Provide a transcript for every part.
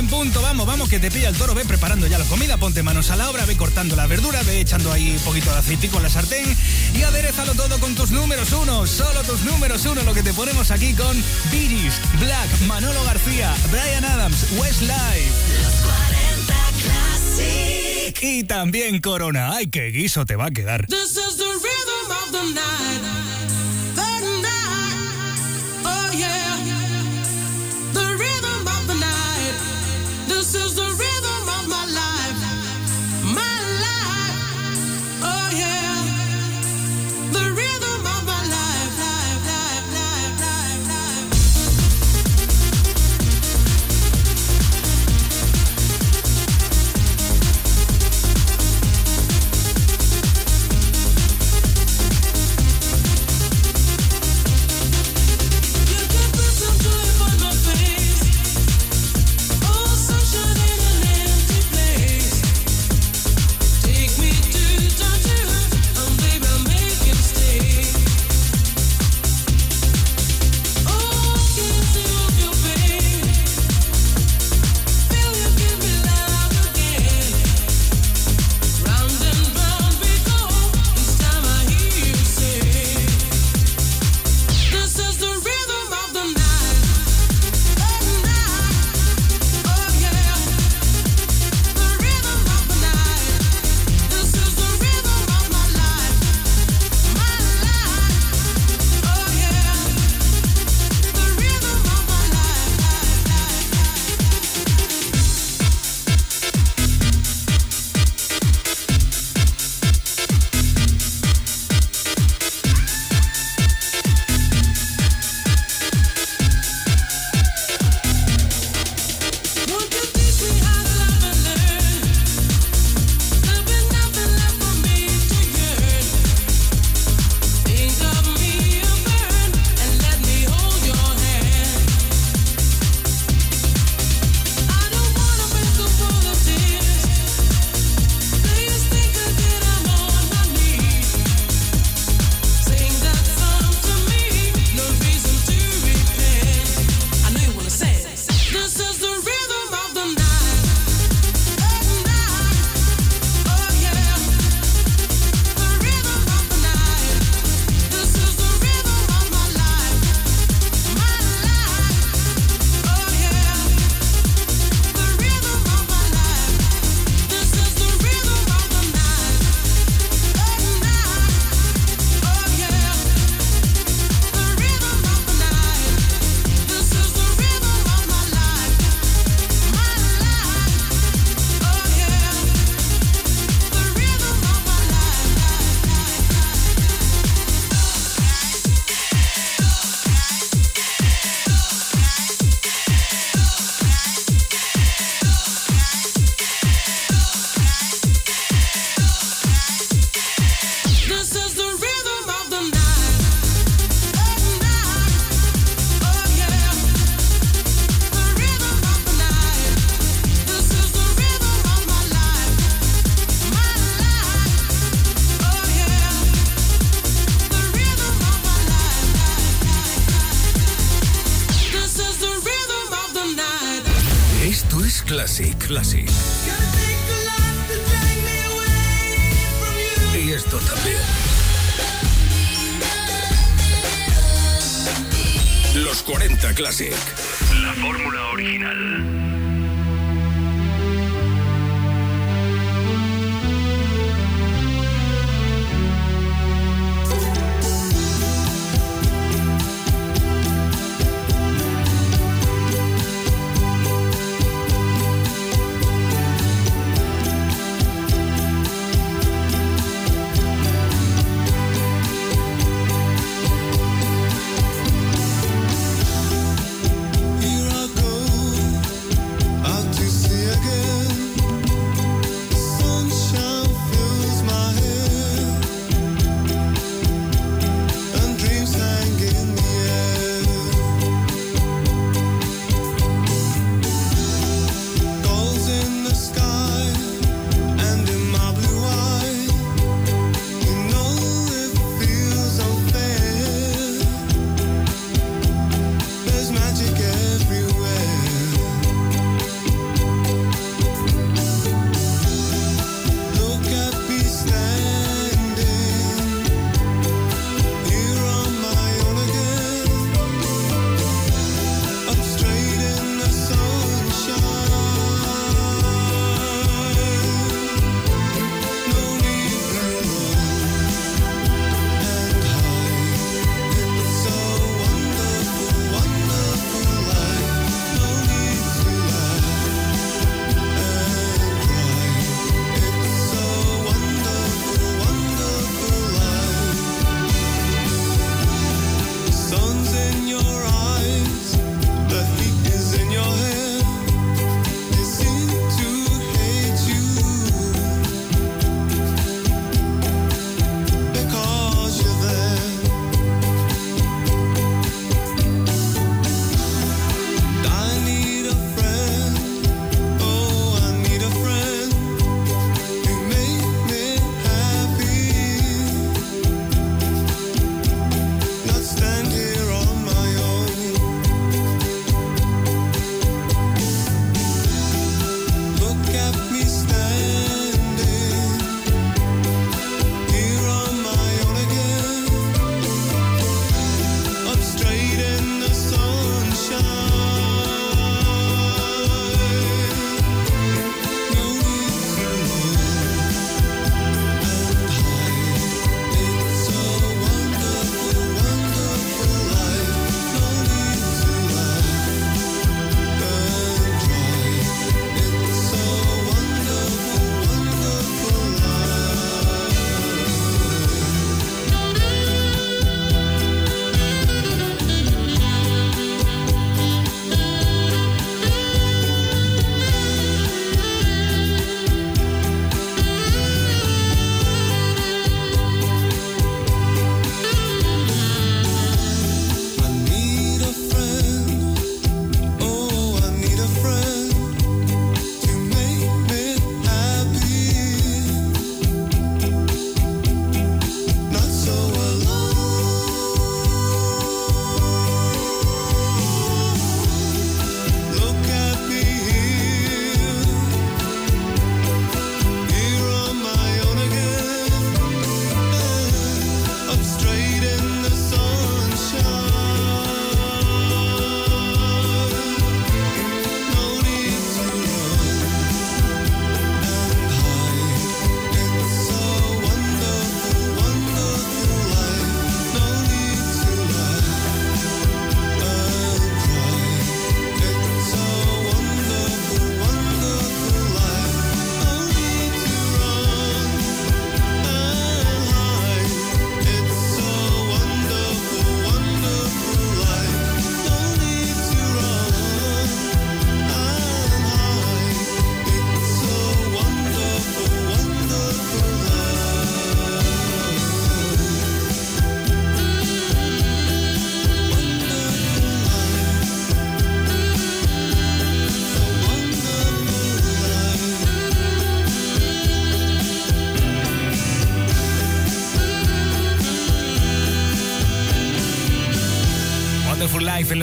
en punto. Vamos, vamos, que te pilla el toro. Ve preparando ya la comida, ponte manos a la obra, ve cortando la verdura, ve echando ahí un poquito de aceite con la sartén y aderezalo todo con tus números uno. Solo tus números uno, lo que te ponemos aquí con Biris, Black, Manolo García, Brian Adams, Westlife. Y también Corona. Ay, qué guiso te va a quedar. en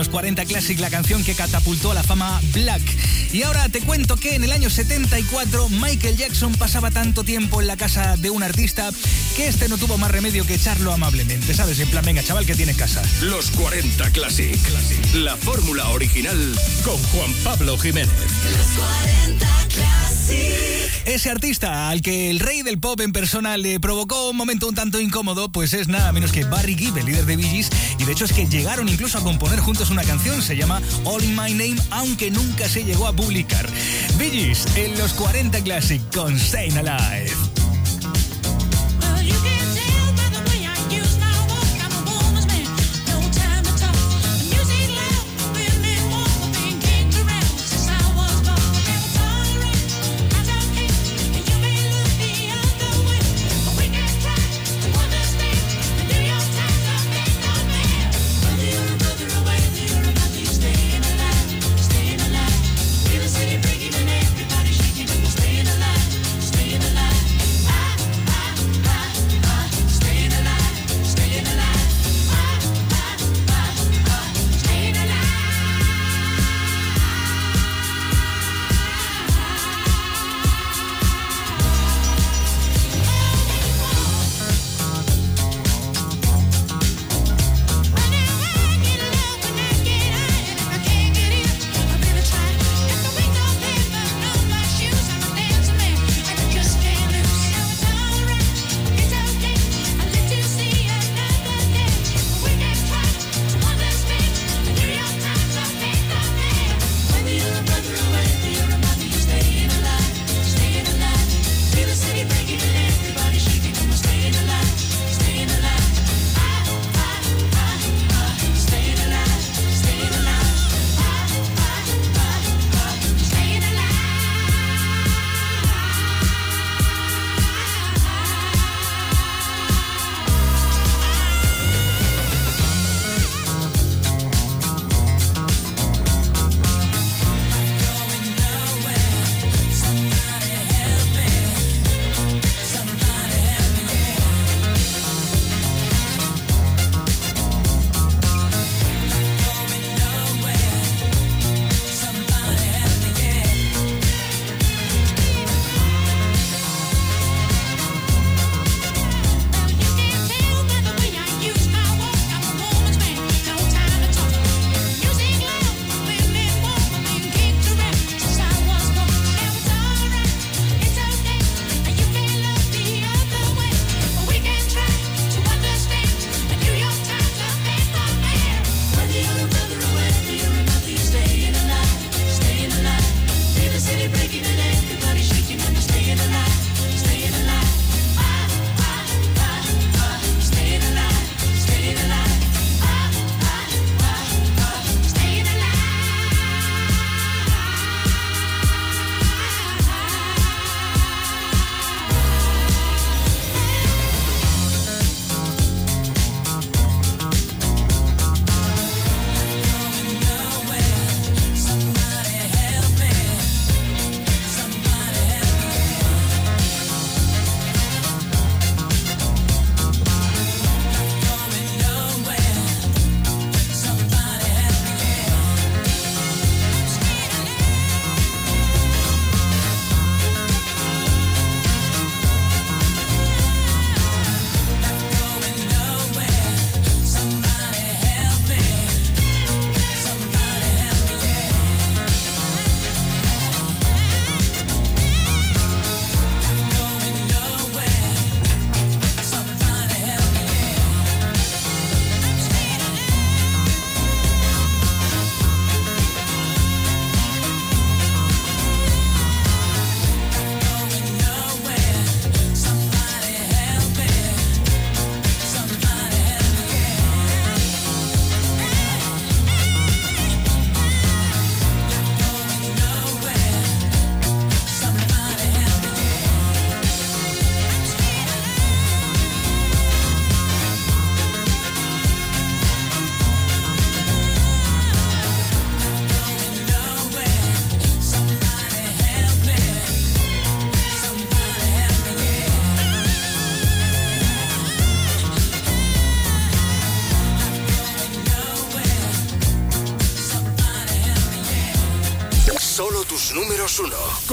los 40 Classic, la canción que catapultó a la fama Black. Y ahora te cuento que en el año 74 Michael Jackson pasaba tanto tiempo en la casa de un artista que este no tuvo más remedio que echarlo amablemente, ¿sabes? En plan, venga, chaval, que tiene casa. Los 40 Classic. La fórmula original con Juan Pablo Jiménez. Los 40 ese artista al que el rey del pop en persona le provocó un momento un tanto incómodo, pues es nada menos que Barry Gibb, el líder de Bee Gees, y de hecho es que llegaron incluso a componer juntos una canción, se llama All in My Name, aunque nunca se llegó a publicar. Bee Gees en los 40 Classic con Staying Alive.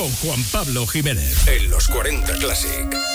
con Juan Pablo Jiménez. En los 40 Classic.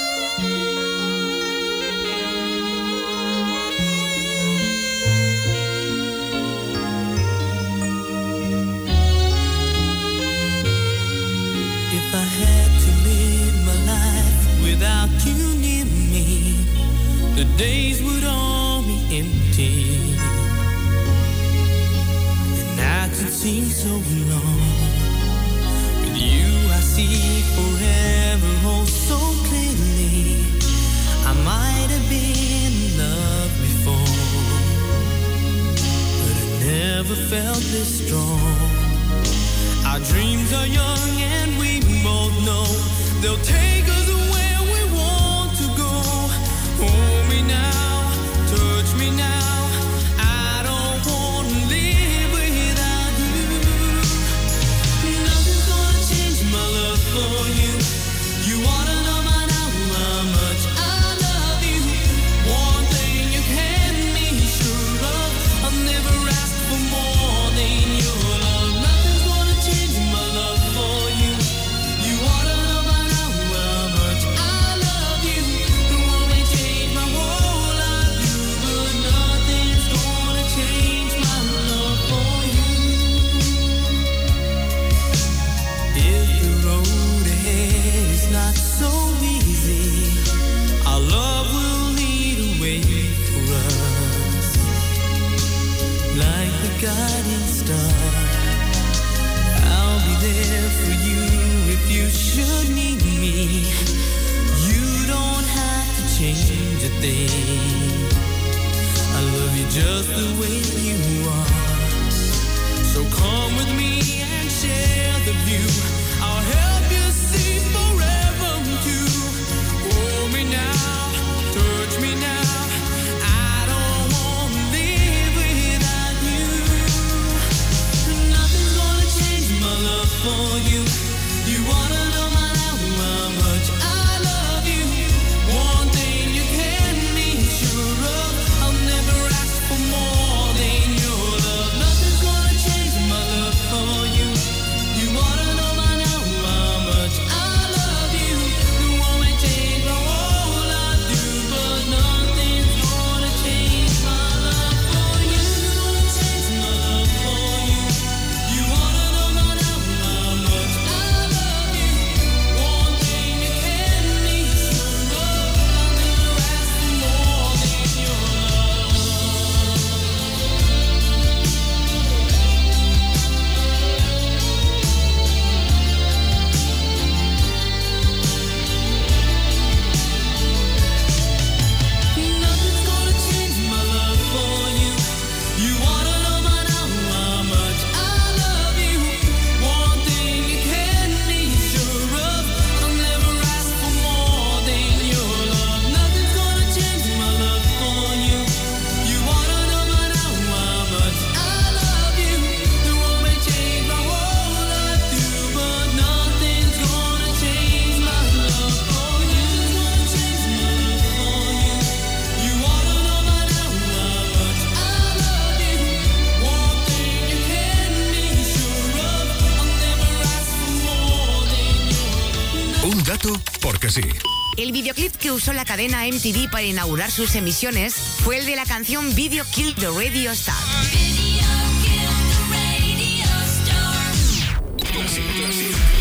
cadena MTV para inaugurar sus emisiones fue el de la canción Video Kill the Radio Star.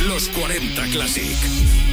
Los 40 Classic.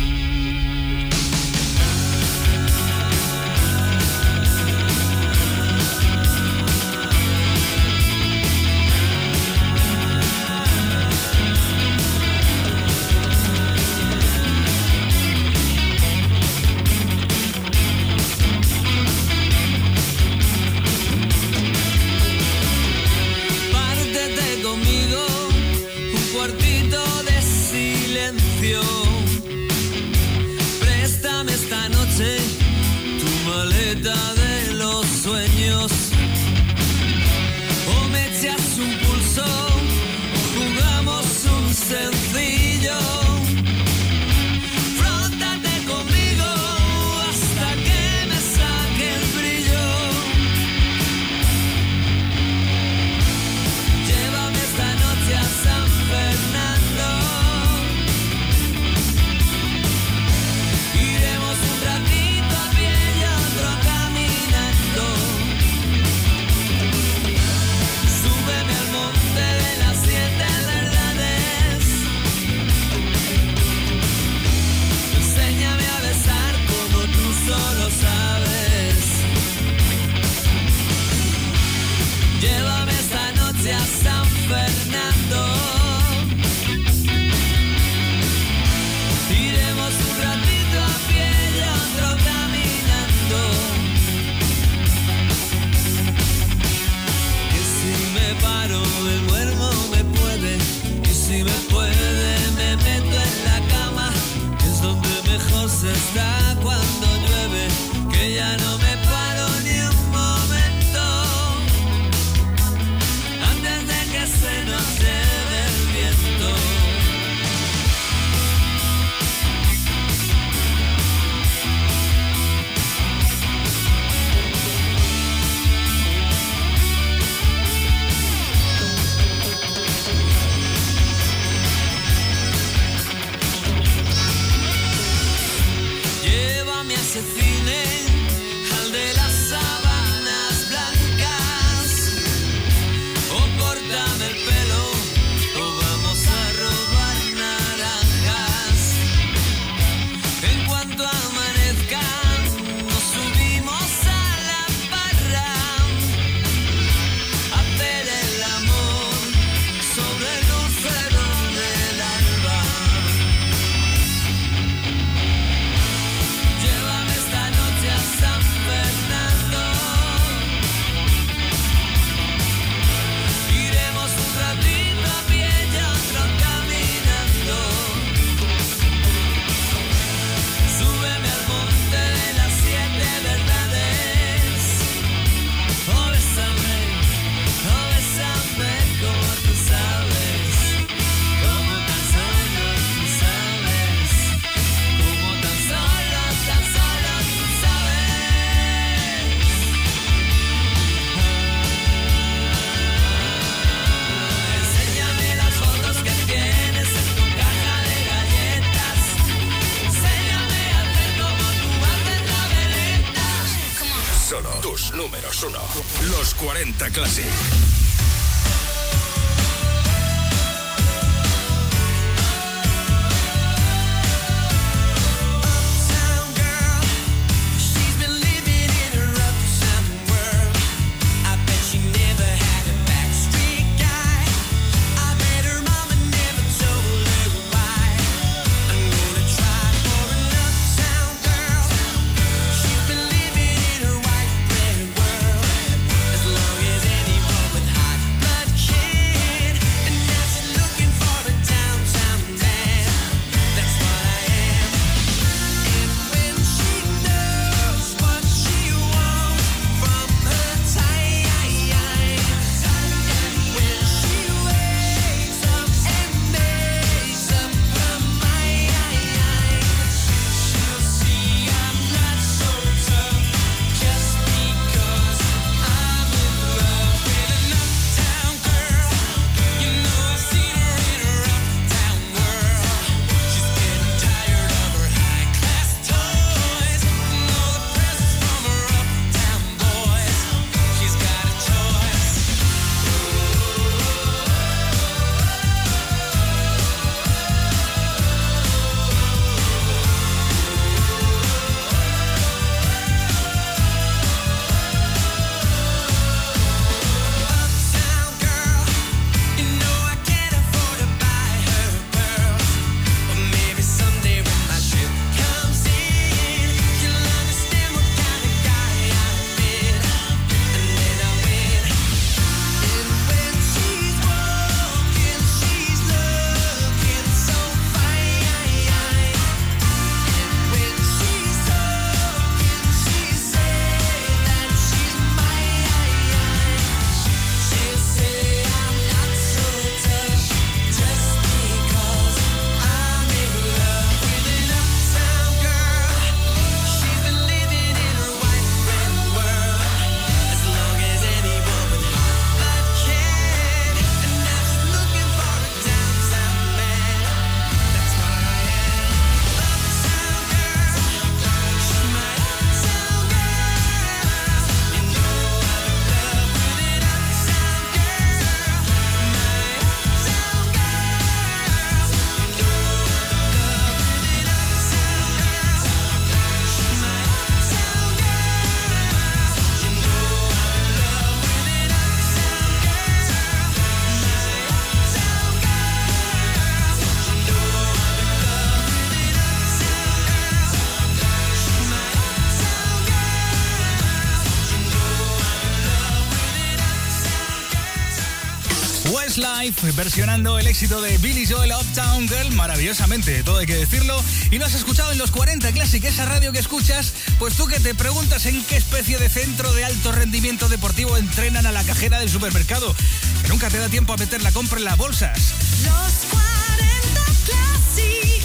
Versionando el éxito de Billy Joel Uptown Girl maravillosamente, todo hay que decirlo. Y lo has escuchado en los 40 Classic, esa radio que escuchas, pues tú que te preguntas en qué especie de centro de alto rendimiento deportivo entrenan a la cajera del supermercado, que nunca te da tiempo a meter la compra en las bolsas. Los 40 Classic.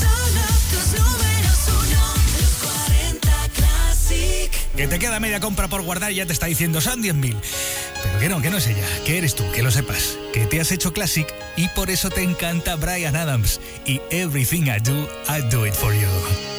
Solo tus números uno. Los 40 Classic. Que te queda media compra por guardar y ya te está diciendo mil. Pero que no, que no es ella, que eres tú, que lo sepas. Que te has hecho classic y por eso te encanta Brian Adams. Y Everything I Do, I Do It For You.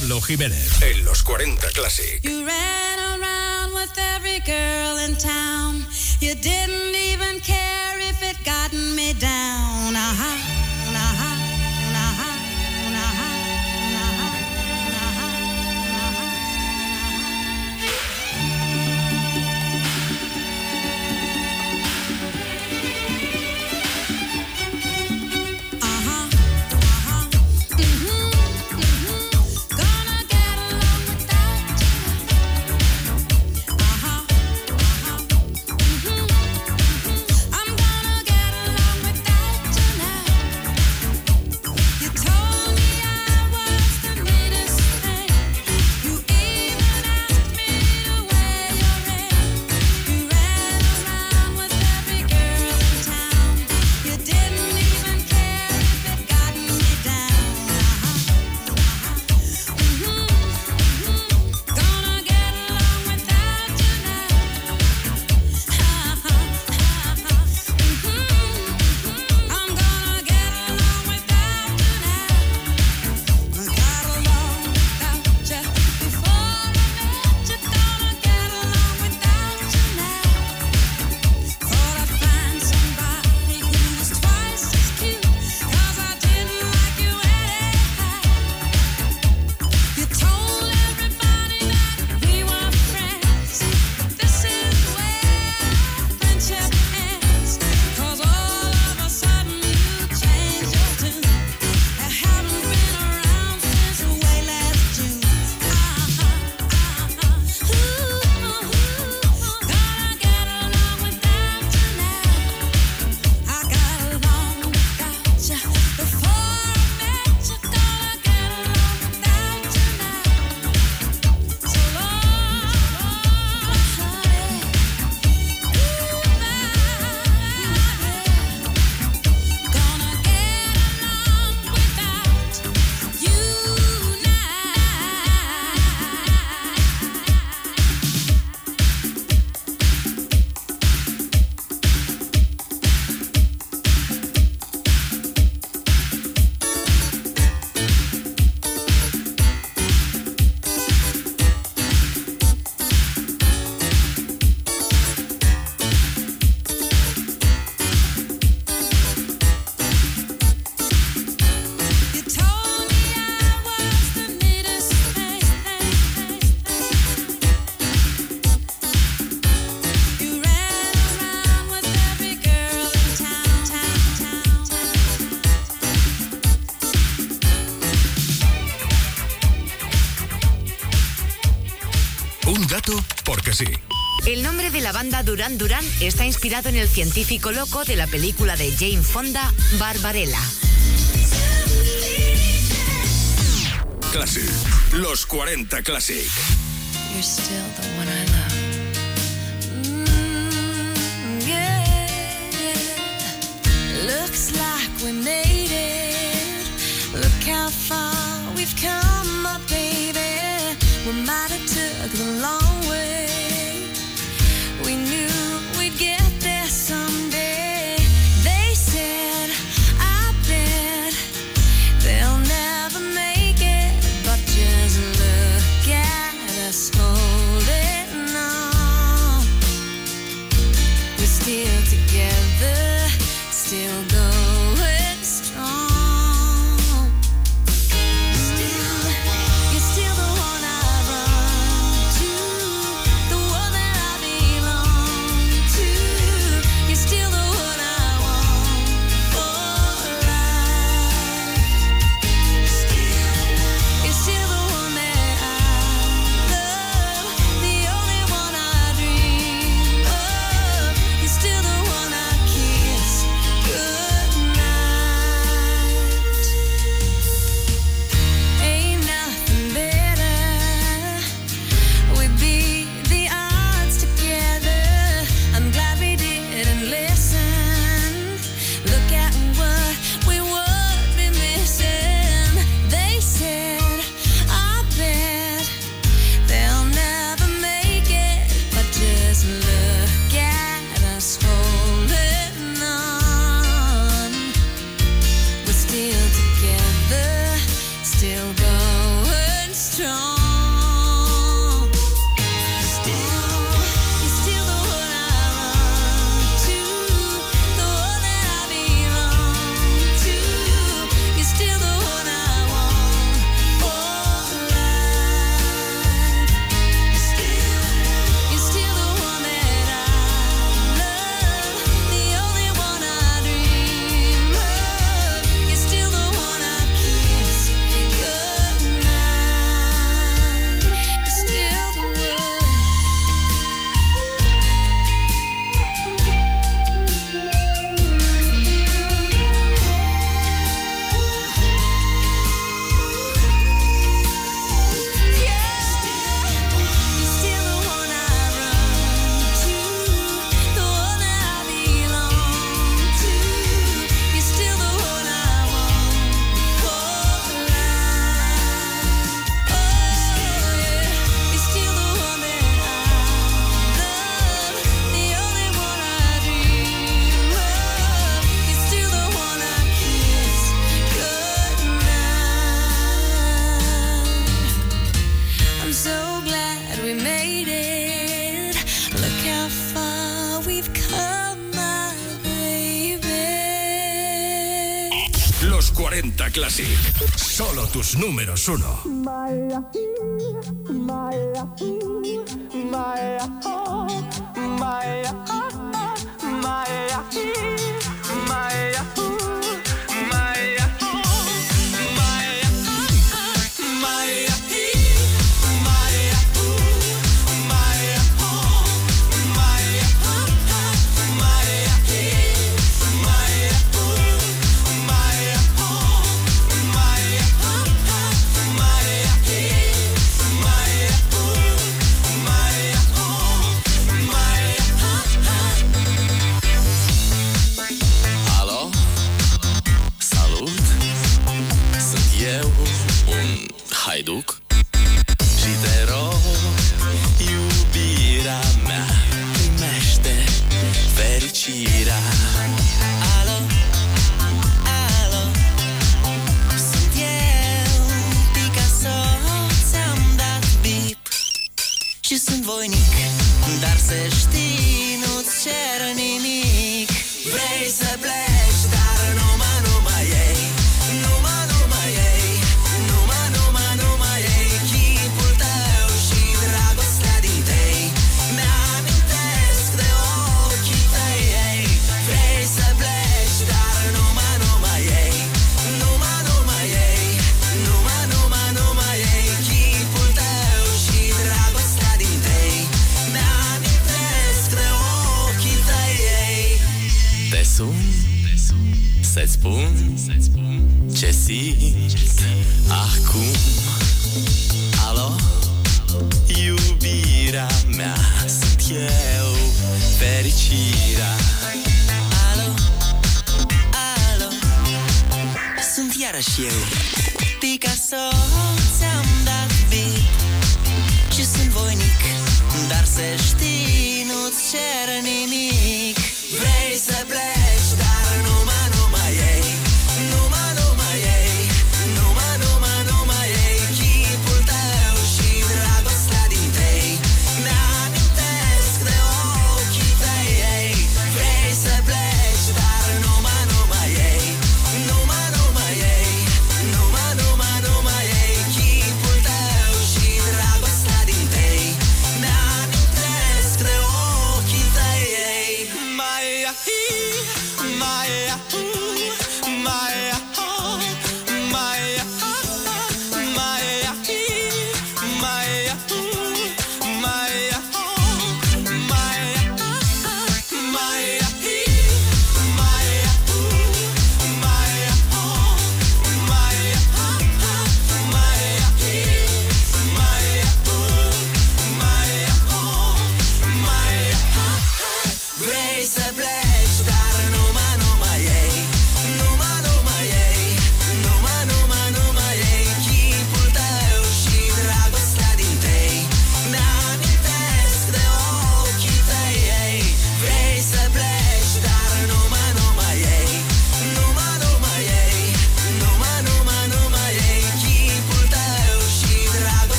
Pablo Jiménez. En los 40 Classic. You ran around with every girl in town. You didn't even care if it gotten me down. Uh-huh. Duran Duran está inspirado en el científico loco de la película de Jane Fonda, Barbarella. Classic, los 40 Classic. los números uno.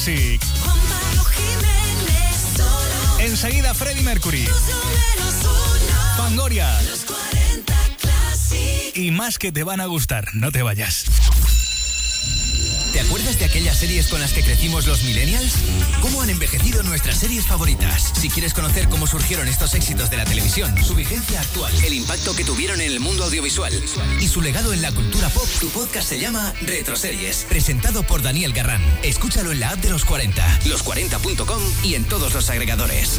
Classic. Enseguida Freddie Mercury. Fangoria. Y más que te van a gustar, no te vayas de aquellas series con las que crecimos los millennials? ¿Cómo han envejecido nuestras series favoritas? Si quieres conocer cómo surgieron estos éxitos de la televisión, su vigencia actual, el impacto que tuvieron en el mundo audiovisual y su legado en la cultura pop, tu podcast se llama Retroseries, presentado por Daniel Garrán. Escúchalo en la app de los 40, los40.com y en todos los agregadores.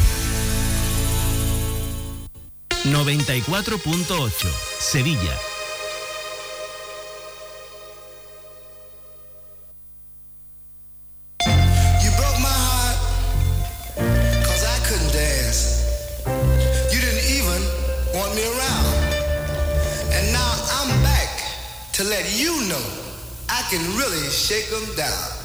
94.8 Sevilla to let you know I can really shake them down.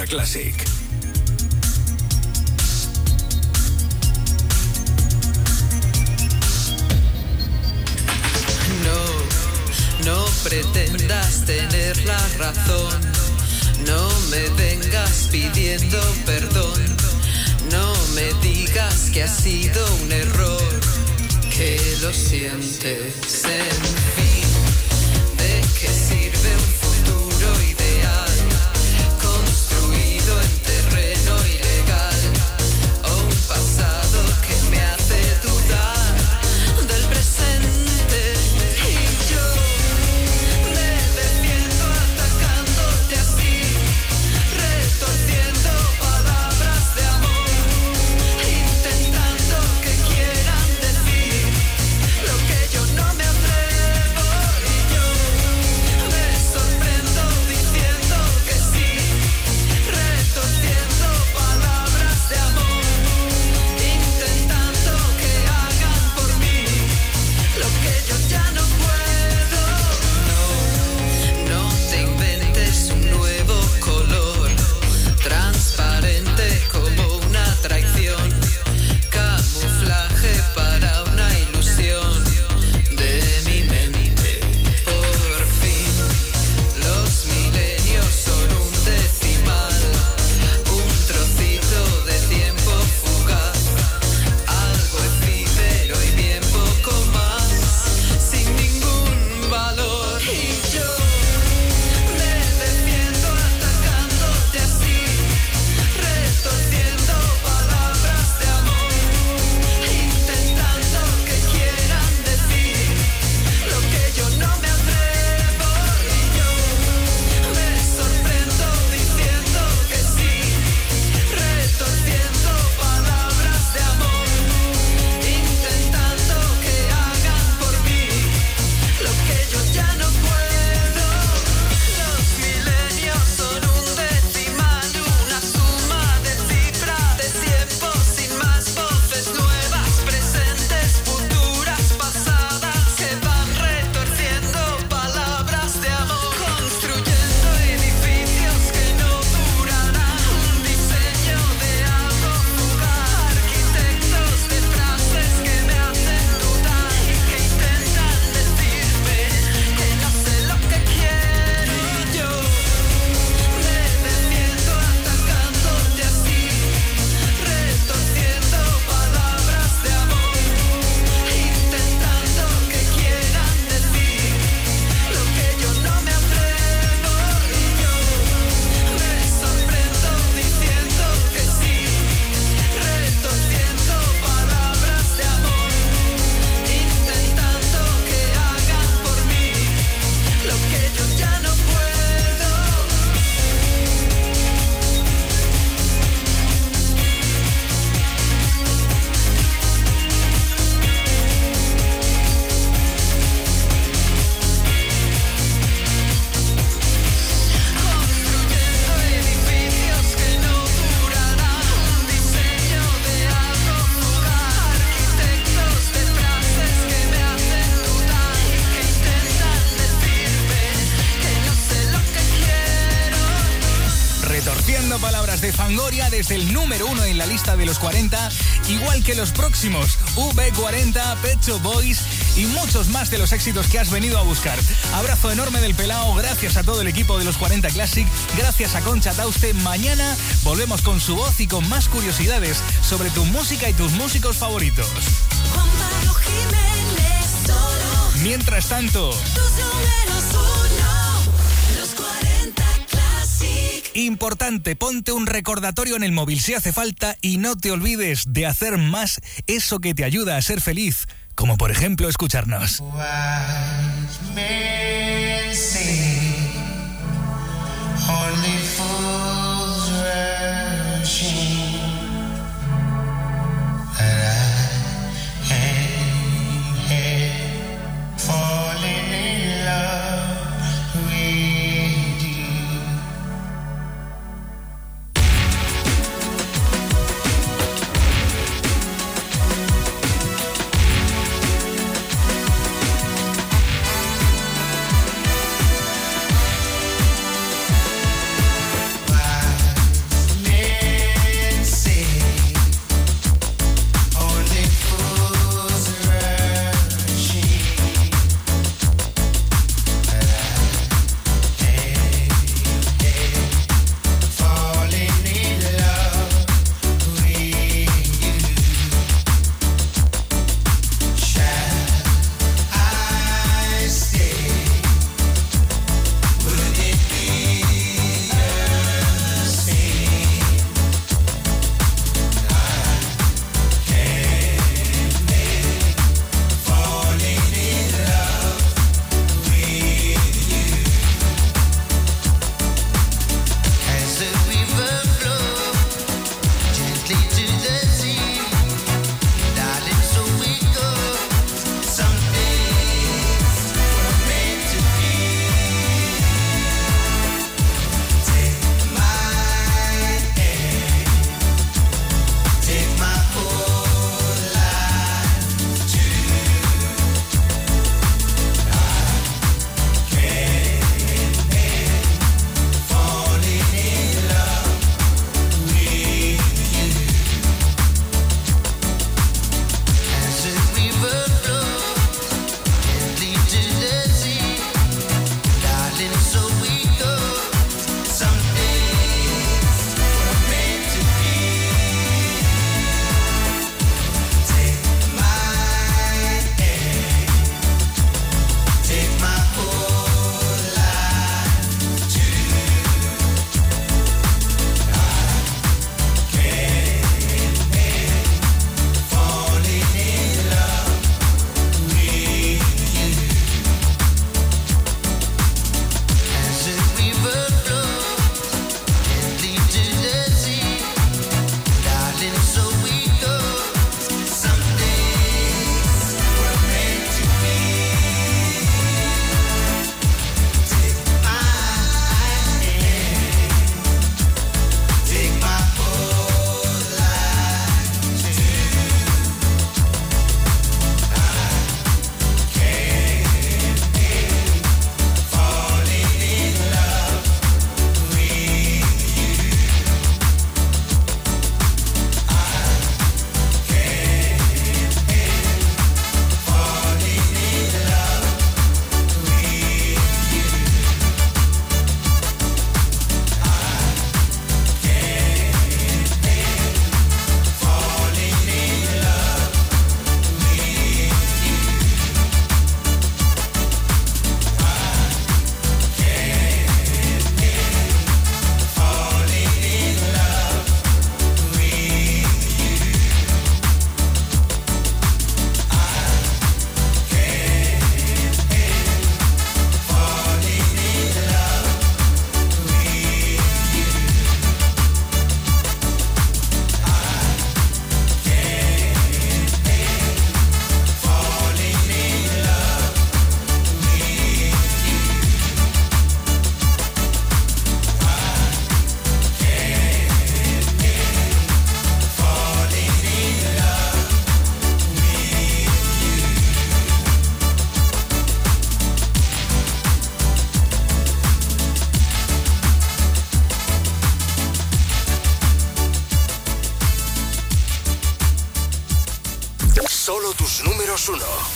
Delta Classic. No pretendas tener la razón, no me vengas pidiendo perdón, no me digas que ha sido que los próximos V40, Pecho Boys y muchos más de los éxitos que has venido a buscar. Abrazo enorme del Pelao, gracias a todo el equipo de los 40 Classic, gracias a Concha Tauste. Mañana volvemos con su voz y con más curiosidades sobre tu música y tus músicos favoritos. Mientras tanto, Importante, ponte un recordatorio en el móvil si hace falta y no te olvides de hacer más eso que te ayuda a ser feliz, como por ejemplo escucharnos. Wow.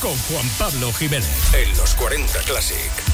con Juan Pablo Jiménez. En los 40 Classic.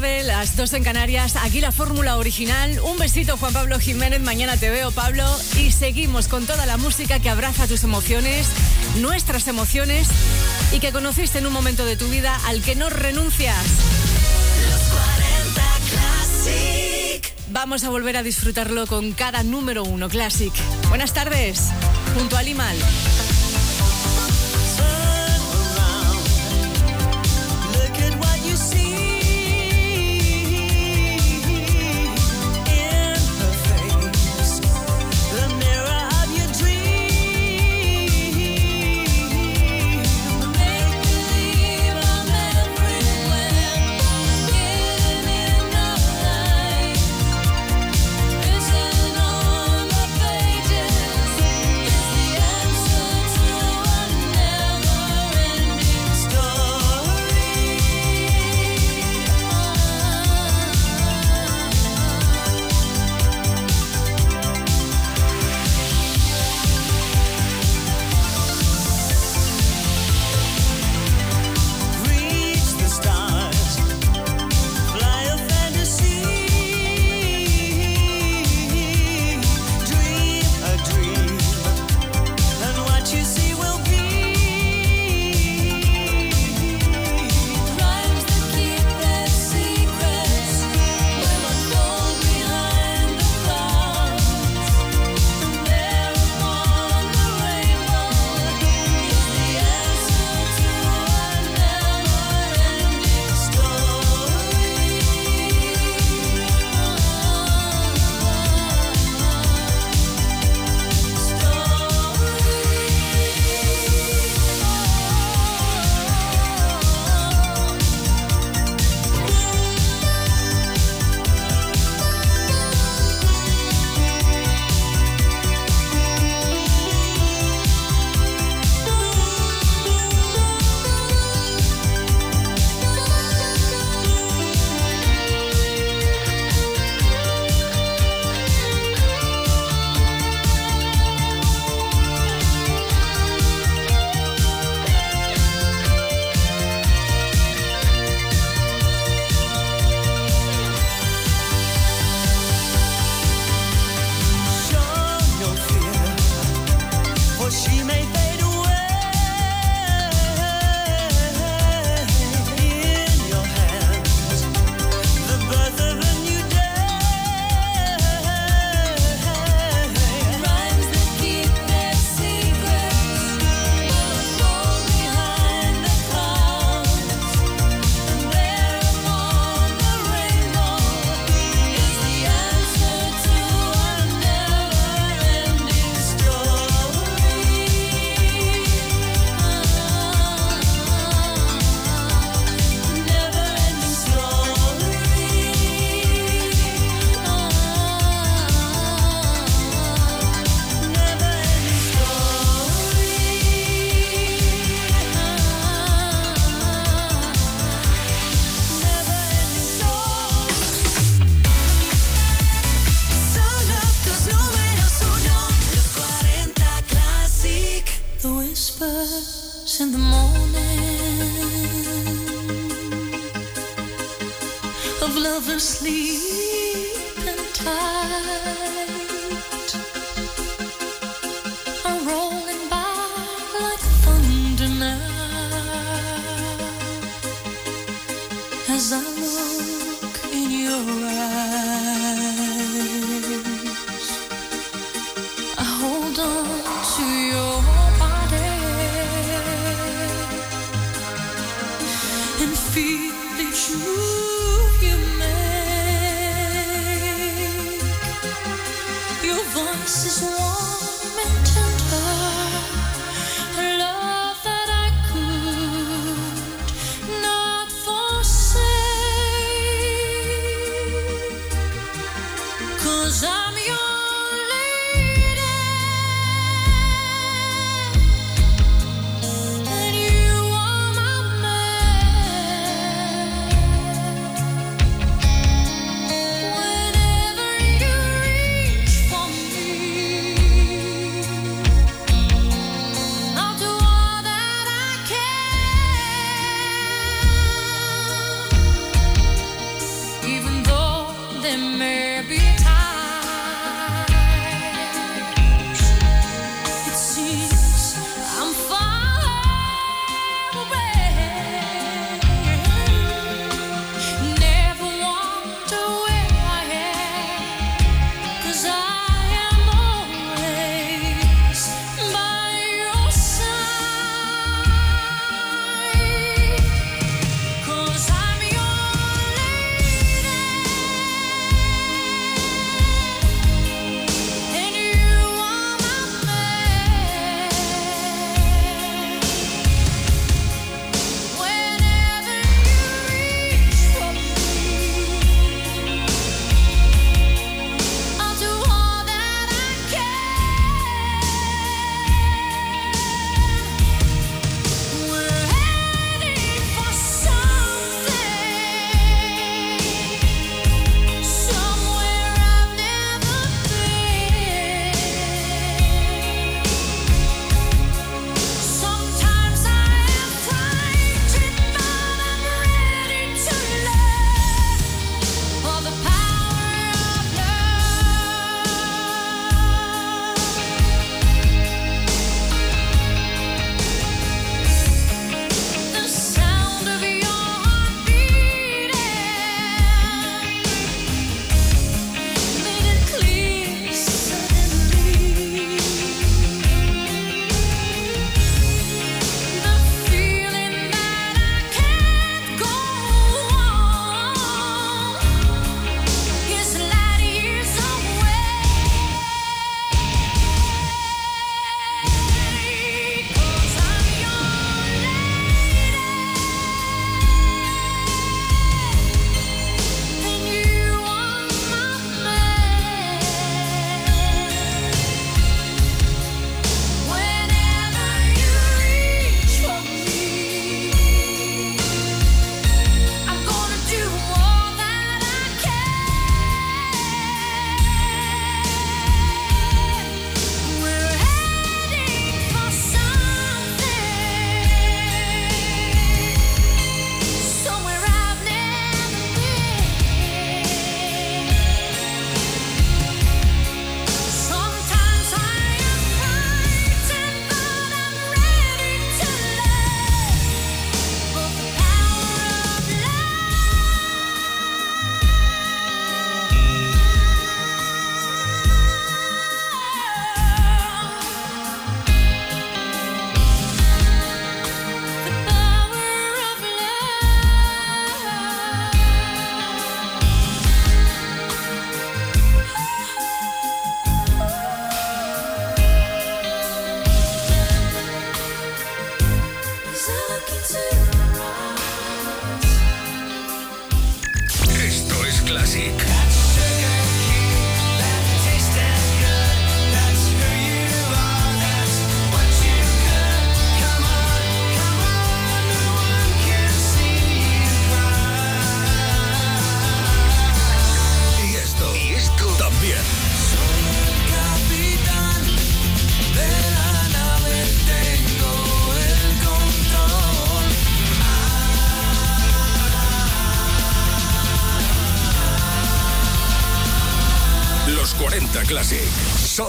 tarde, las dos en Canarias, aquí la fórmula original. Un besito Juan Pablo Jiménez, mañana te veo Pablo y seguimos con toda la música que abraza tus emociones, nuestras emociones y que conociste en un momento de tu vida al que no renuncias. Vamos a volver a disfrutarlo con cada número uno Classic. Buenas tardes, puntual y mal.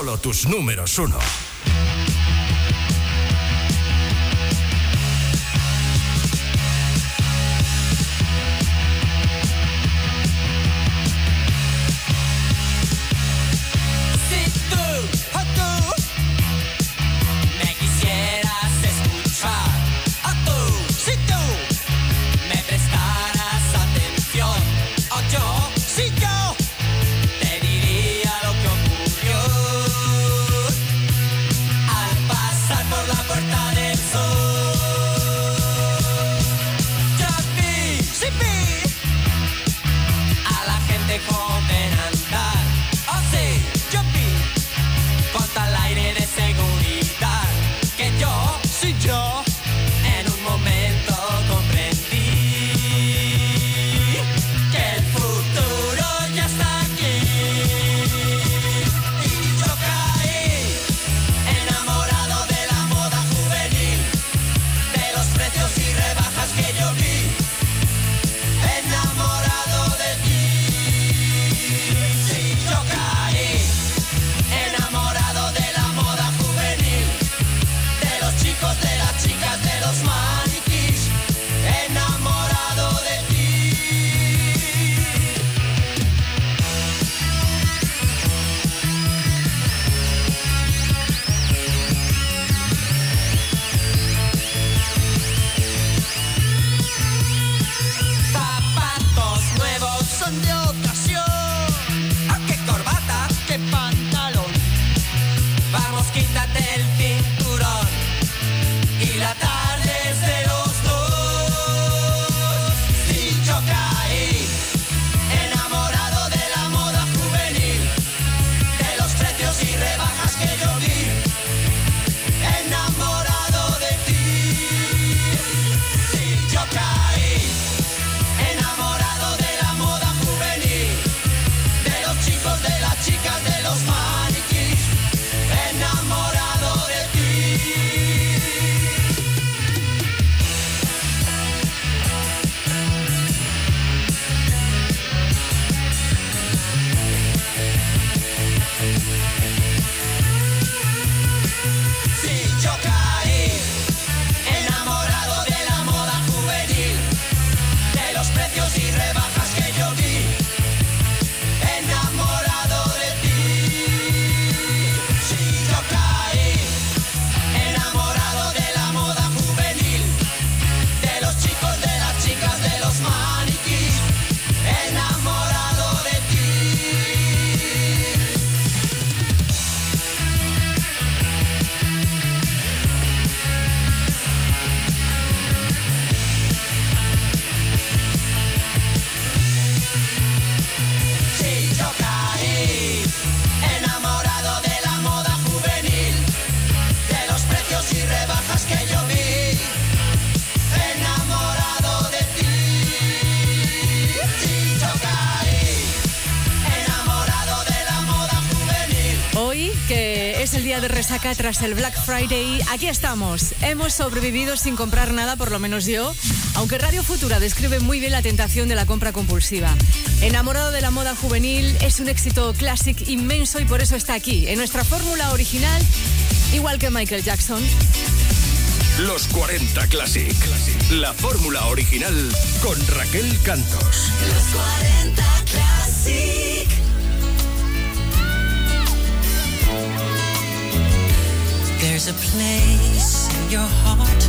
solo tus números uno. tras el Black Friday, aquí estamos. Hemos sobrevivido sin comprar nada, por lo menos yo, aunque Radio Futura describe muy bien la tentación de la compra compulsiva. Enamorado de la moda juvenil, es un éxito clásico inmenso y por eso está aquí, en nuestra fórmula original, igual que Michael Jackson. Los 40 Classic. La fórmula original con Raquel Cantos. There's a place in your heart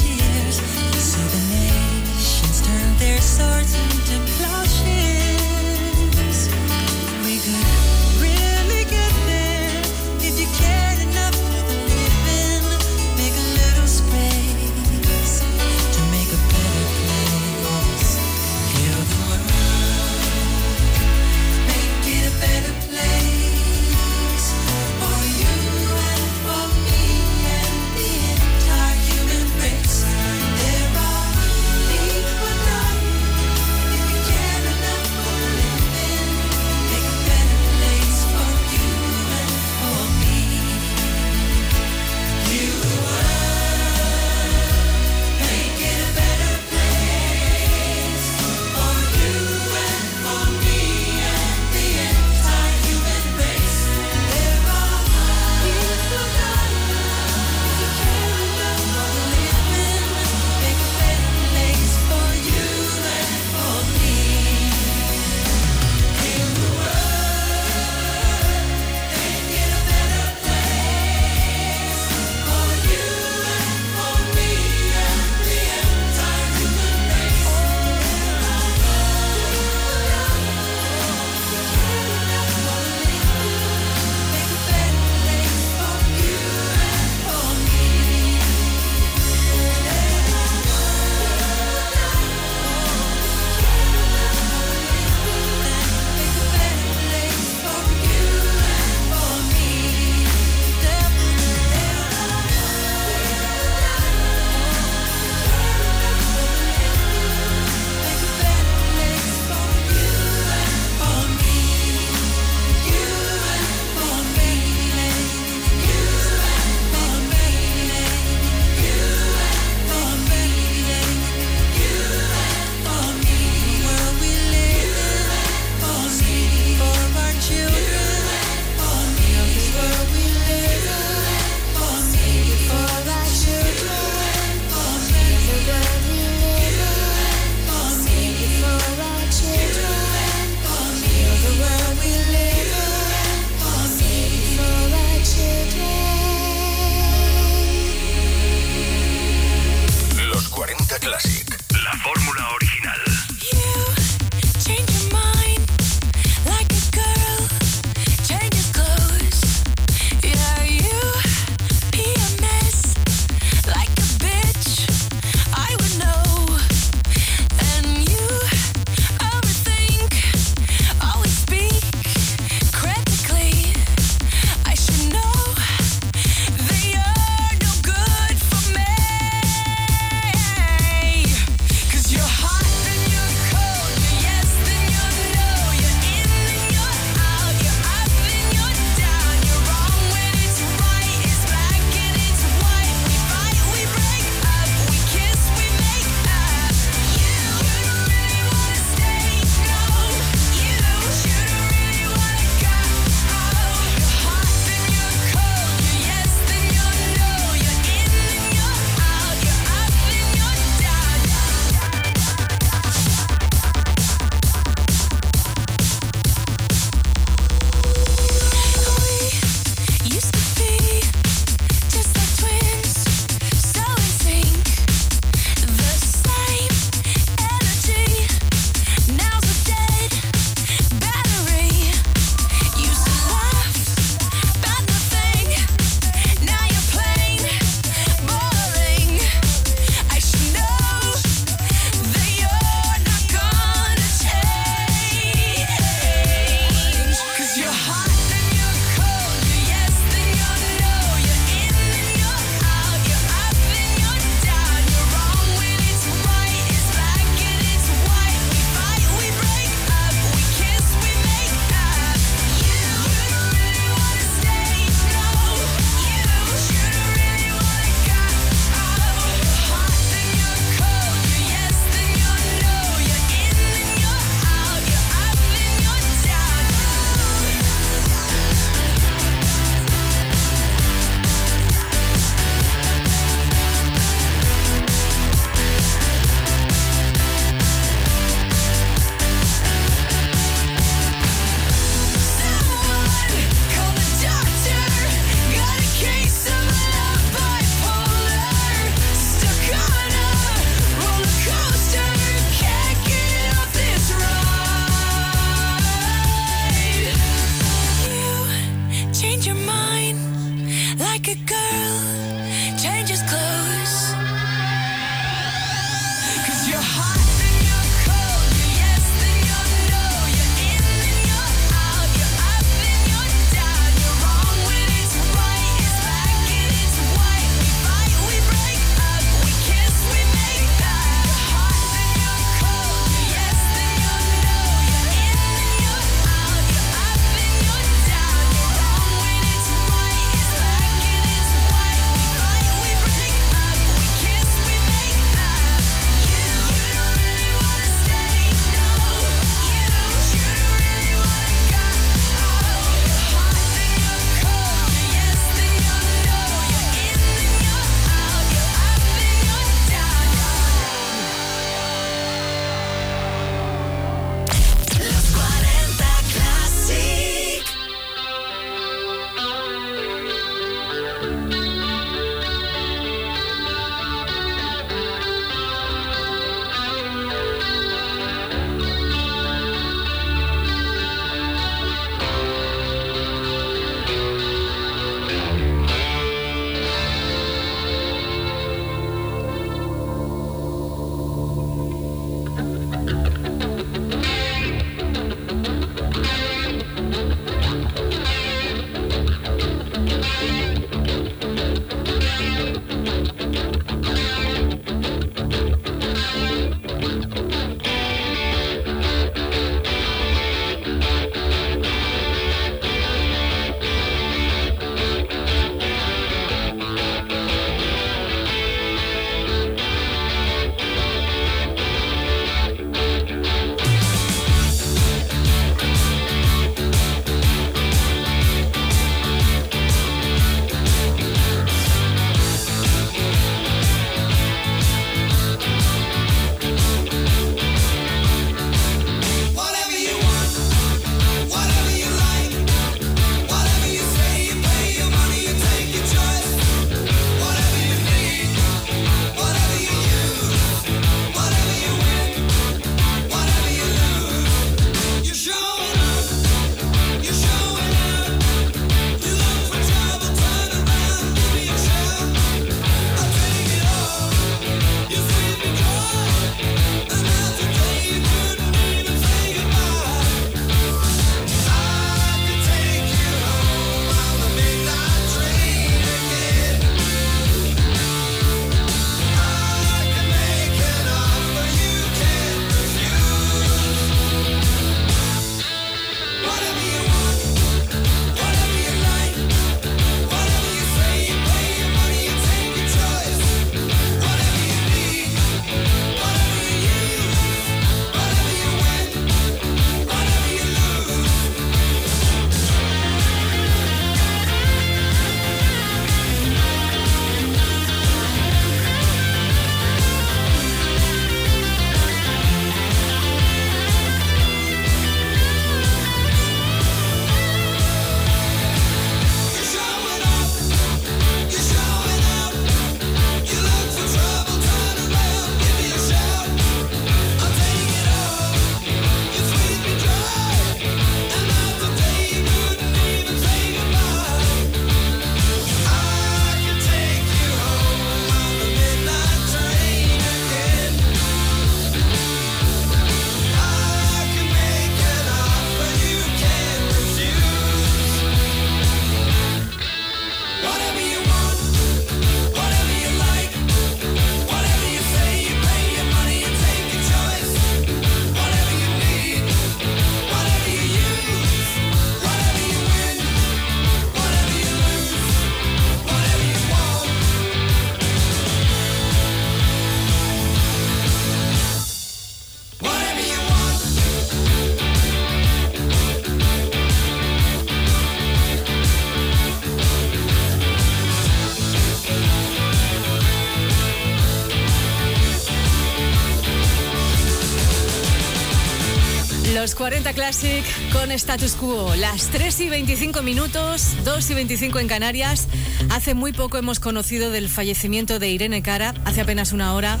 Classic con Status Quo. Las 3 y 25 minutos, 2 y 25 en Canarias. Hace muy poco hemos conocido del fallecimiento de Irene Cara, hace apenas una hora.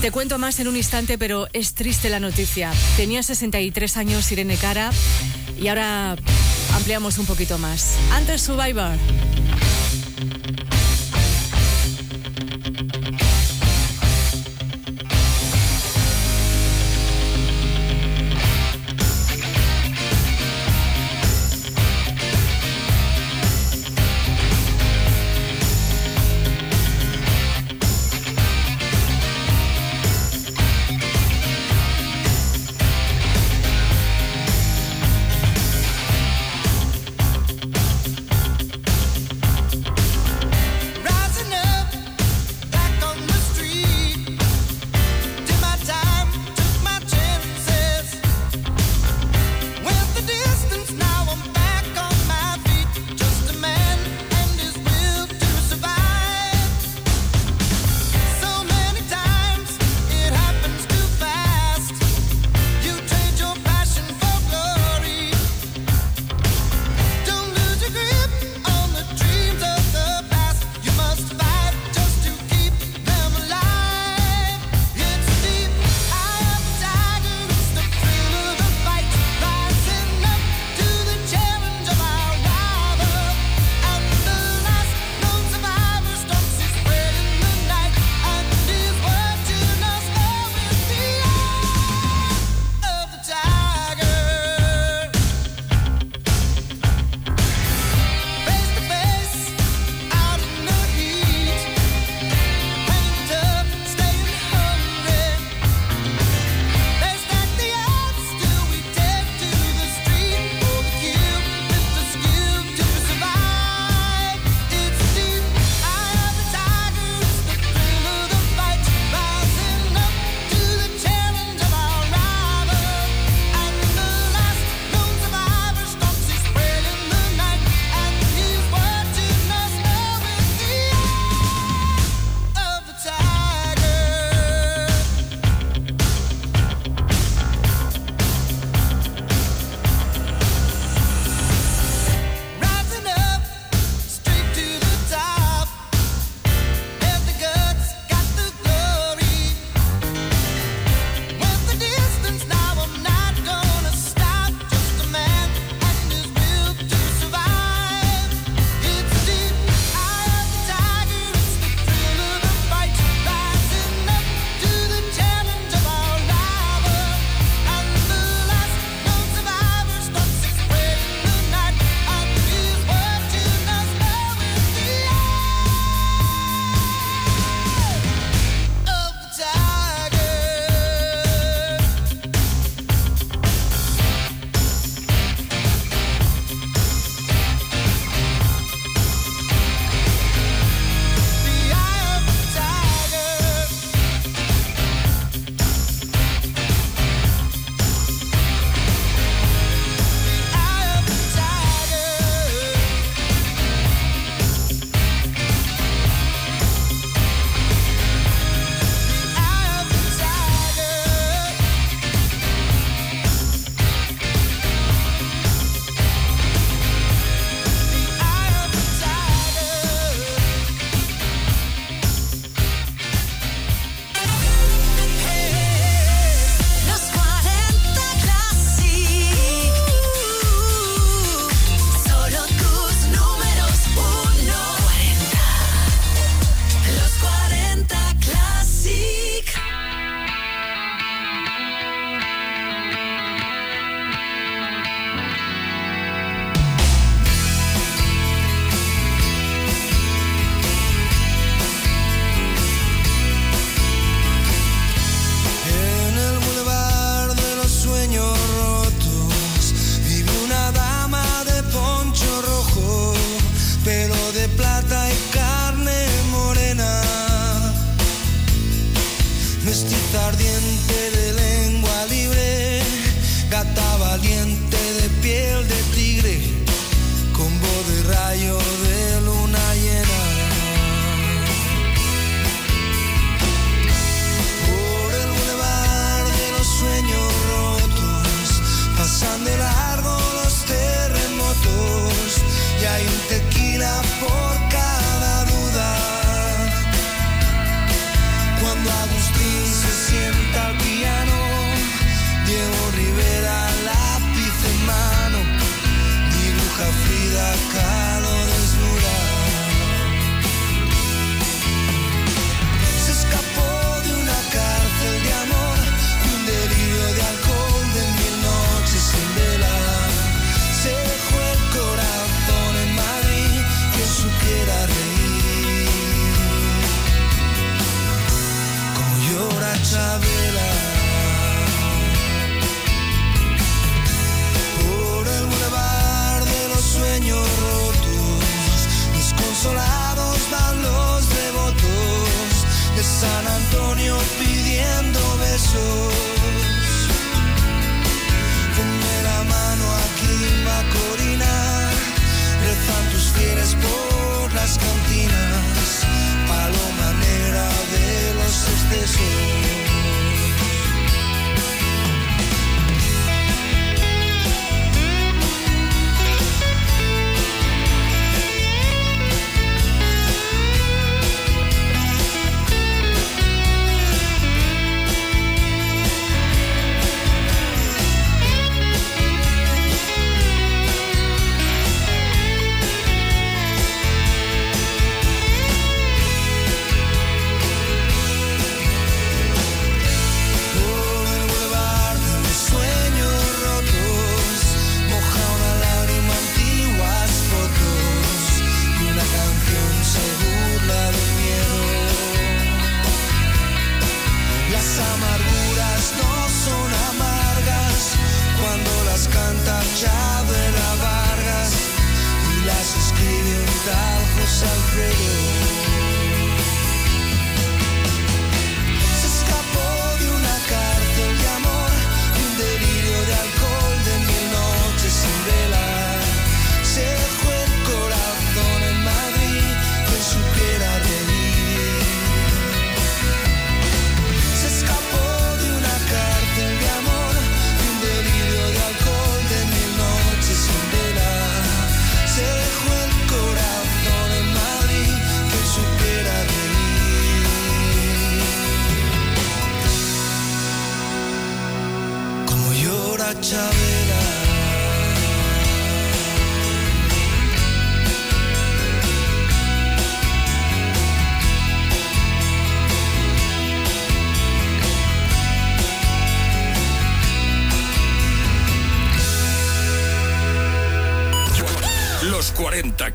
Te cuento más en un instante, pero es triste la noticia. Tenía 63 años Irene Cara y ahora ampliamos un poquito más. Antes Survivor.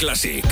Classic.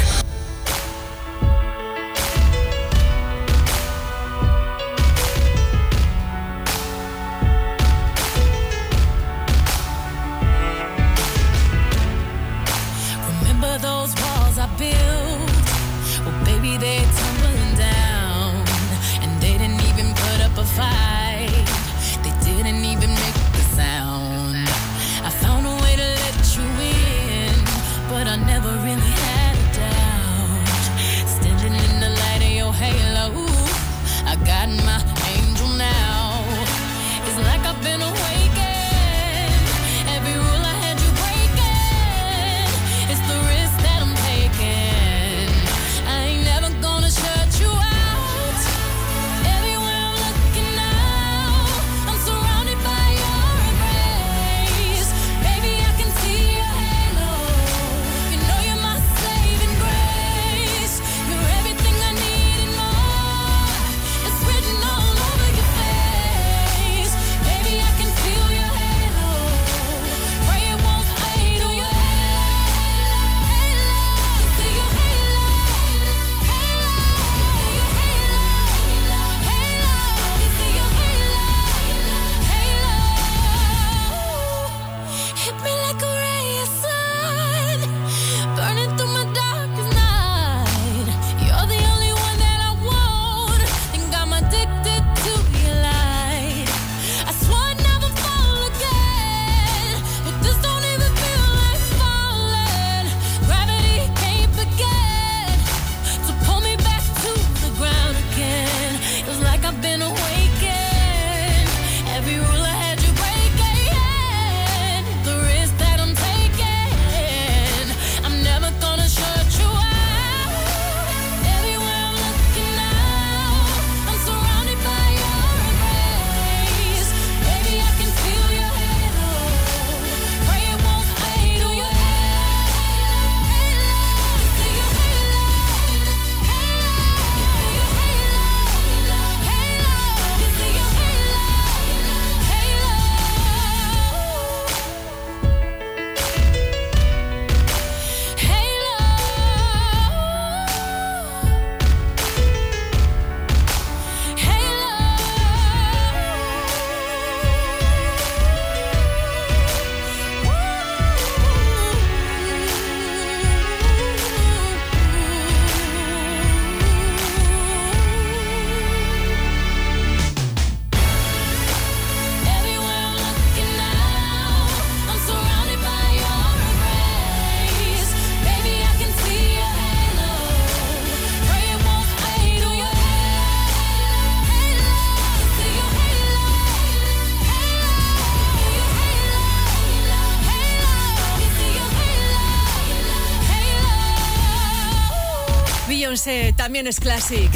También es classic.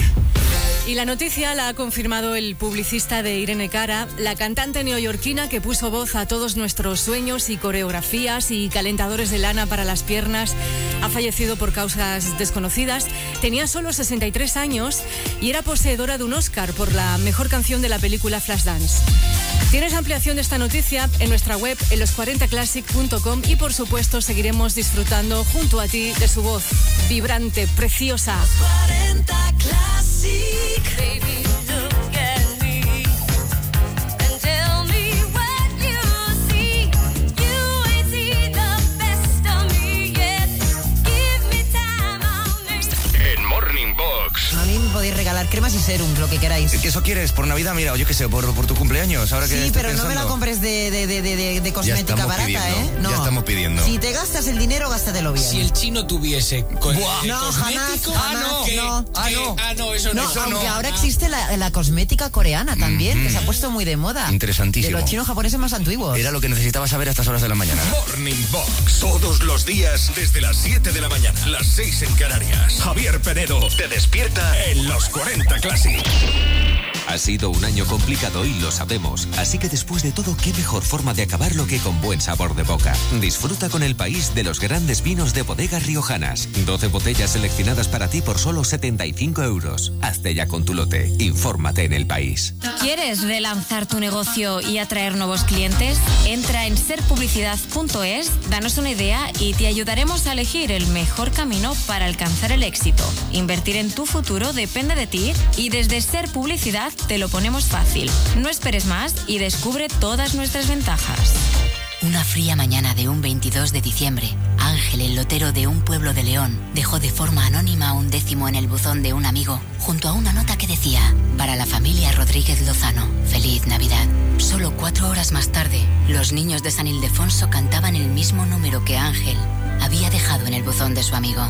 Y la noticia la ha confirmado el publicista de Irene Cara, la cantante neoyorquina que puso voz a todos nuestros sueños y coreografías y calentadores de lana para las piernas. Ha fallecido por causas desconocidas. Tenía solo 63 años y era poseedora de un Oscar por la mejor canción de la película Flashdance. Tienes ampliación de esta noticia en nuestra web en los40classic.com y por supuesto seguiremos disfrutando junto a ti de su voz vibrante, preciosa. Serums, lo que queráis. ¿Qué eso quieres? ¿Por Navidad? Mira, o yo qué sé, por, por tu cumpleaños. Ahora que Sí, pero no me la pensando. compres de, de, de, de, de- cosmética barata, pidiendo, ¿eh? No. Ya estamos pidiendo. Si te gastas el dinero, gástatelo bien. Si el chino tuviese co- Buah. eh, No, jamás, cosmético, jamás, ah, no, que- no. que- Ah, no. ah, no, eso no. No, eso aunque no. ahora existe la, la cosmética coreana también, que se ha puesto muy de moda. Interesantísimo. De los chinos japoneses más antiguos. Era lo que necesitaba saber a estas horas de la mañana. Morning Box. Todos los días desde las 7 de la mañana. Las 6 en Canarias. Javier Penedo te despierta en los 40 Classic. Ha sido un año complicado y lo sabemos, así que después de todo, qué mejor forma de acabarlo que con buen sabor de boca. Disfruta con el país de los grandes vinos de bodegas riojanas. 12 botellas seleccionadas para ti por solo 75 euros. Hazte ya con tu lote. Infórmate en el país. ¿Quieres relanzar tu negocio y atraer nuevos clientes? Entra en serpublicidad.es, danos una idea y te ayudaremos a elegir el mejor camino para alcanzar el éxito. Invertir en tu futuro depende de ti y desde Ser Publicidad te lo ponemos fácil. No esperes más y descubre todas nuestras ventajas. Una fría mañana de un 22 de diciembre, Ángel, el lotero de un pueblo de León, dejó de forma anónima un décimo en el buzón de un amigo, junto a una nota que decía, para la familia Rodríguez Lozano, feliz Navidad. Solo cuatro horas más tarde, los niños de San Ildefonso cantaban el mismo número que Ángel había dejado en el buzón de su amigo.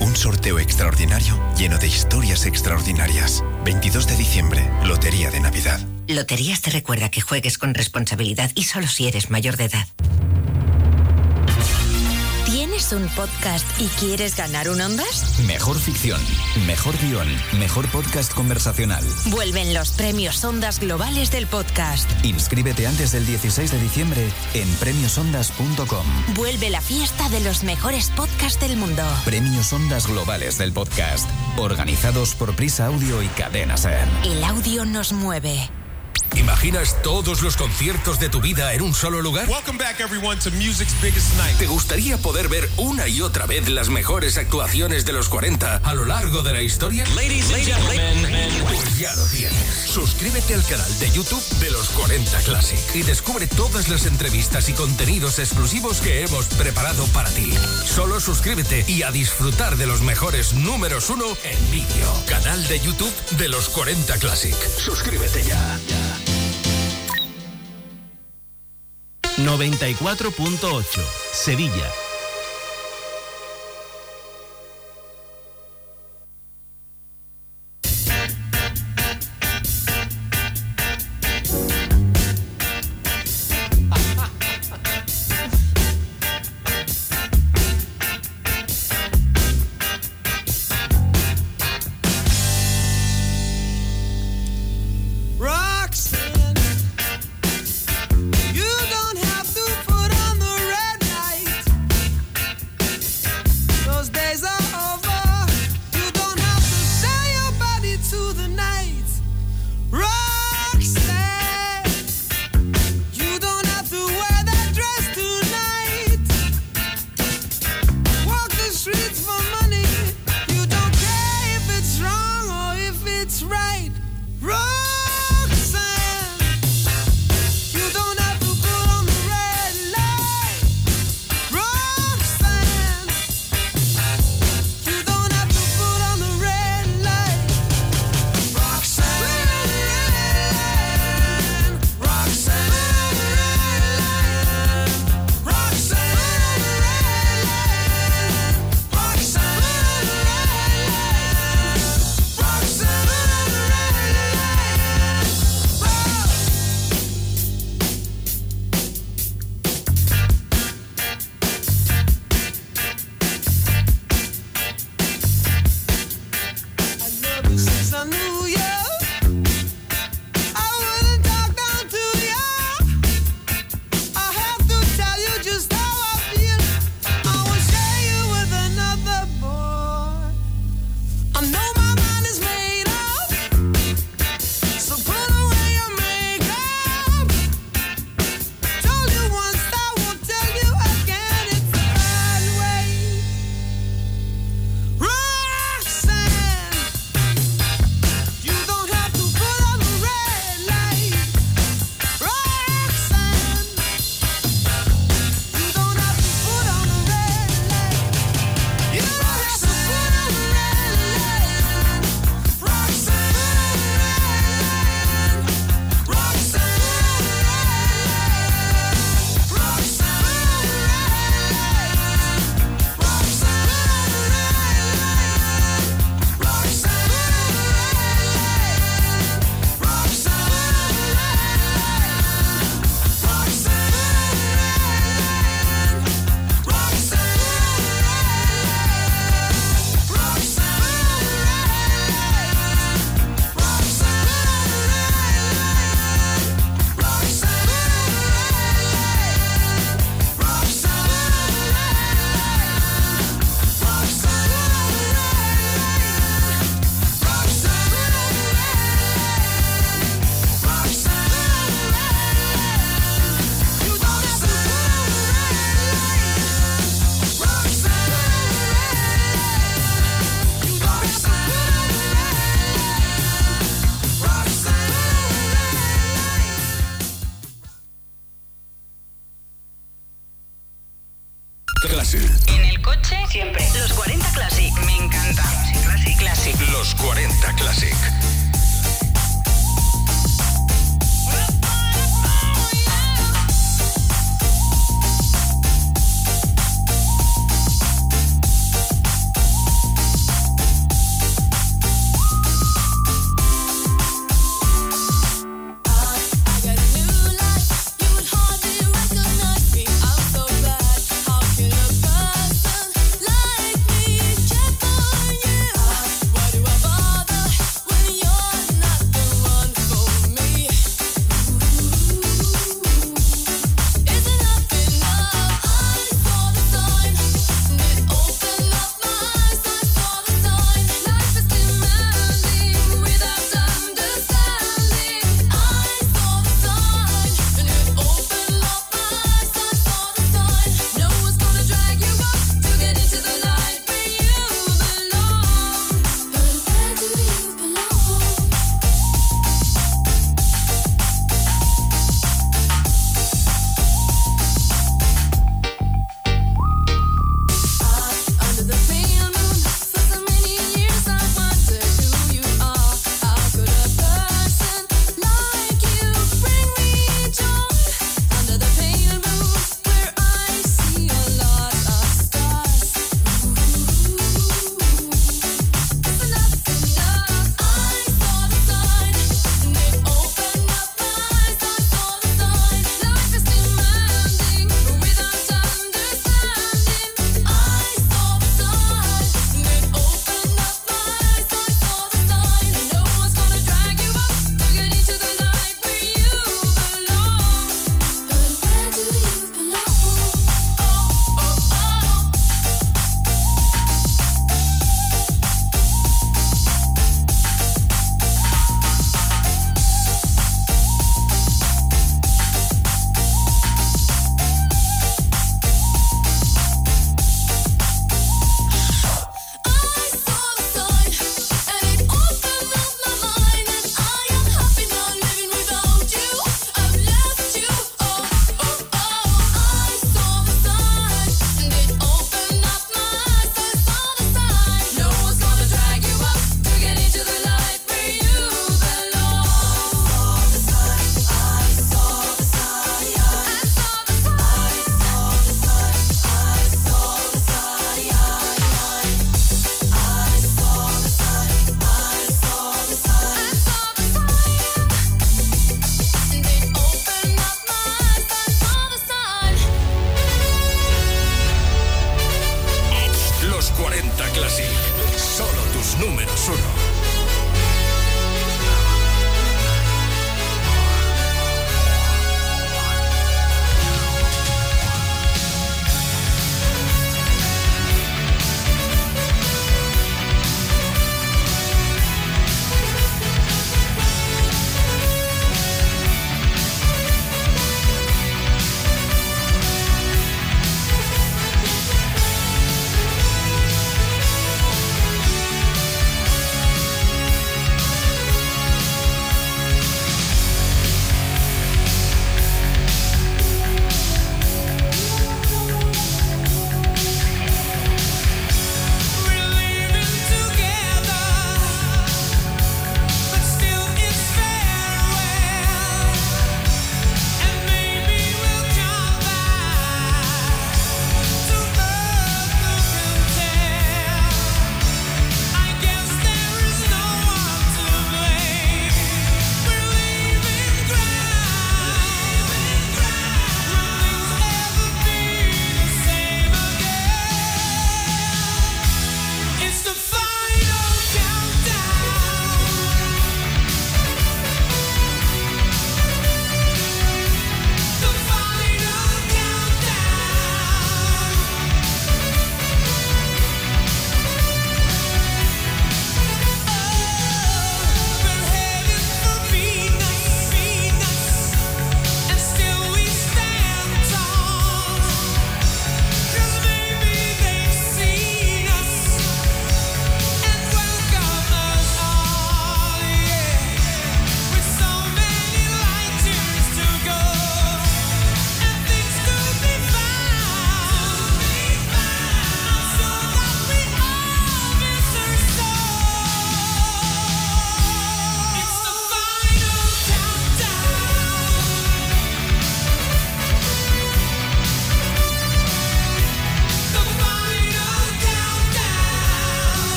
Un sorteo extraordinario lleno de historias extraordinarias. 22 de diciembre, Lotería de Navidad. Loterías te recuerda que juegues con responsabilidad y solo si eres mayor de edad. ¿Tienes un podcast y quieres ganar un Ondas? Mejor ficción, mejor guion, mejor podcast conversacional. Vuelven los premios Ondas Globales del podcast. Inscríbete antes del 16 de diciembre en premiosondas.com. Vuelve la fiesta de los mejores podcasts del mundo. Premios Ondas Globales del podcast, organizados por Prisa Audio y Cadena Ser. El audio nos mueve. ¿Imaginas todos los conciertos de tu vida en un solo lugar? Welcome back, everyone, to Music's Biggest Night. ¿Te gustaría poder ver una y otra vez las mejores actuaciones de los 40 a lo largo de la historia? Ladies and gentlemen. Pues ya lo tienes. Suscríbete al canal de YouTube de los 40 Classic y descubre todas las entrevistas y contenidos exclusivos que hemos preparado para ti. Solo suscríbete y a disfrutar de los mejores números uno en vídeo. Canal de YouTube de los 40 Classic. Suscríbete ya. 94.8 Sevilla.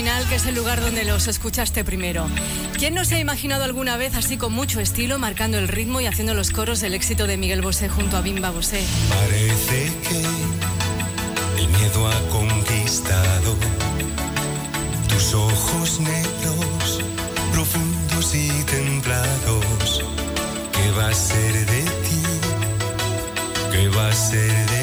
final, que es el lugar donde los escuchaste primero. ¿Quién no se ha imaginado alguna vez así con mucho estilo, marcando el ritmo y haciendo los coros del éxito de Miguel Bosé junto a Bimba Bosé? Parece que el miedo ha conquistado tus ojos negros, profundos y templados. ¿Qué va a ser de ti? ¿Qué va a ser de ti?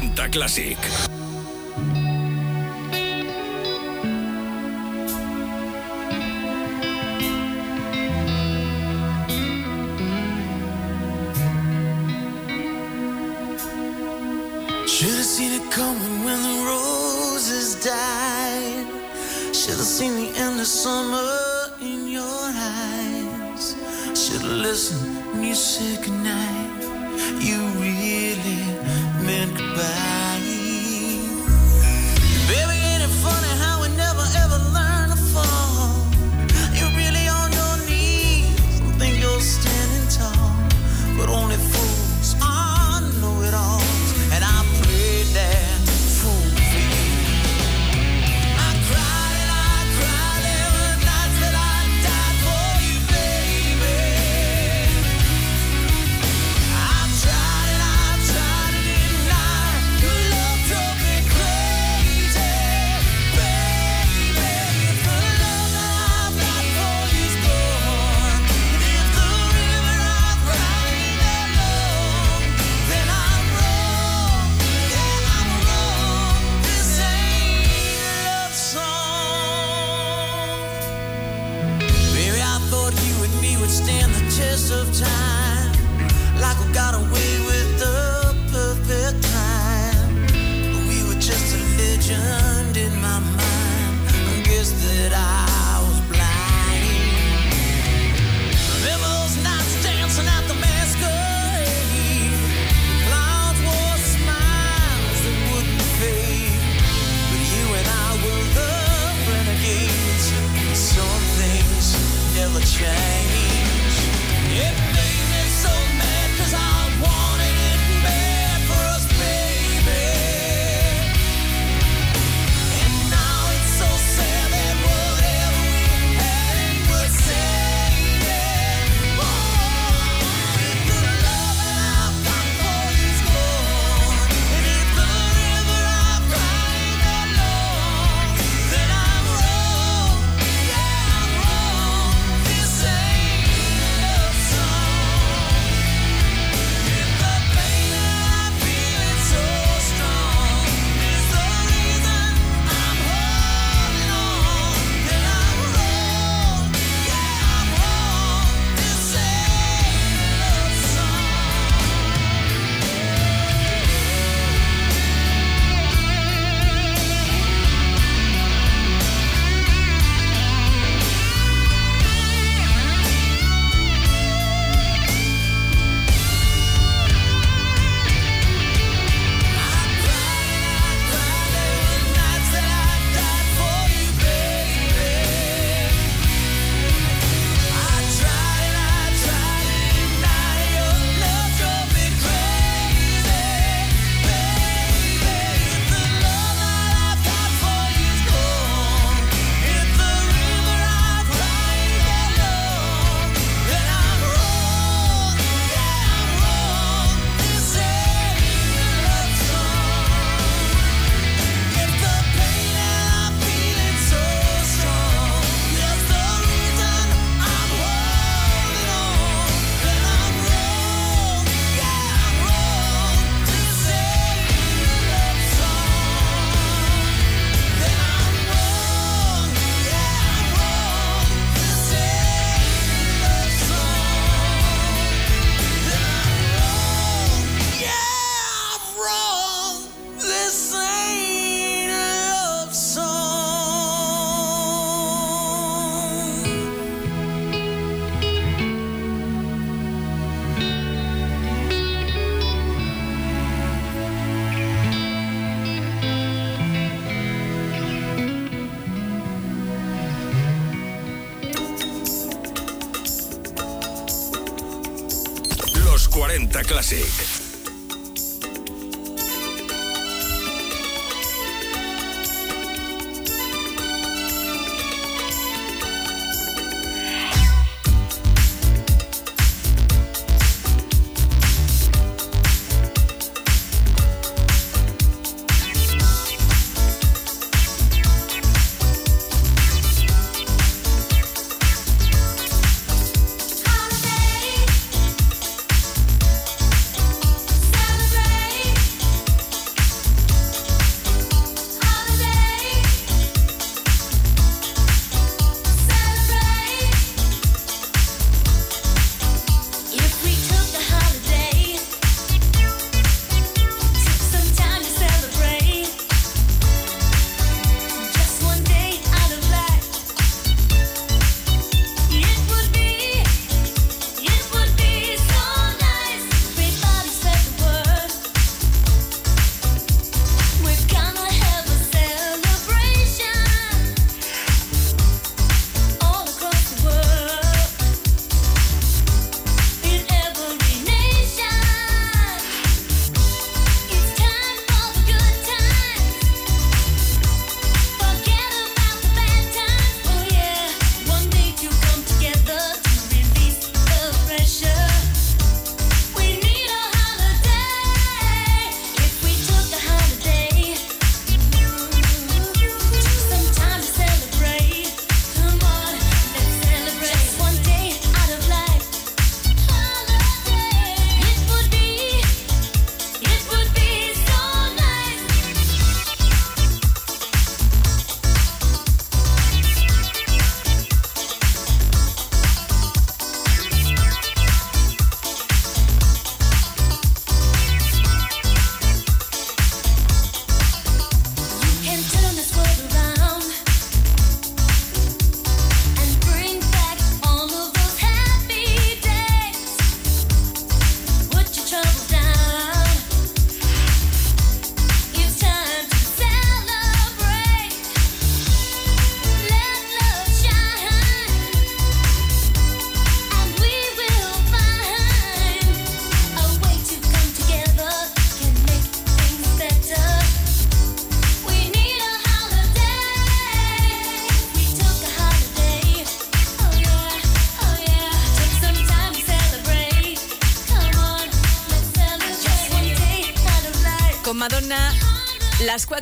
40 Classic.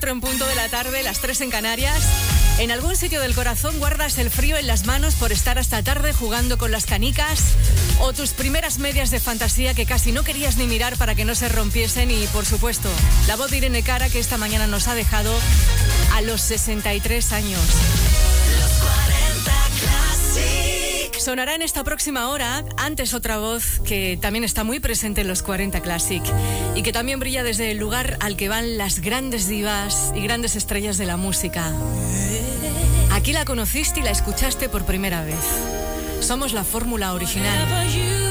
4 en punto de la tarde, las 3 en Canarias. En algún sitio del corazón guardas el frío en las manos por estar hasta tarde jugando con las canicas o tus primeras medias de fantasía que casi no querías ni mirar para que no se rompiesen y, por supuesto, la voz de Irene Cara que esta mañana nos ha dejado a los 63 años. Sonará en esta próxima hora, antes otra voz que también está muy presente en los 40 Classic y que también brilla desde el lugar al que van las grandes divas y grandes estrellas de la música. Aquí la conociste y la escuchaste por primera vez. Somos la fórmula original.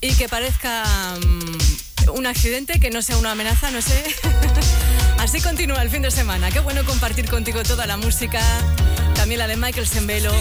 Y que parezca mm, un accidente, que no sea una amenaza, no sé. Así continúa el fin de semana. Qué bueno compartir contigo toda la música, también la de Michael Sembelo.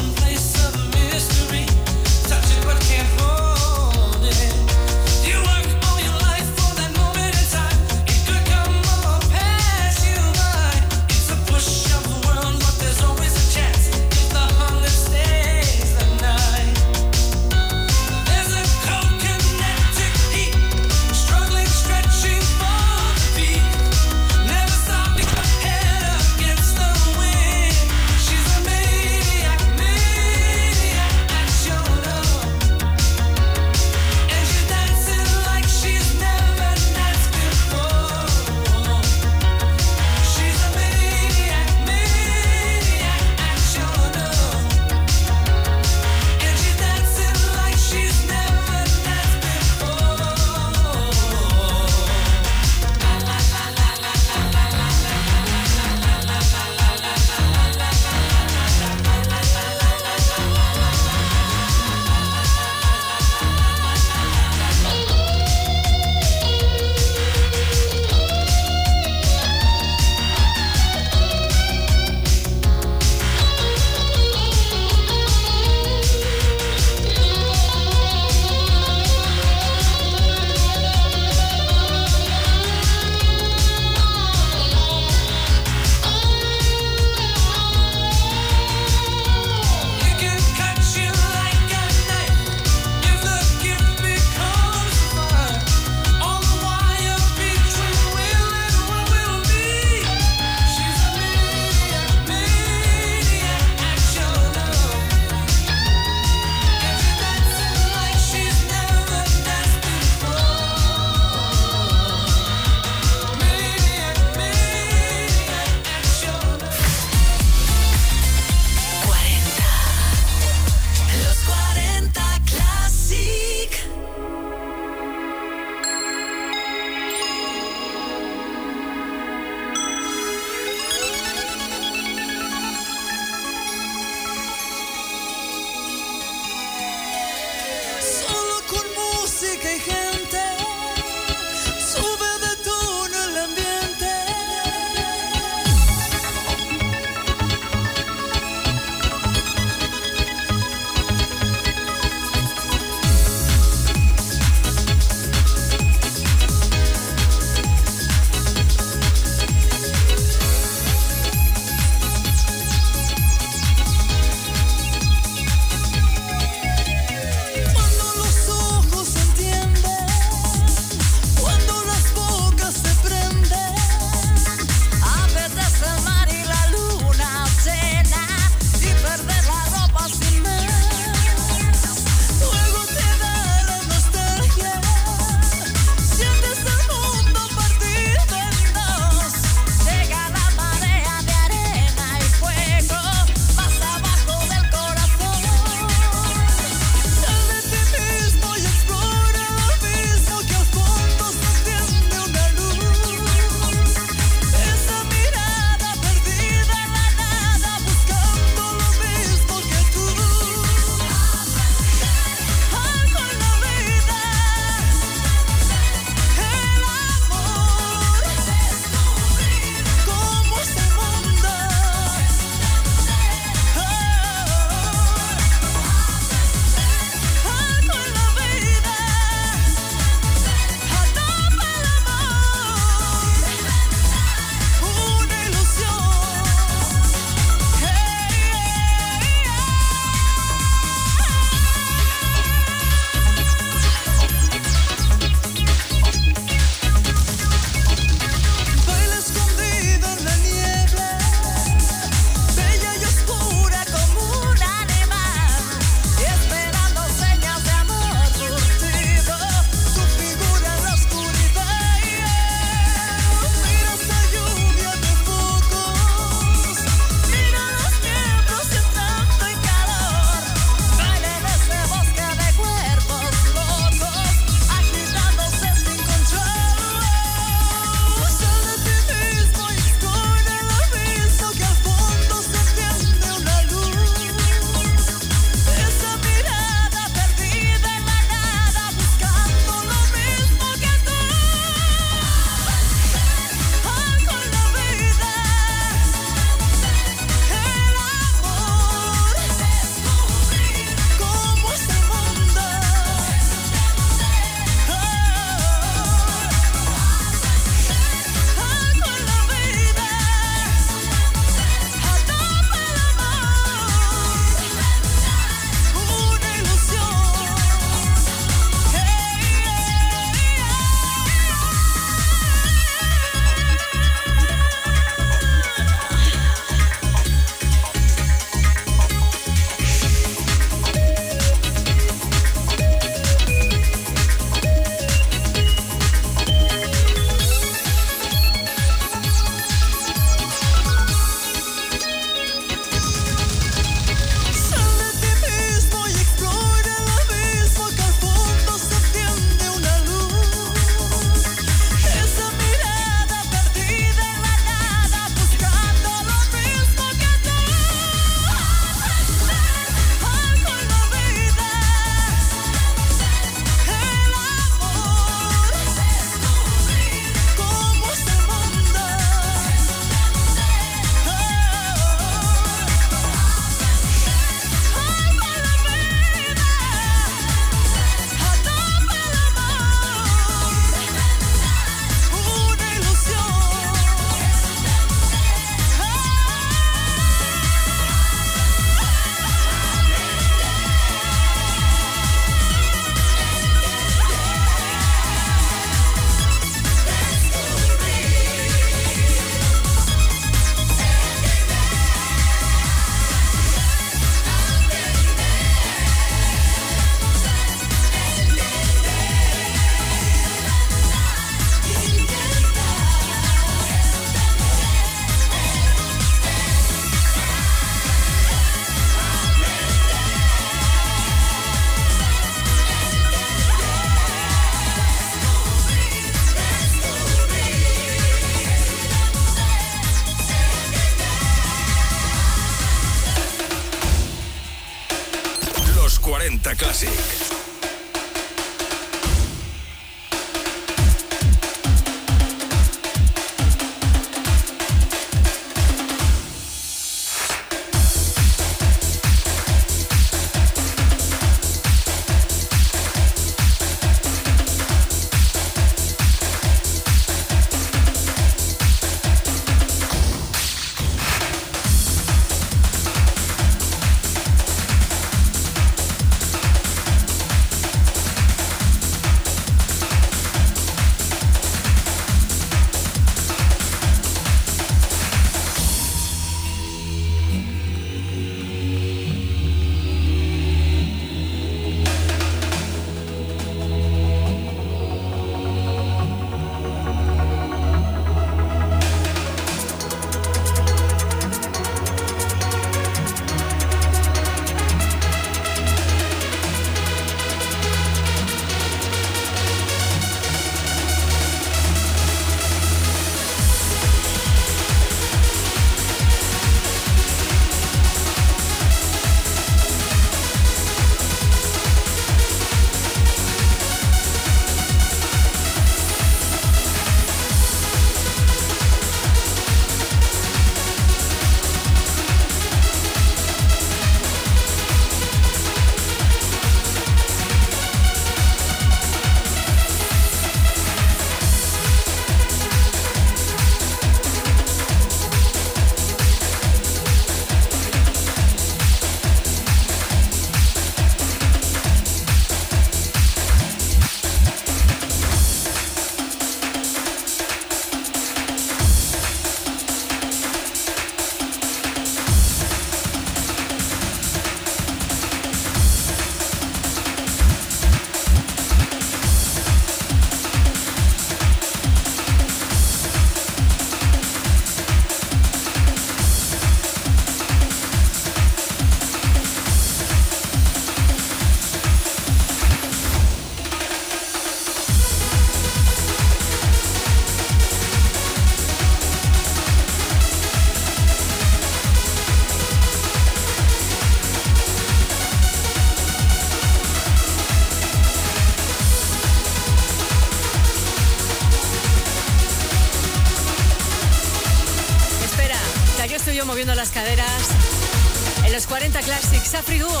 40 Classics, Afri Duo.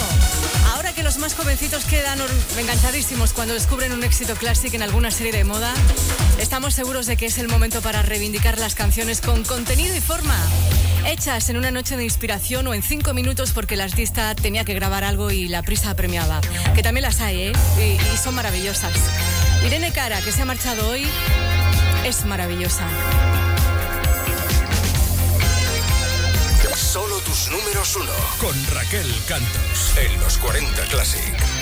Ahora que los más jovencitos quedan enganchadísimos cuando descubren un éxito clásico en alguna serie de moda, estamos seguros de que es el momento para reivindicar las canciones con contenido y forma. Hechas en una noche de inspiración o en cinco minutos porque el artista tenía que grabar algo y la prisa apremiaba. Que también las hay, ¿eh? Y son maravillosas. Irene Cara, que se ha marchado hoy, es maravillosa. Solo tus números uno. Con Raquel Cantos. En los 40 Classic.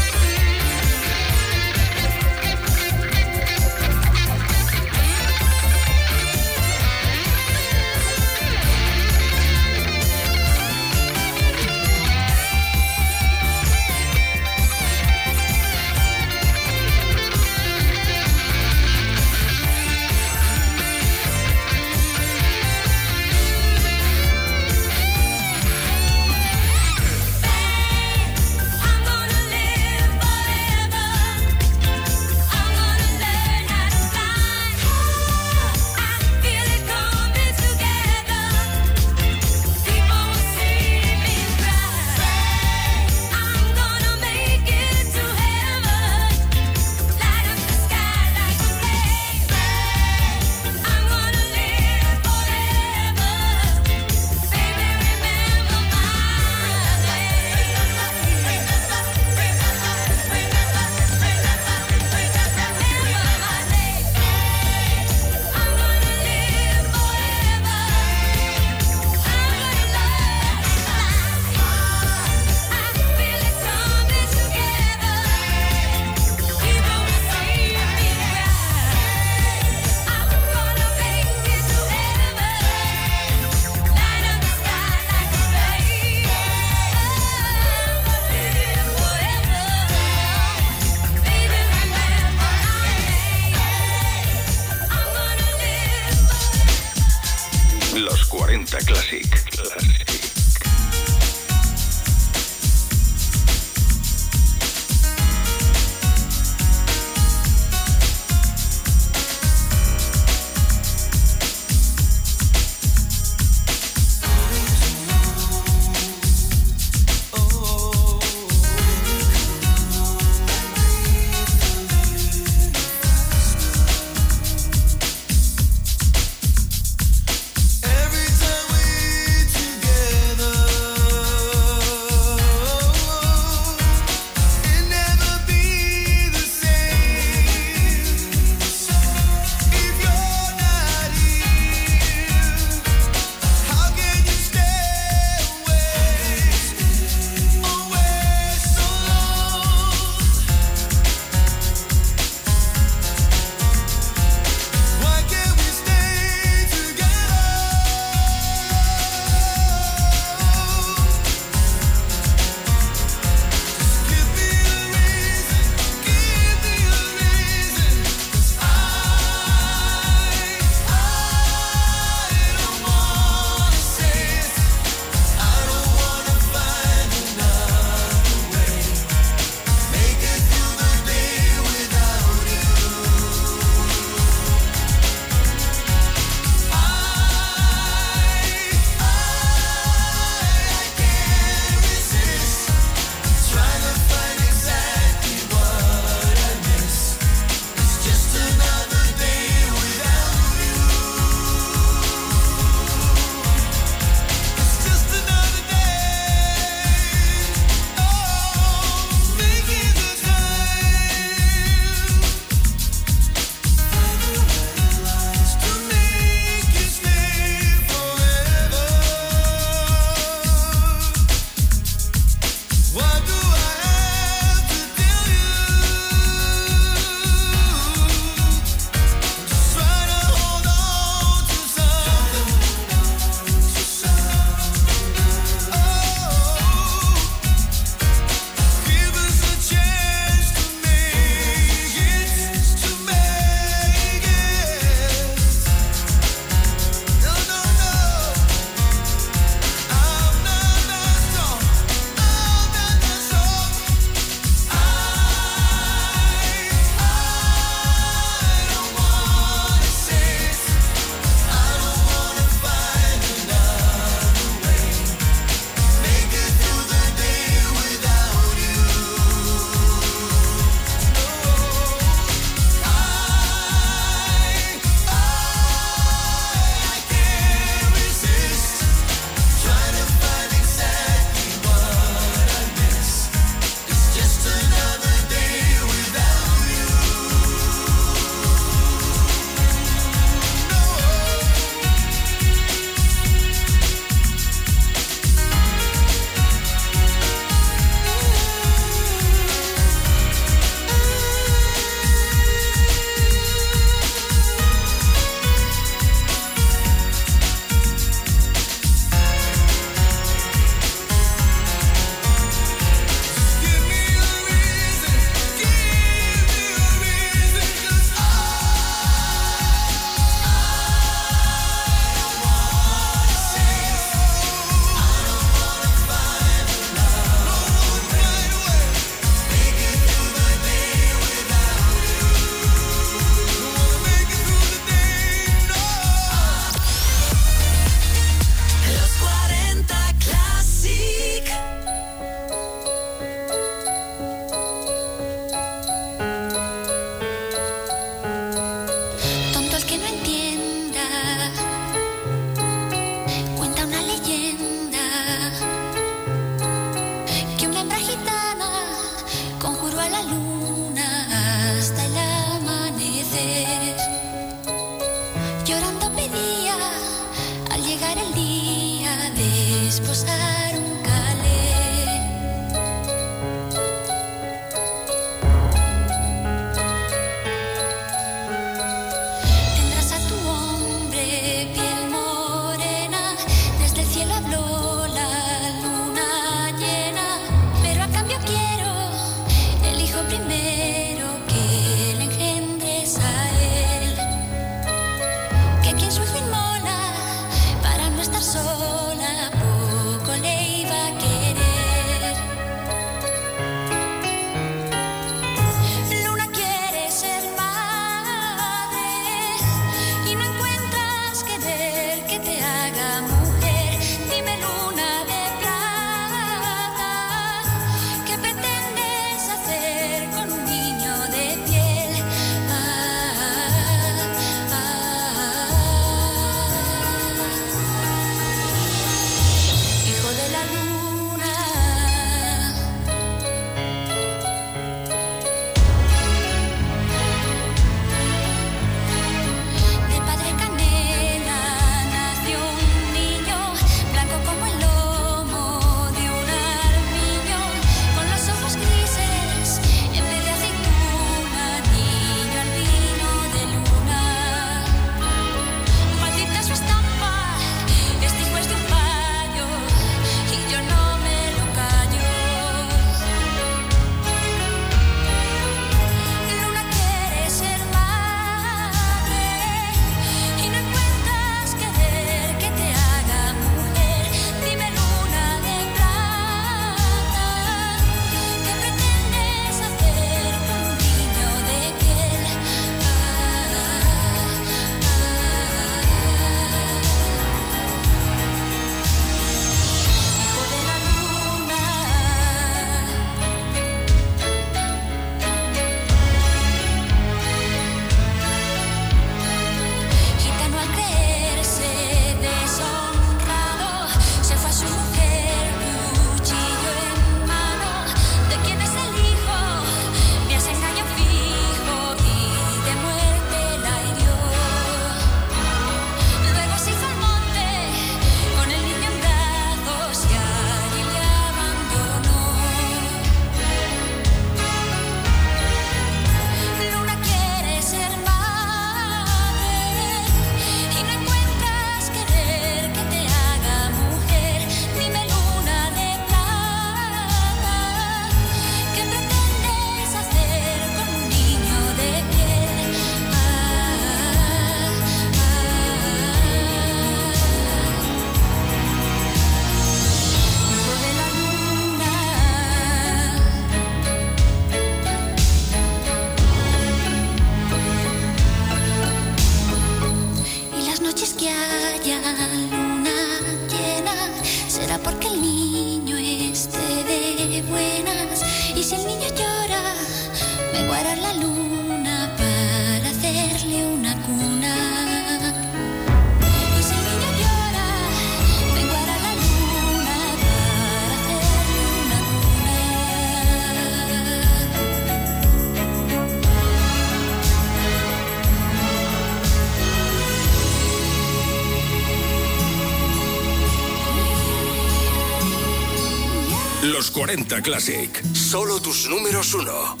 40 Classic. Solo tus números uno.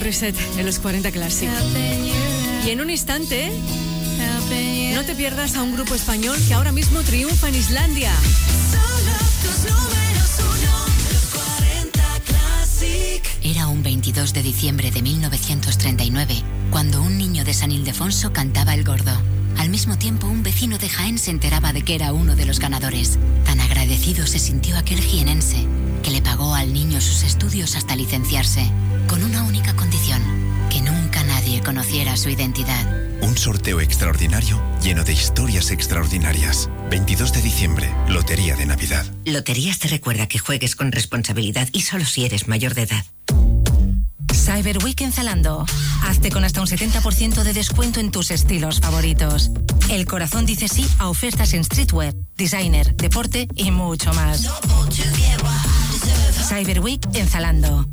Morissette en los 40 Classic. Y en un instante, no te pierdas a un grupo español que ahora mismo triunfa en Islandia. Era un 22 de diciembre de 1939 cuando un niño de San Ildefonso cantaba El Gordo. Al mismo tiempo, un vecino de Jaén se enteraba de que era uno de los ganadores. Tan agradecido se sintió aquel jienense, que le pagó al niño sus estudios hasta licenciarse con una única condición, que nunca nadie conociera su identidad. Un sorteo extraordinario lleno de historias extraordinarias. 22 de diciembre, Lotería de Navidad. Loterías te recuerda que juegues con responsabilidad y solo si eres mayor de edad. Cyber Week en Zalando. Hazte con hasta un 70% de descuento en tus estilos favoritos. El corazón dice sí a ofertas en streetwear, designer, deporte y mucho más. Cyber Week en Zalando.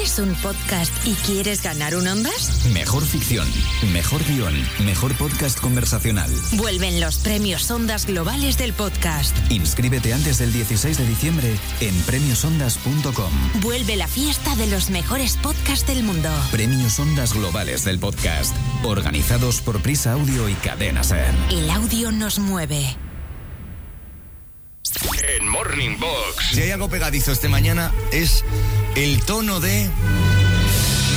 ¿Tienes un podcast y quieres ganar un Ondas? Mejor ficción, mejor guion, mejor podcast conversacional. Vuelven los premios Ondas Globales del podcast. Inscríbete antes del 16 de diciembre en premiosondas.com. Vuelve la fiesta de los mejores podcasts del mundo. Premios Ondas Globales del podcast, organizados por Prisa Audio y Cadena Ser. El audio nos mueve. En Morning Box. Si hay algo pegadizo este mañana es el tono de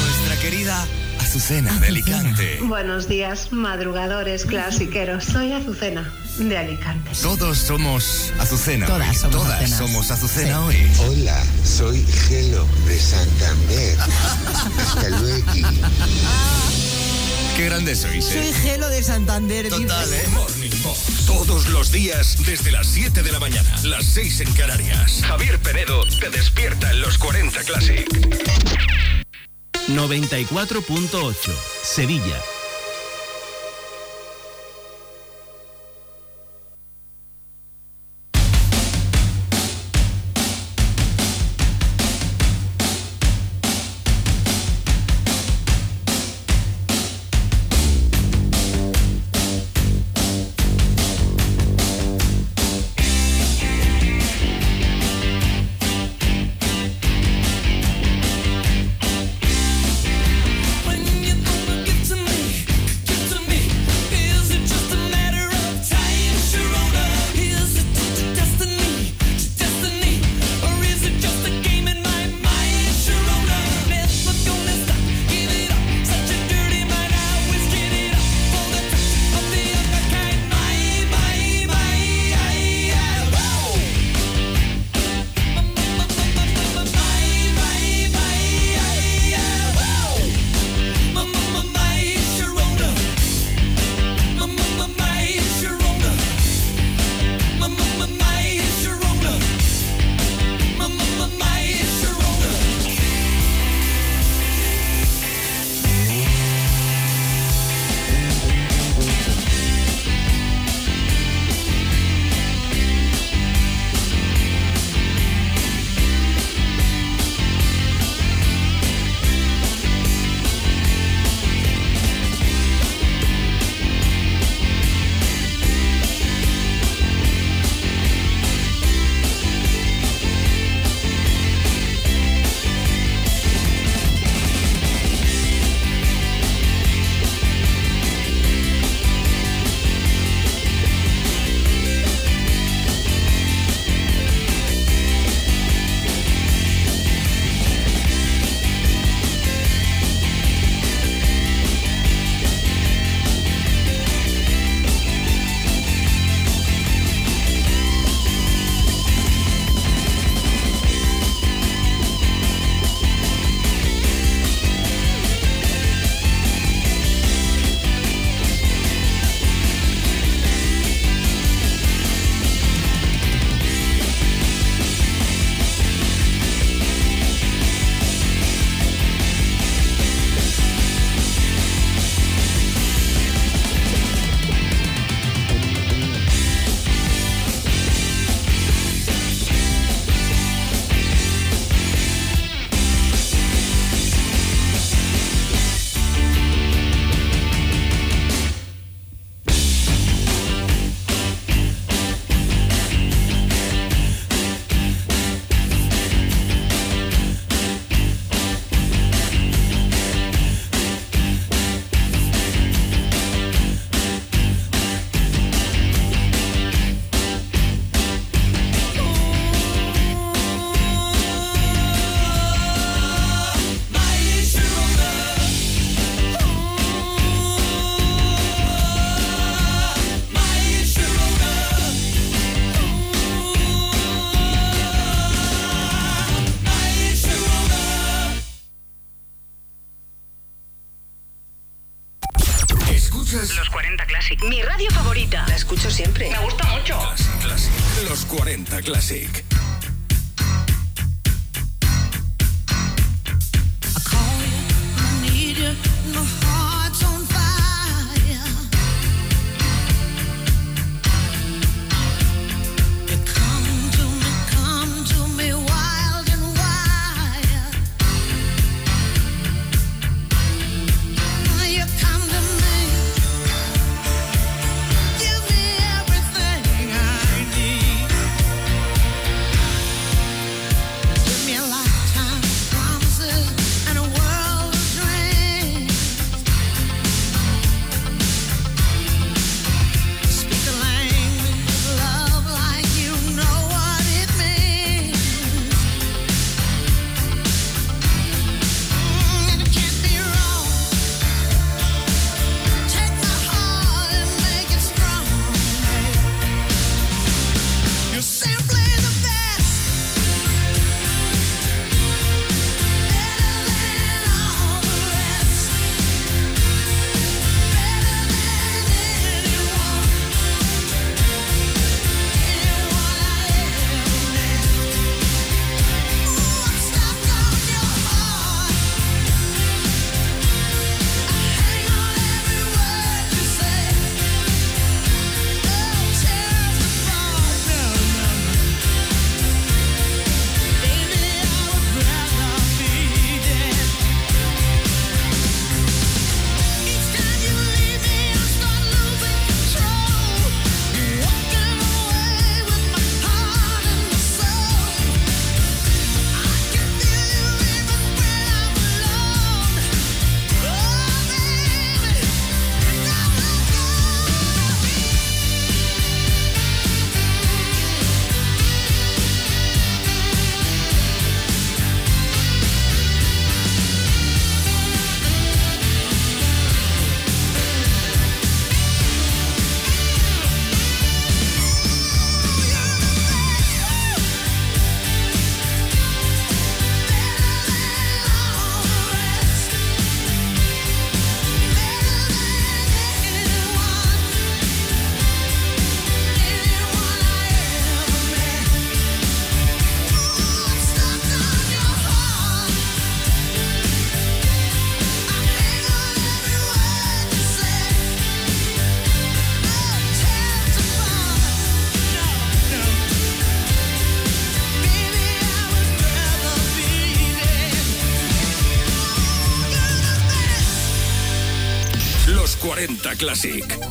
nuestra querida Azucena de Alicante. Buenos días, madrugadores clasiqueros. Soy Azucena, de Alicante. Todos somos Azucena. Todas hoy. somos Todas Azucenas. somos Azucena Sí. hoy. Hola, soy Gelo de Santander. Hasta luego. Qué grandes sois, ¿eh? Soy Gelo de Santander. Total. ¿eh? Morning Box. Todos los días desde las 7 de la mañana, las 6 en Canarias. Javier Penedo te despierta en los 40 Classic. 94.8 Sevilla. Classic.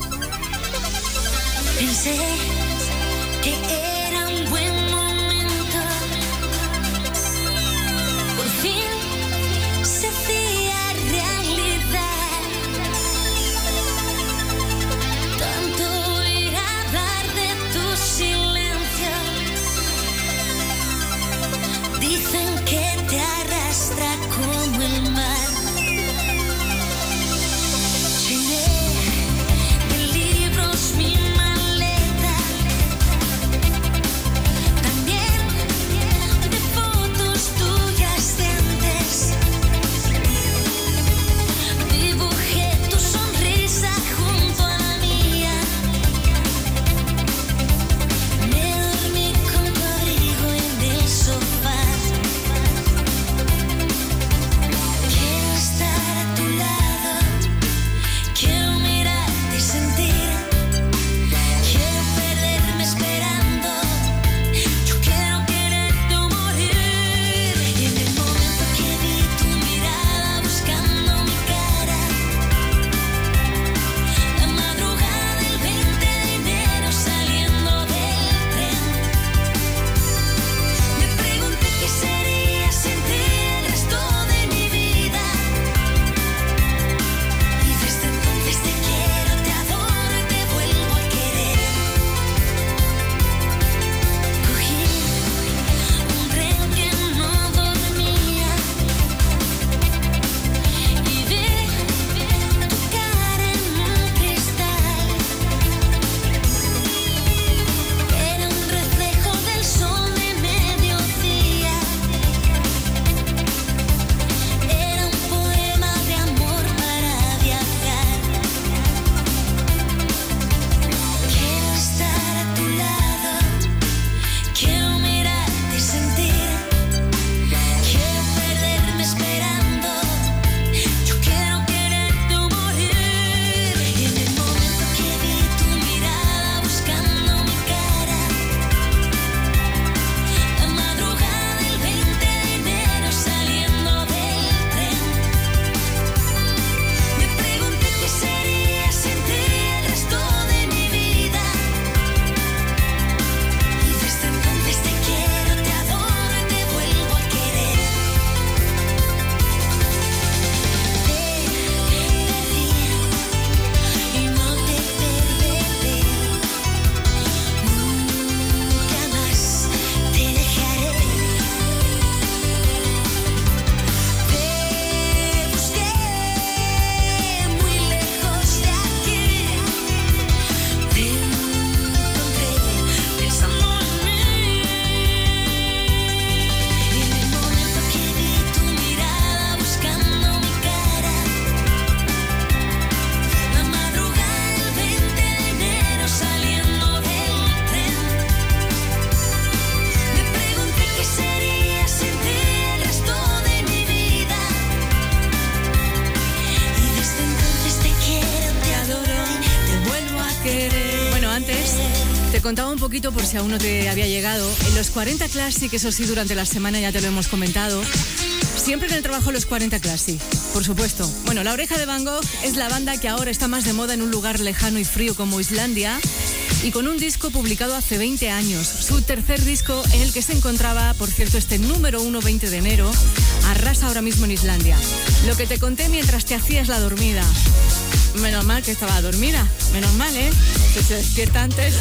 poquito por si aún no te había llegado. En los 40 Classic, eso sí, durante la semana ya te lo hemos comentado. Siempre en el trabajo los 40 Classic, por supuesto. Bueno, La Oreja de Van Gogh es la banda que ahora está más de moda en un lugar lejano y frío como Islandia y con un disco publicado hace 20 años, su tercer disco en el que se encontraba, por cierto, este número 1 20 de enero, arrasa ahora mismo en Islandia. Lo que te conté mientras te hacías la dormida. Menos mal que estaba dormida, menos mal, ¿eh? Que se despierta antes.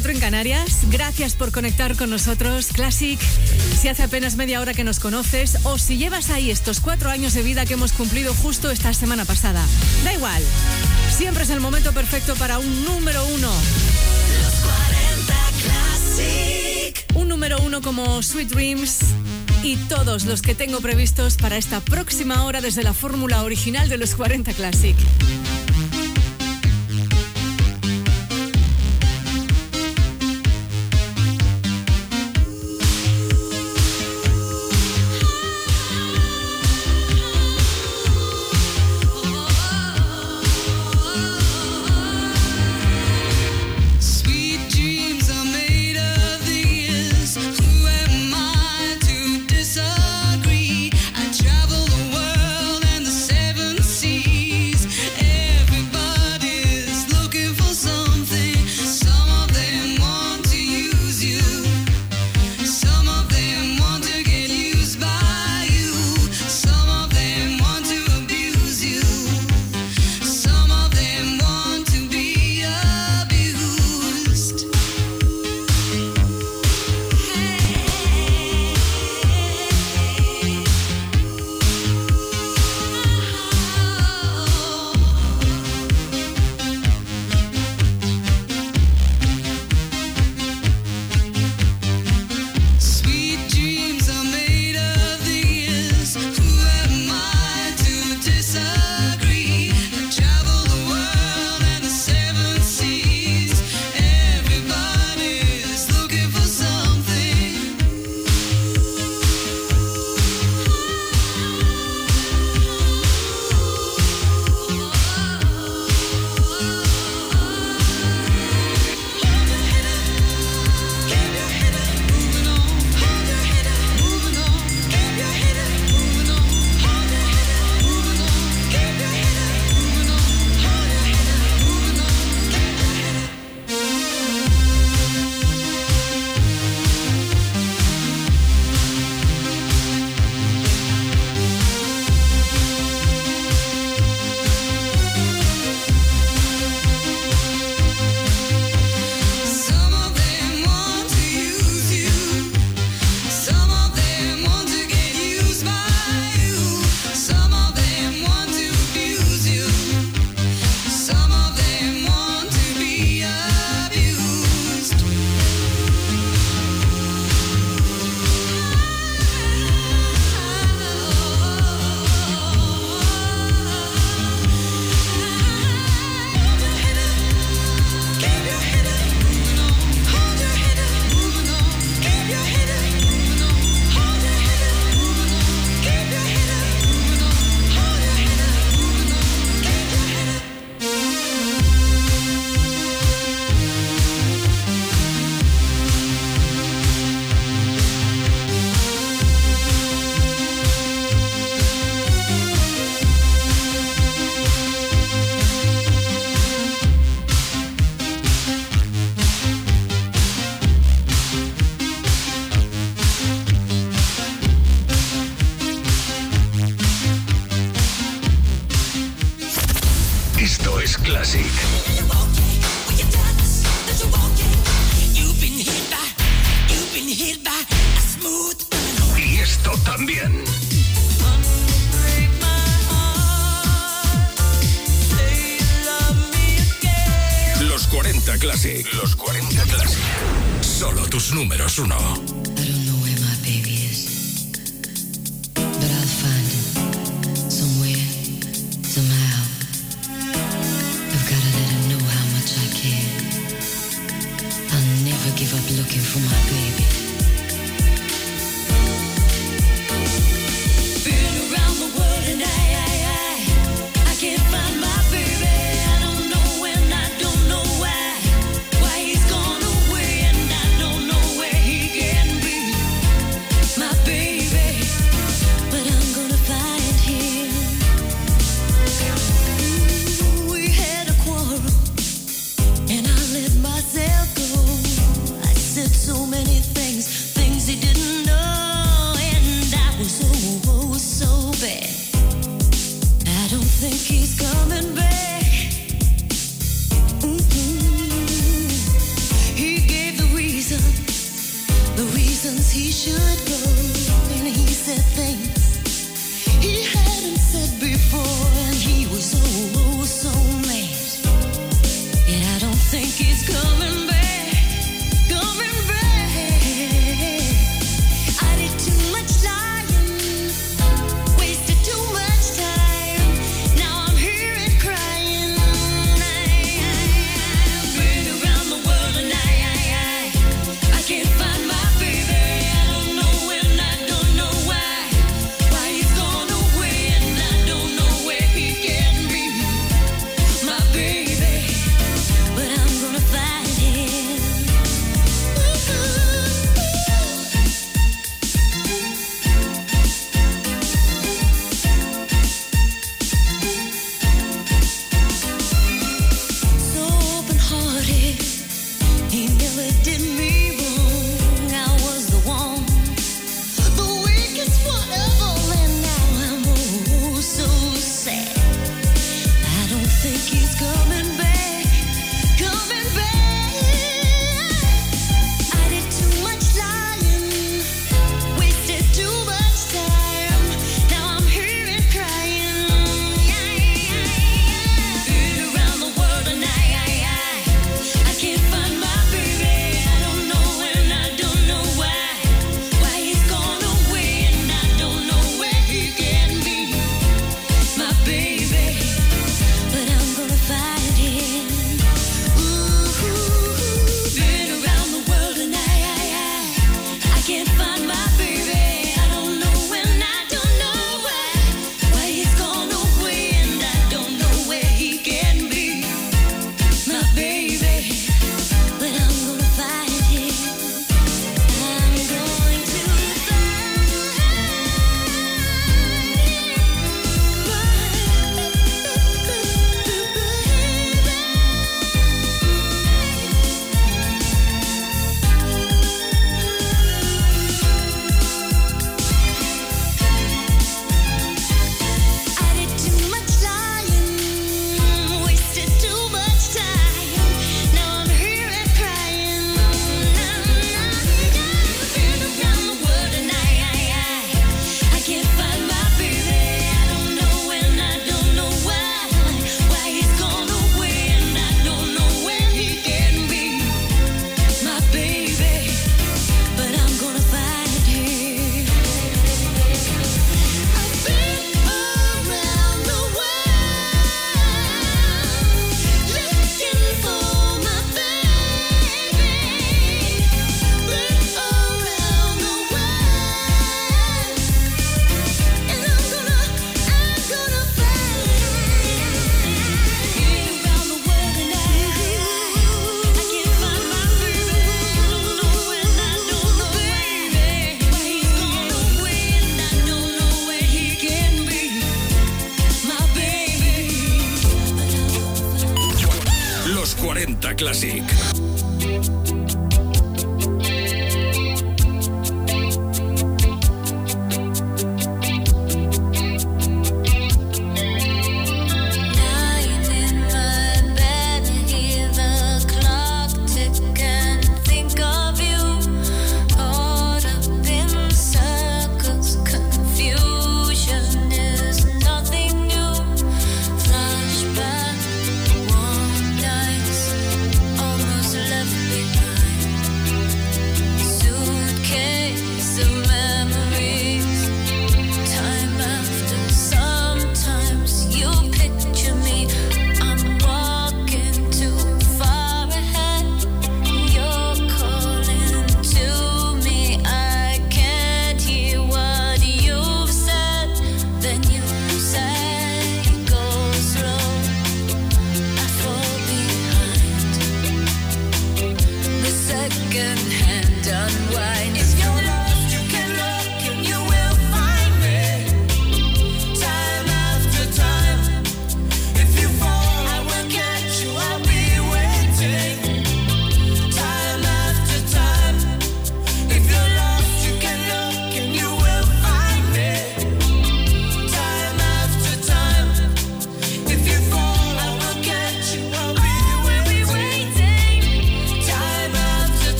4 en Canarias. Gracias por conectar con nosotros, Classic. Si hace apenas media hora que nos conoces o si llevas ahí estos cuatro años de vida que hemos cumplido justo esta semana pasada. Da igual. Siempre es el momento perfecto para un número uno. Los 40 Classic. Un número uno como Sweet Dreams y todos los que tengo previstos para esta próxima hora desde la fórmula original de los 40 Classic.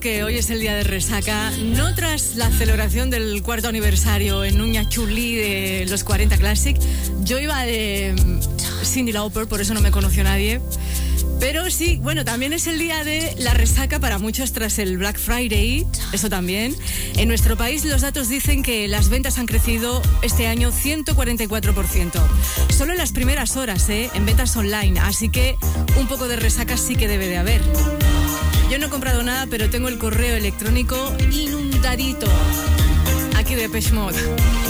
Que hoy es el día de resaca, no tras la celebración del cuarto aniversario en Uña Chulí de los 40 Classic. Yo iba de mm, Cindy Lauper, por eso no me conoció nadie. Pero sí, bueno, también es el día de la resaca para muchos tras el Black Friday, eso también. En nuestro país los datos dicen que las ventas han crecido este año 144%. Solo en las primeras horas, ¿eh? En ventas online, así que un poco de resaca sí que debe de haber. Yo no he comprado nada, pero tengo el correo electrónico inundadito. Aquí de Mode.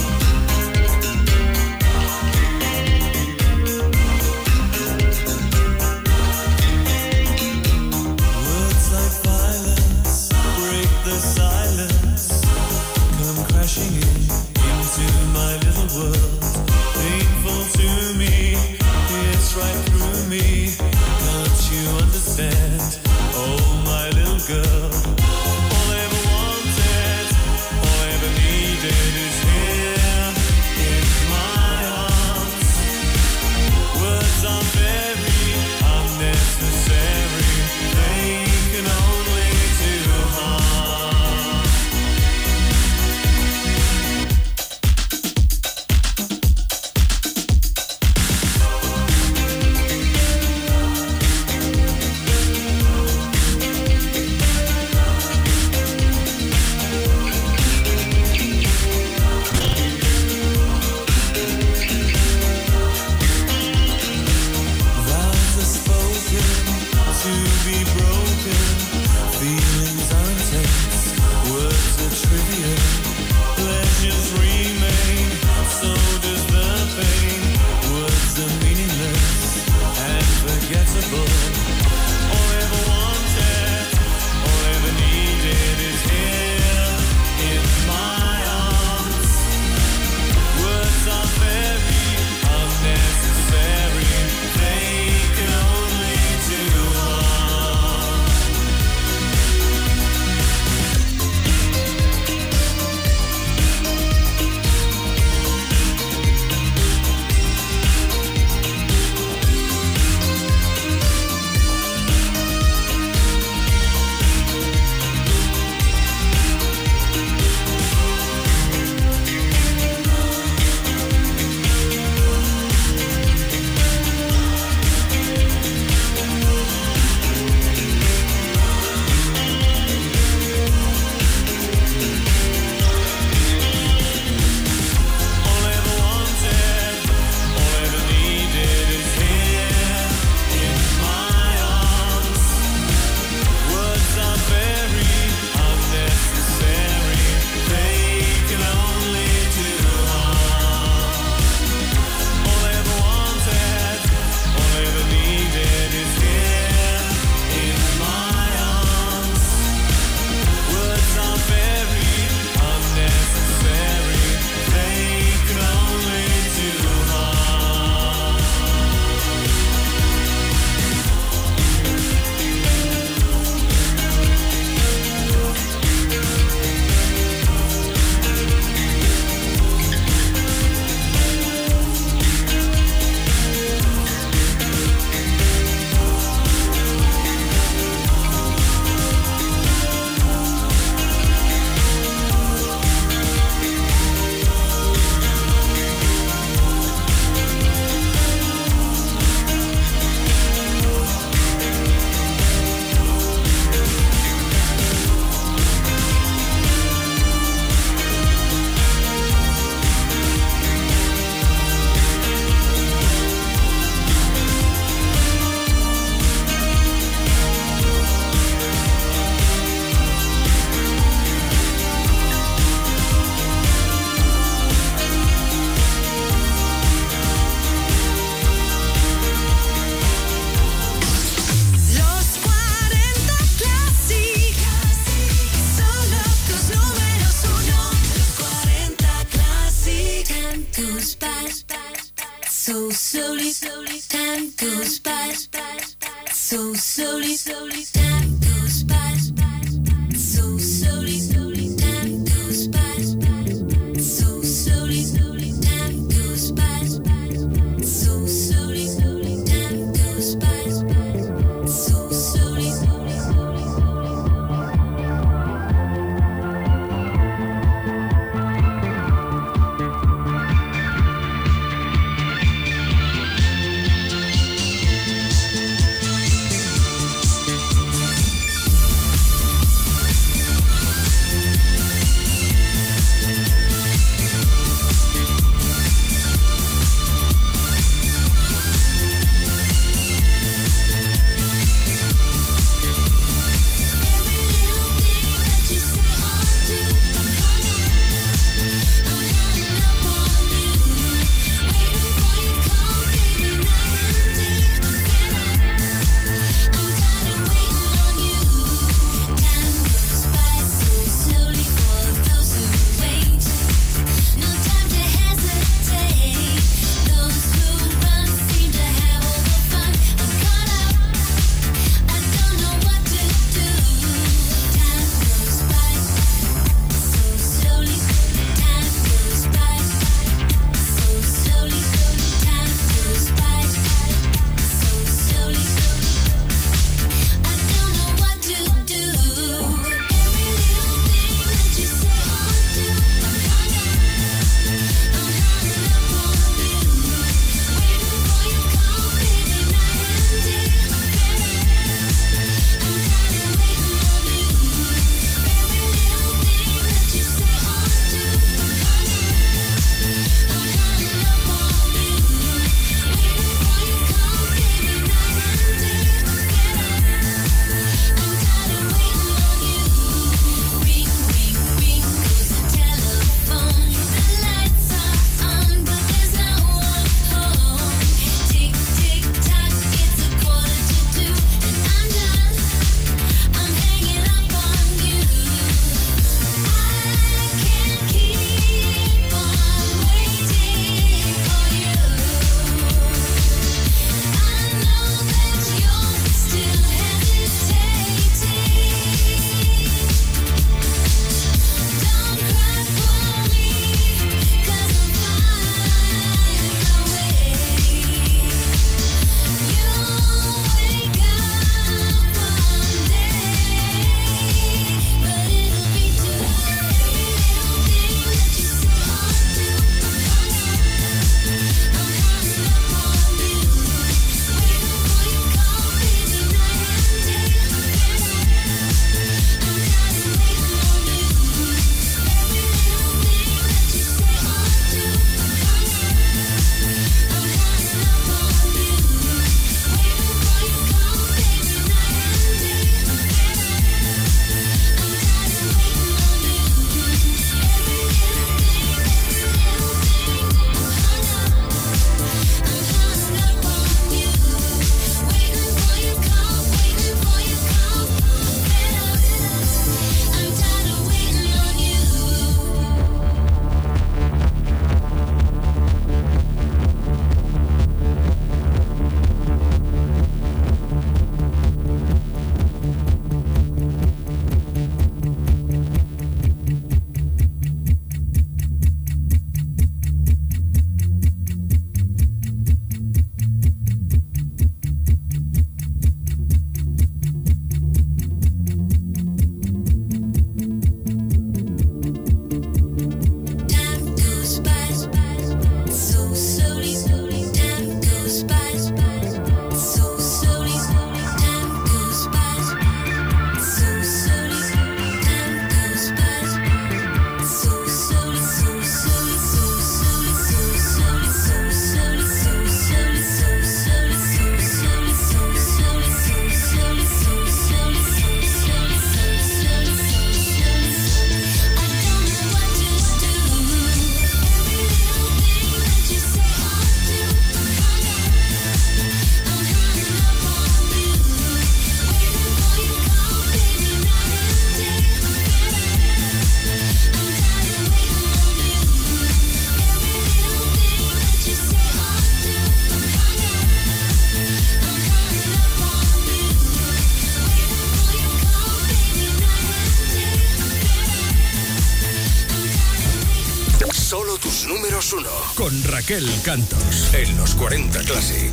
Raquel Cantos. En los 40 Classic.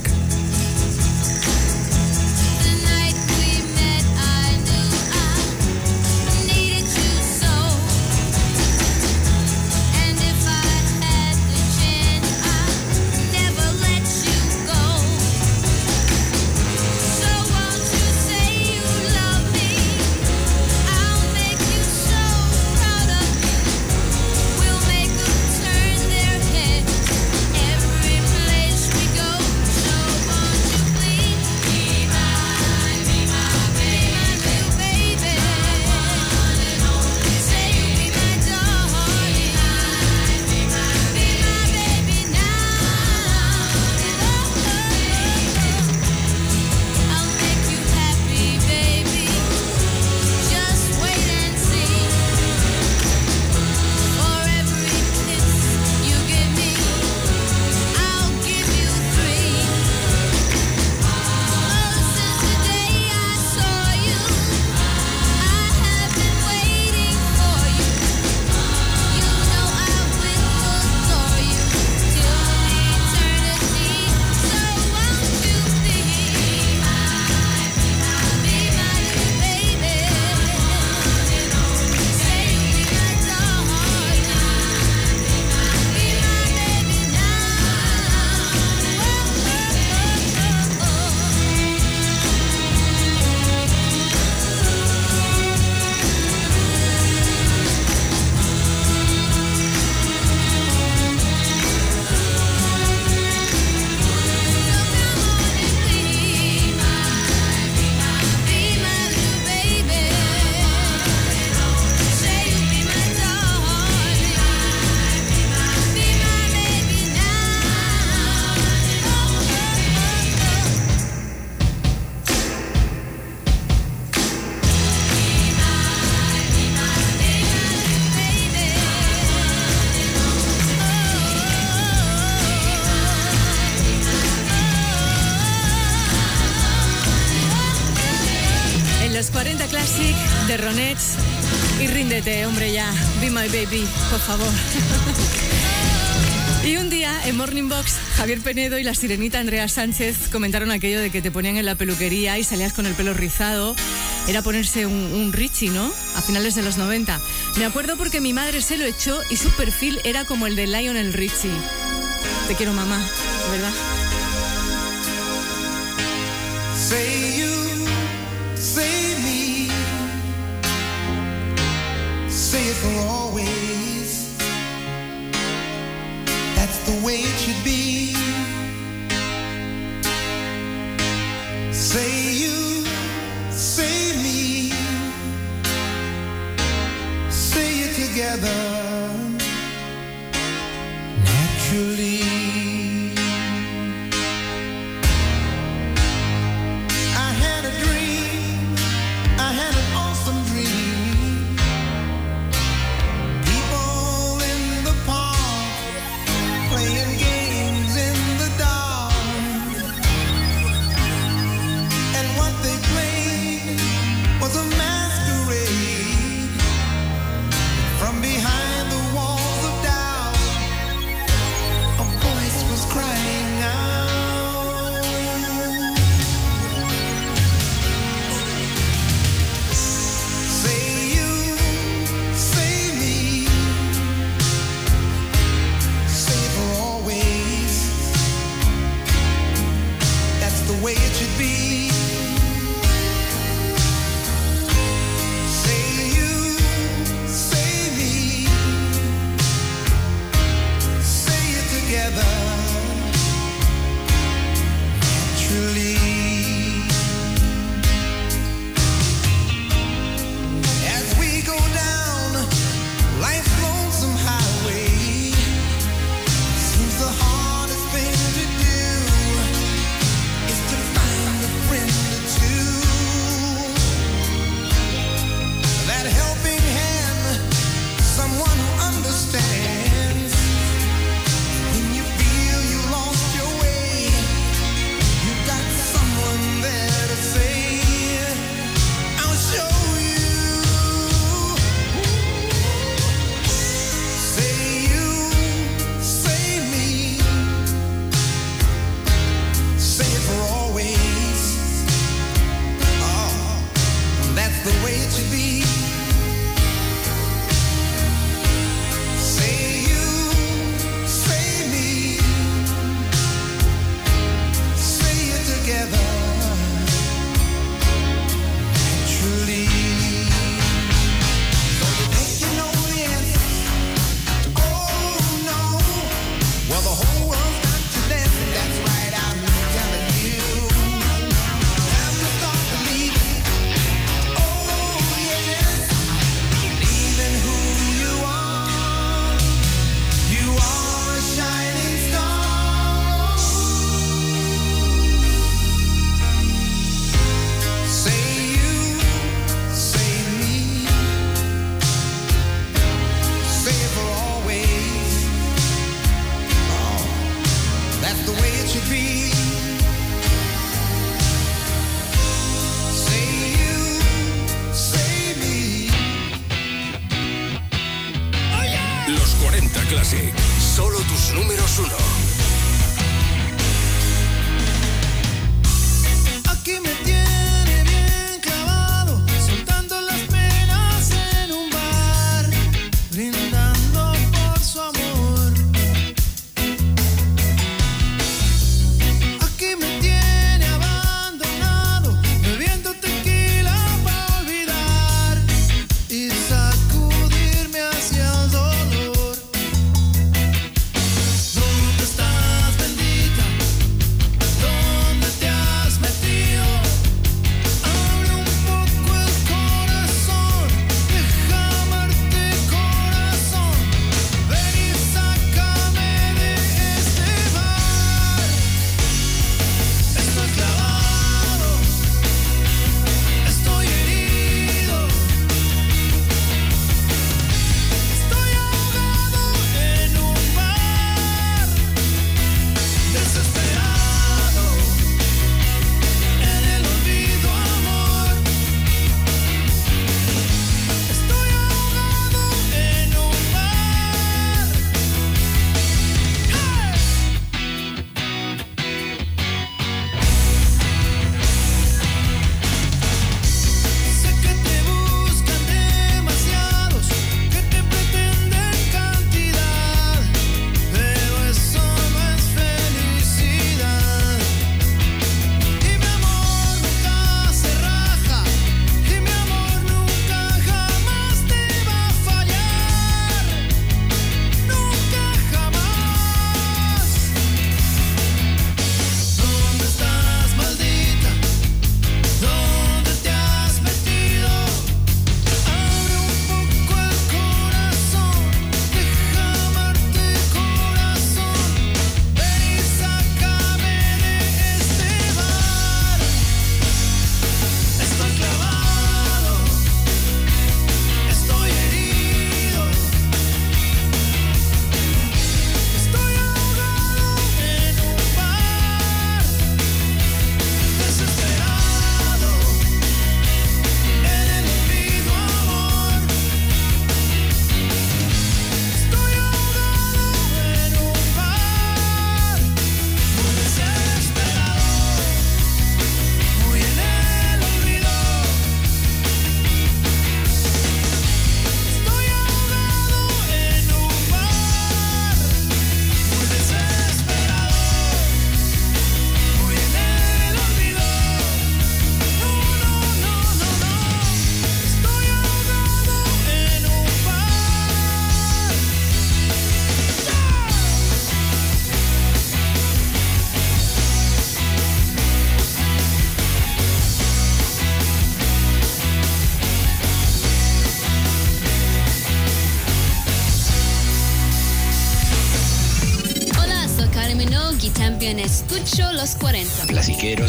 Baby, por favor. Y un día en Morning Box, Javier Penedo y la sirenita Andrea Sánchez comentaron aquello de que te ponían en la peluquería y salías con el pelo rizado. Era ponerse un, un Richie, ¿no? A finales de los 90. Me acuerdo porque mi madre se lo echó y su perfil era como el de Lionel Richie. Te quiero, mamá, ¿verdad?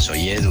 Clasiquero,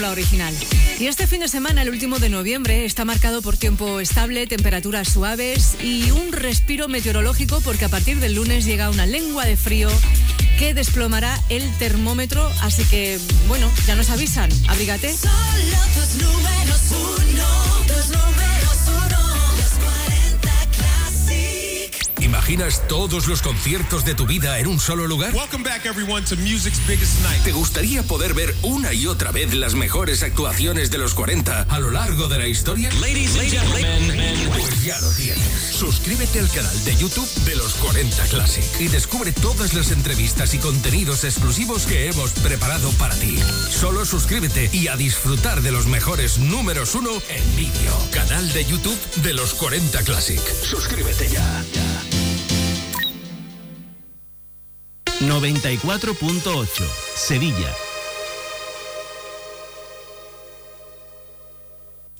fórmula original. Y este fin de semana, el último de noviembre, está marcado por tiempo estable, temperaturas suaves y un respiro meteorológico porque a partir del lunes llega una lengua de frío que desplomará el termómetro. Así que, bueno, ya nos avisan. Abrígate. ¿Imaginas todos los conciertos de tu vida en un solo lugar? Welcome back, everyone, to Music's Biggest Night. ¿Te gustaría poder ver una y otra vez las mejores actuaciones de los 40 a lo largo de la historia? Ladies and gentlemen. Pues ya lo tienes. Suscríbete al canal de YouTube de los 40 Classic y descubre todas las entrevistas y contenidos exclusivos que hemos preparado para ti. Solo suscríbete y a disfrutar de los mejores números uno en vídeo. Canal de YouTube de los 40 Classic. Suscríbete ya. 94.8 Sevilla.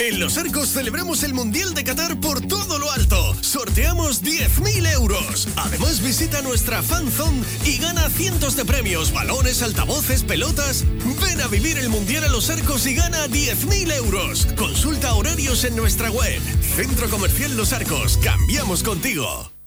En Los Arcos celebramos el Mundial de Qatar por todo lo alto. Sorteamos 10.000 euros. Además visita nuestra fan zone y gana cientos de premios, balones, altavoces, pelotas. Ven a vivir el Mundial a Los Arcos y gana 10.000 euros. Consulta horarios en nuestra web. Centro Comercial Los Arcos. Cambiamos contigo.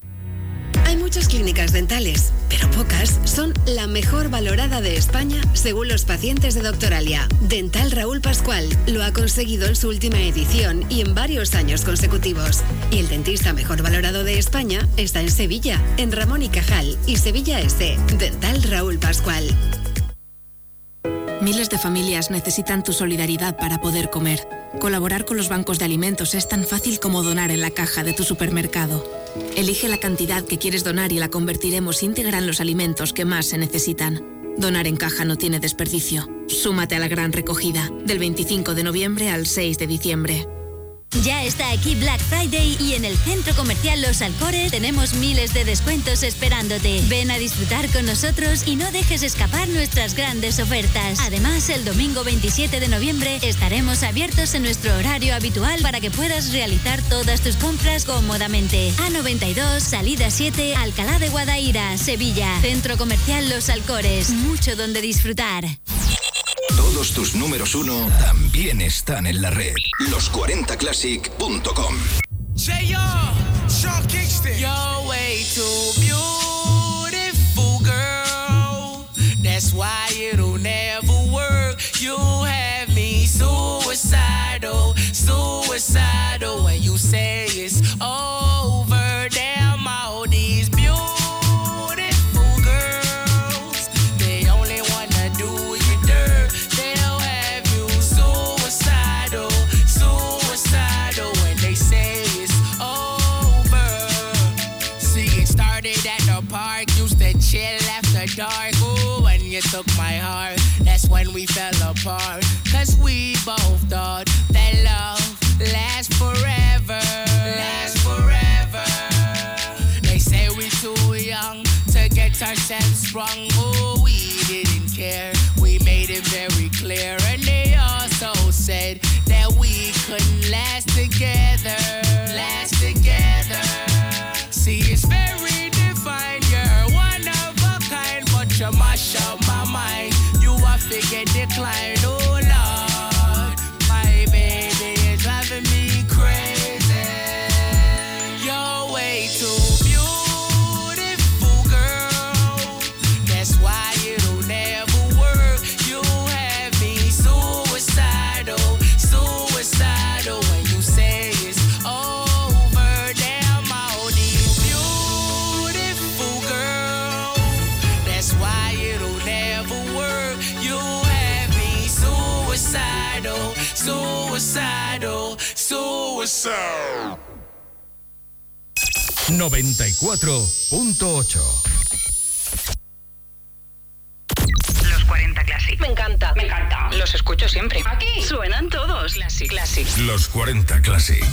Hay muchas clínicas dentales, pero pocas son la mejor valorada de España según los pacientes de Doctoralia. Dental Raúl Pascual lo ha conseguido en su última edición y en varios años consecutivos. Y el dentista mejor valorado de España está en Sevilla, en Ramón y Cajal y Sevilla S. Dental Raúl Pascual. Miles de familias necesitan tu solidaridad para poder comer. Colaborar con los bancos de alimentos es tan fácil como donar en la caja de tu supermercado. Elige la cantidad que quieres donar y la convertiremos íntegra en los alimentos que más se necesitan. Donar en caja no tiene desperdicio. Súmate a la gran recogida, del 25 de noviembre al 6 de diciembre. Ya está aquí Black Friday y en el centro comercial Los Alcores tenemos miles de descuentos esperándote. Ven a disfrutar con nosotros y no dejes escapar nuestras grandes ofertas. Además, el domingo 27 de noviembre estaremos abiertos en nuestro horario habitual para que puedas realizar todas tus compras cómodamente. A92, salida 7, Alcalá de Guadaira, Sevilla. Centro comercial Los Alcores. Mucho donde disfrutar. Todos tus números uno también están en la red. Los40classic.com. J.O. Sean Kingston. You're way too beautiful, girl. That's why it'll never work. You have me suicidal, suicidal. When you say it's over, apart. Cause we both thought that love lasts forever. Lasts forever. They say we're too young to get ourselves sprung. Oh, we didn't care. We made it very clear. And they also said that we couldn't last together. 94.8 Los 40 Classic. Me encanta, me encanta. Los escucho siempre. Aquí suenan todos. Classic, Classic. Los 40 Classic.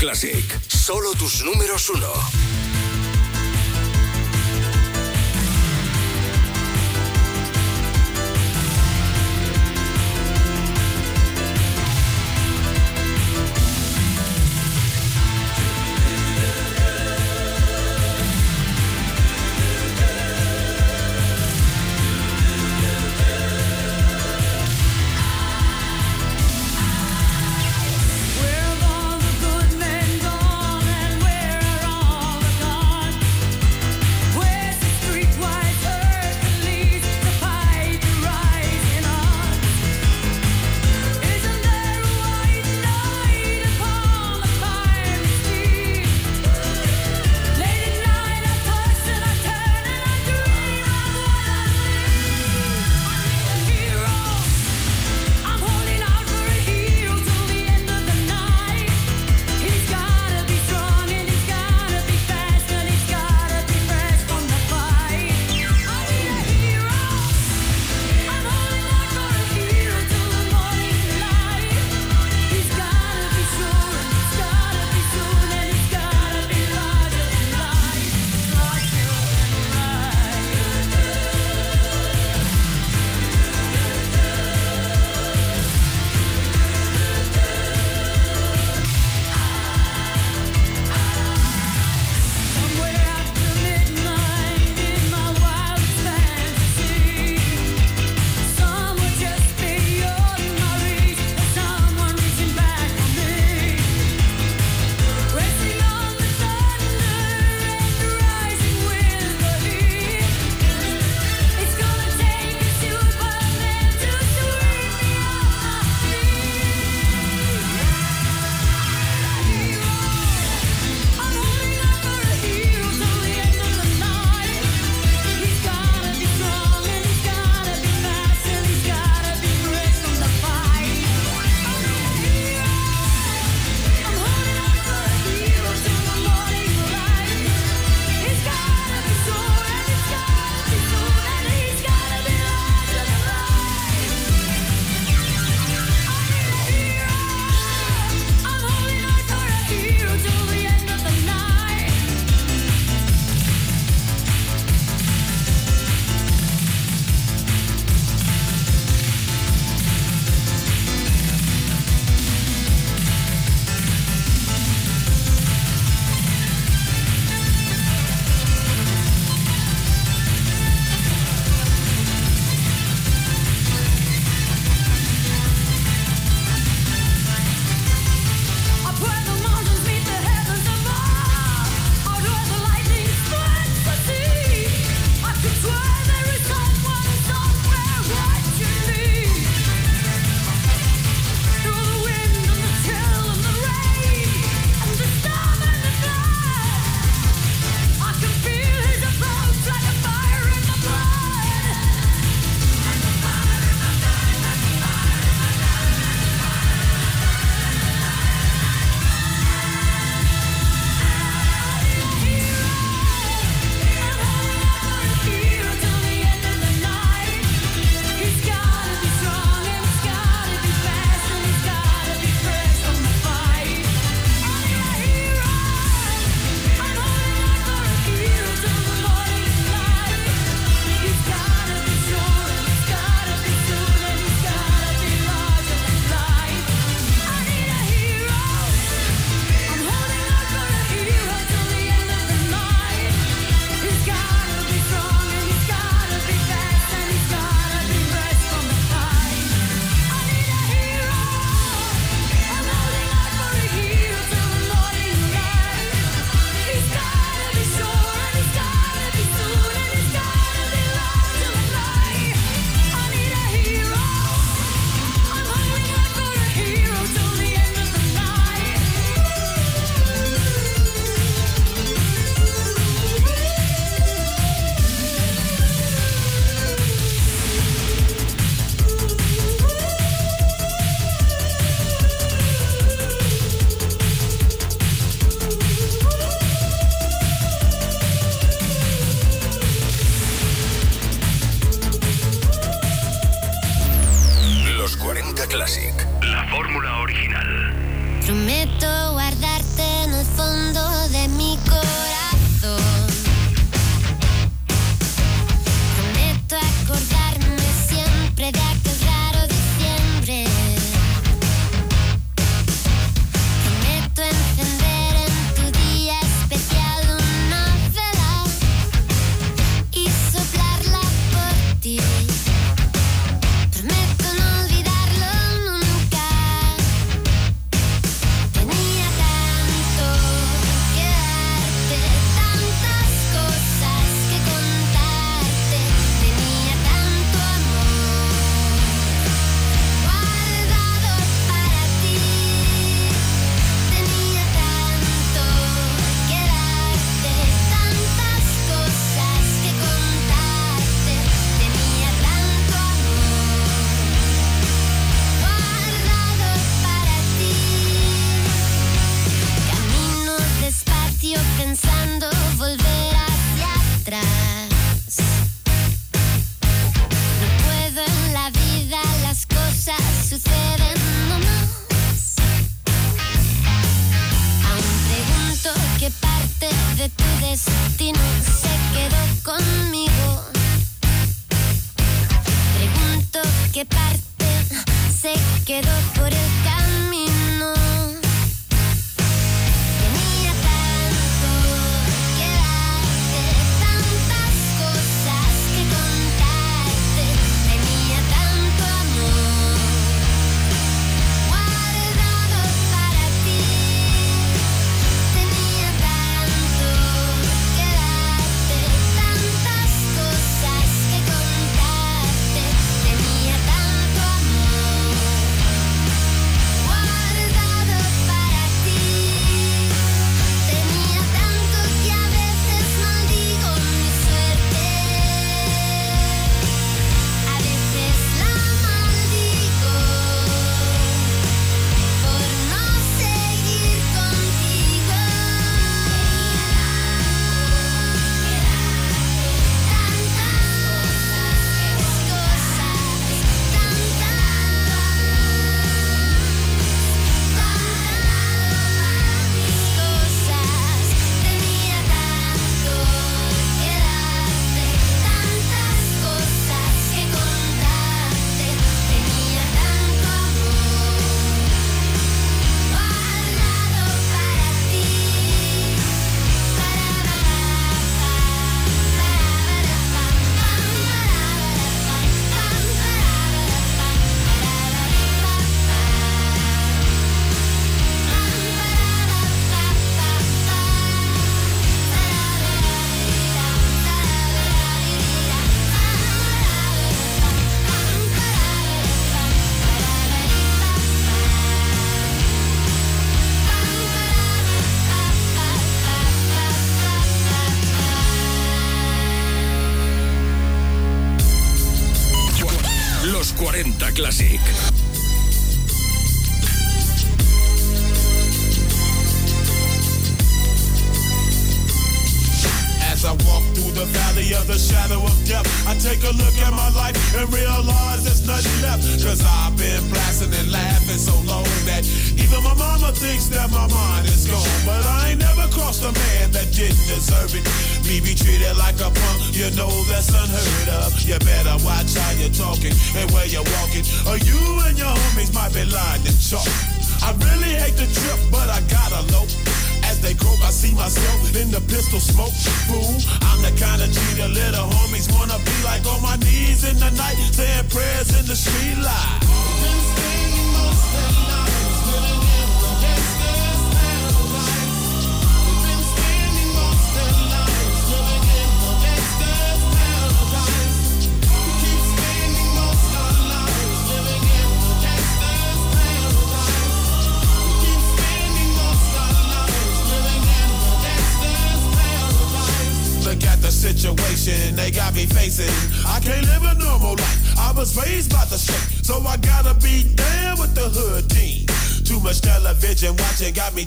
clase.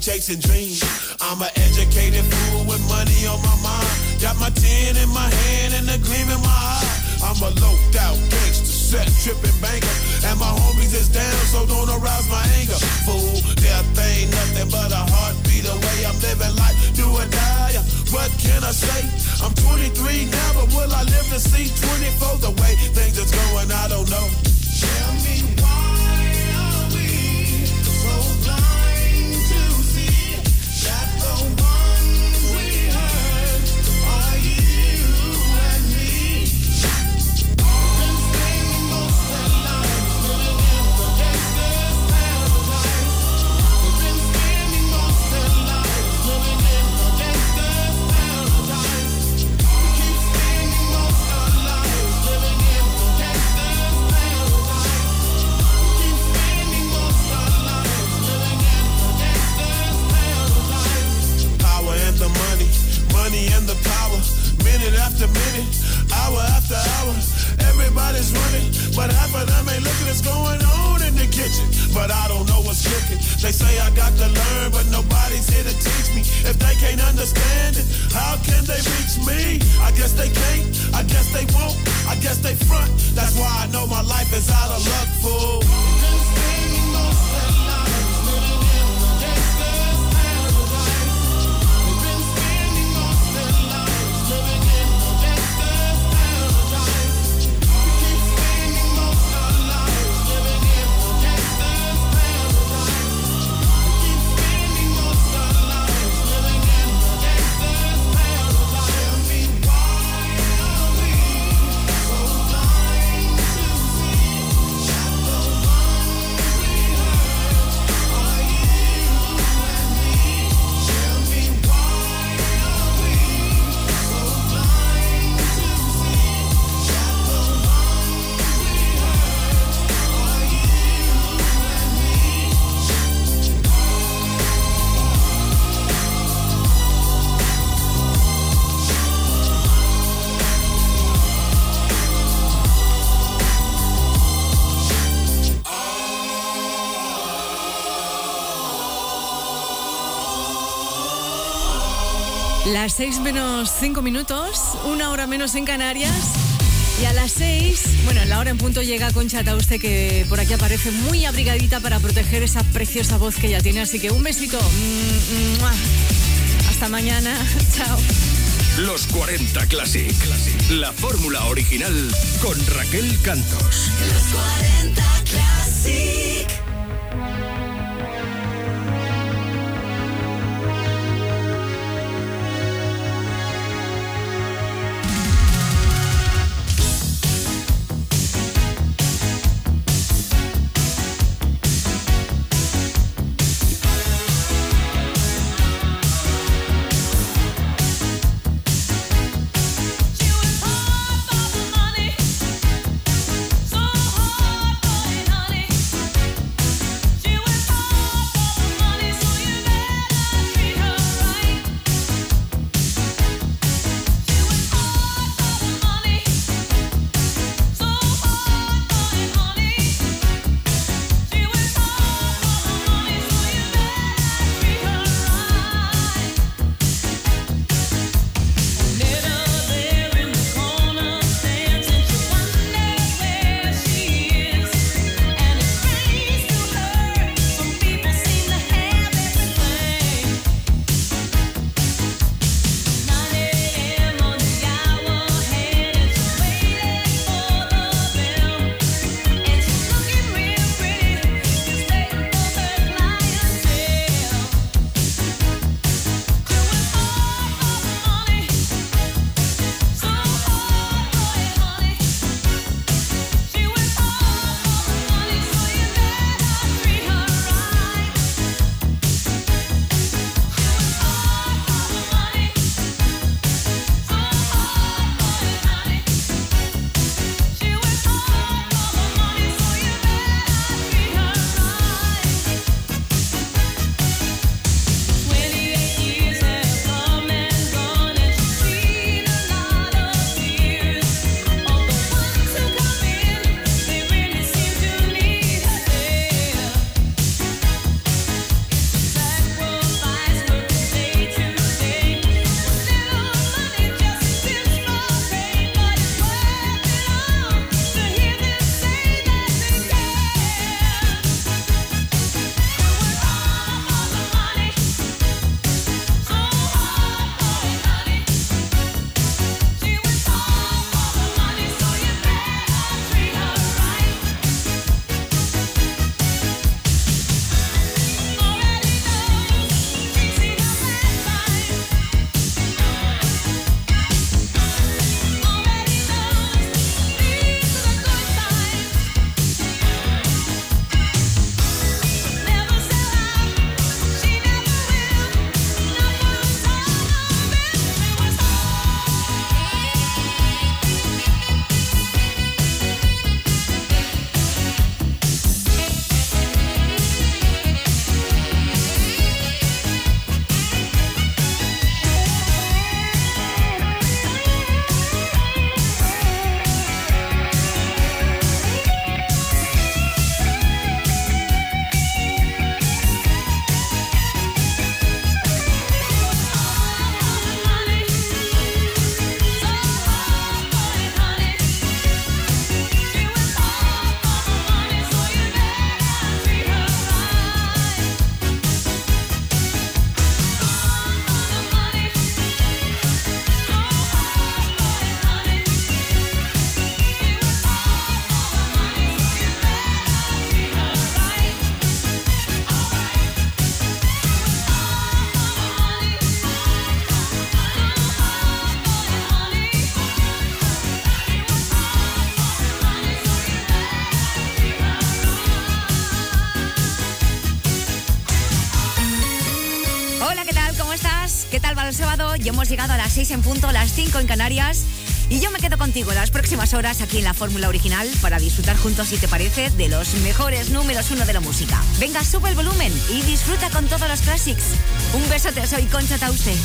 Chasing dreams. guess they won't, I guess they front. That's why I know my life is out of luck, fool. Las 6 menos 5 minutos, una hora menos en Canarias. Y a las 6, bueno, en la hora en punto llega Concha Tauste, que por aquí aparece muy abrigadita para proteger esa preciosa voz que ella tiene. Así que un besito. Mm, mm, ah. Hasta mañana. Chao. Los 40 Classic. La fórmula original con Raquel Cantos. Los 40 Classic. las en punto, las 5 en Canarias. Y yo me quedo contigo las próximas horas aquí en la Fórmula Original para disfrutar juntos, si te parece, de los mejores números uno de la música. Venga, sube el volumen y disfruta con todos los clásicos. Un besote, soy Concha Tauste.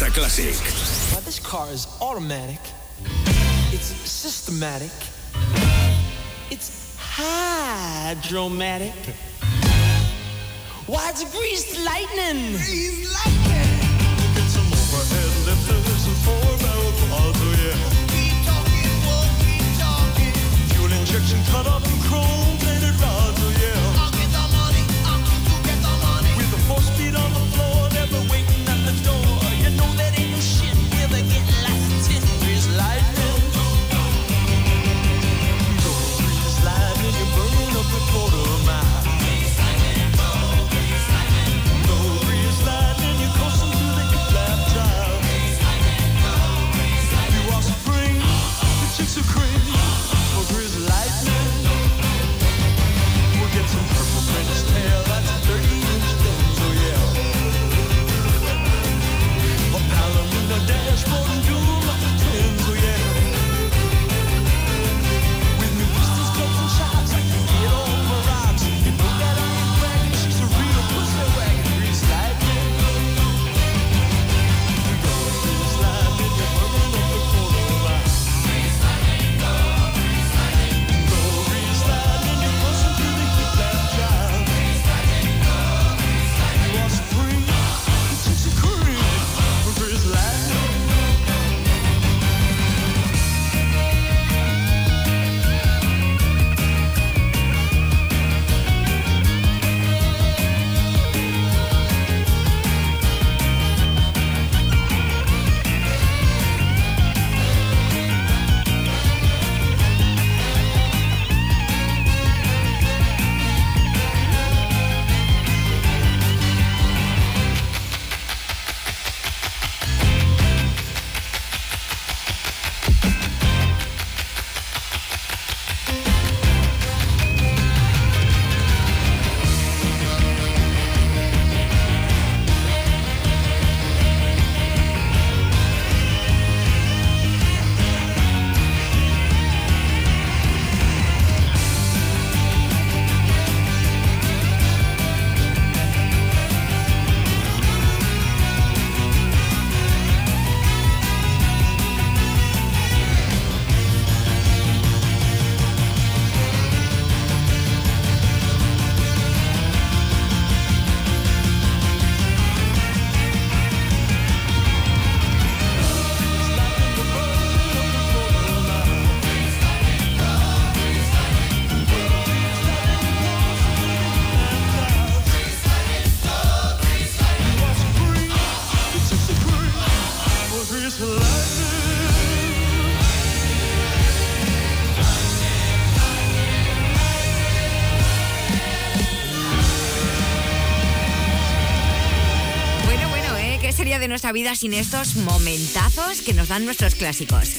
Los 40 Classic. Why this car is automatic. It's systematic. It's hydromatic. Why it's greased lightning. Greased lightning. Get some overhead lifters and four barrel quads, oh yeah. Keep talking, won't keep talking. Fuel injection cut up nuestra vida sin estos momentazos que nos dan nuestros clásicos?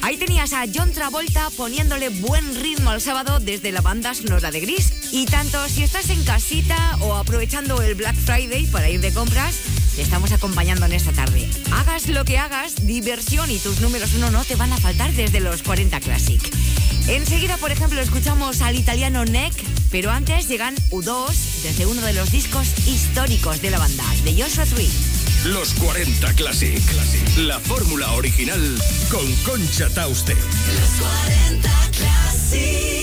Ahí tenías a John Travolta poniéndole buen ritmo al sábado desde la banda sonora de Gris. Y tanto si estás en casita o aprovechando el Black Friday para ir de compras, te estamos acompañando en esta tarde. Hagas lo que hagas, diversión y tus números uno no te van a faltar desde los 40 Classic. Enseguida, por ejemplo, escuchamos al italiano Neck, pero antes llegan U2 desde uno de los discos históricos de la banda, de Joshua Tree. Los 40 Classic. La fórmula original con Concha Tauste. Los 40 Classic.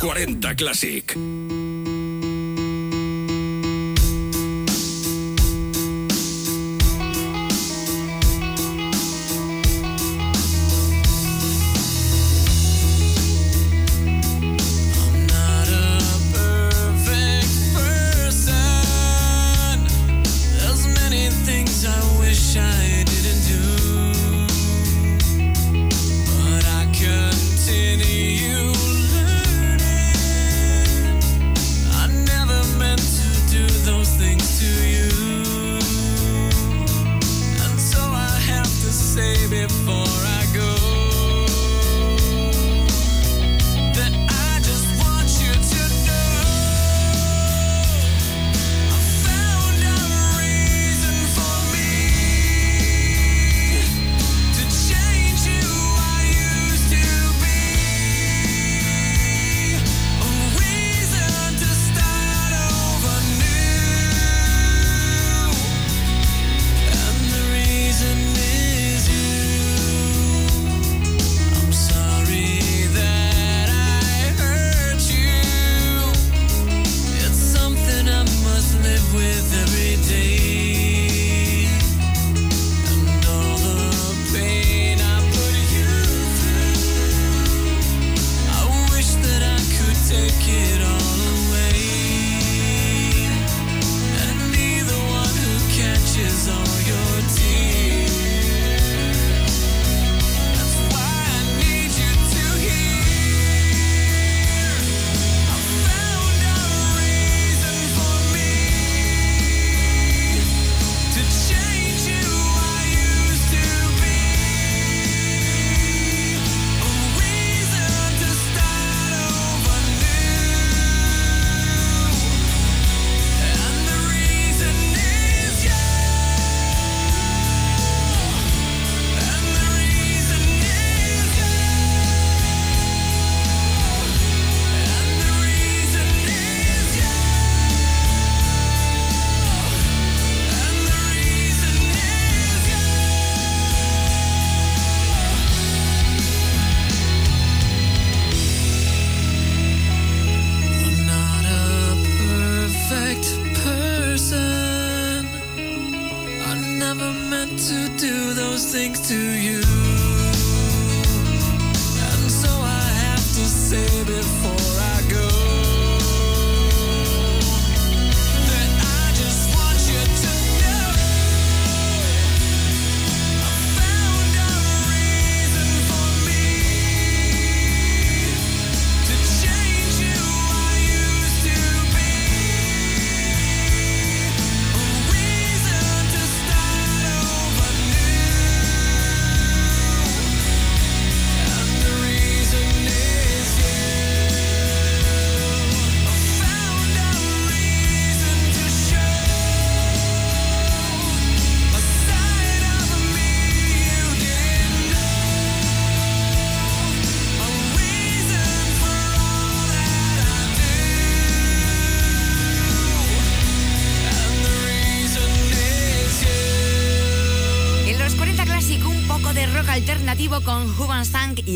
40 Classic.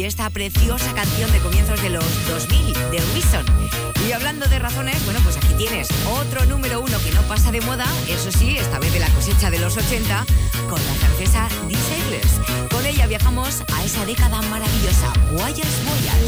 esta preciosa canción de comienzos de los 2000 de Wilson. Y hablando de razones, bueno, pues aquí tienes otro número uno que no pasa de moda, eso sí, esta vez de la cosecha de los 80, con la francesa Disablers. Con ella viajamos a esa década maravillosa, Guayas Boyas.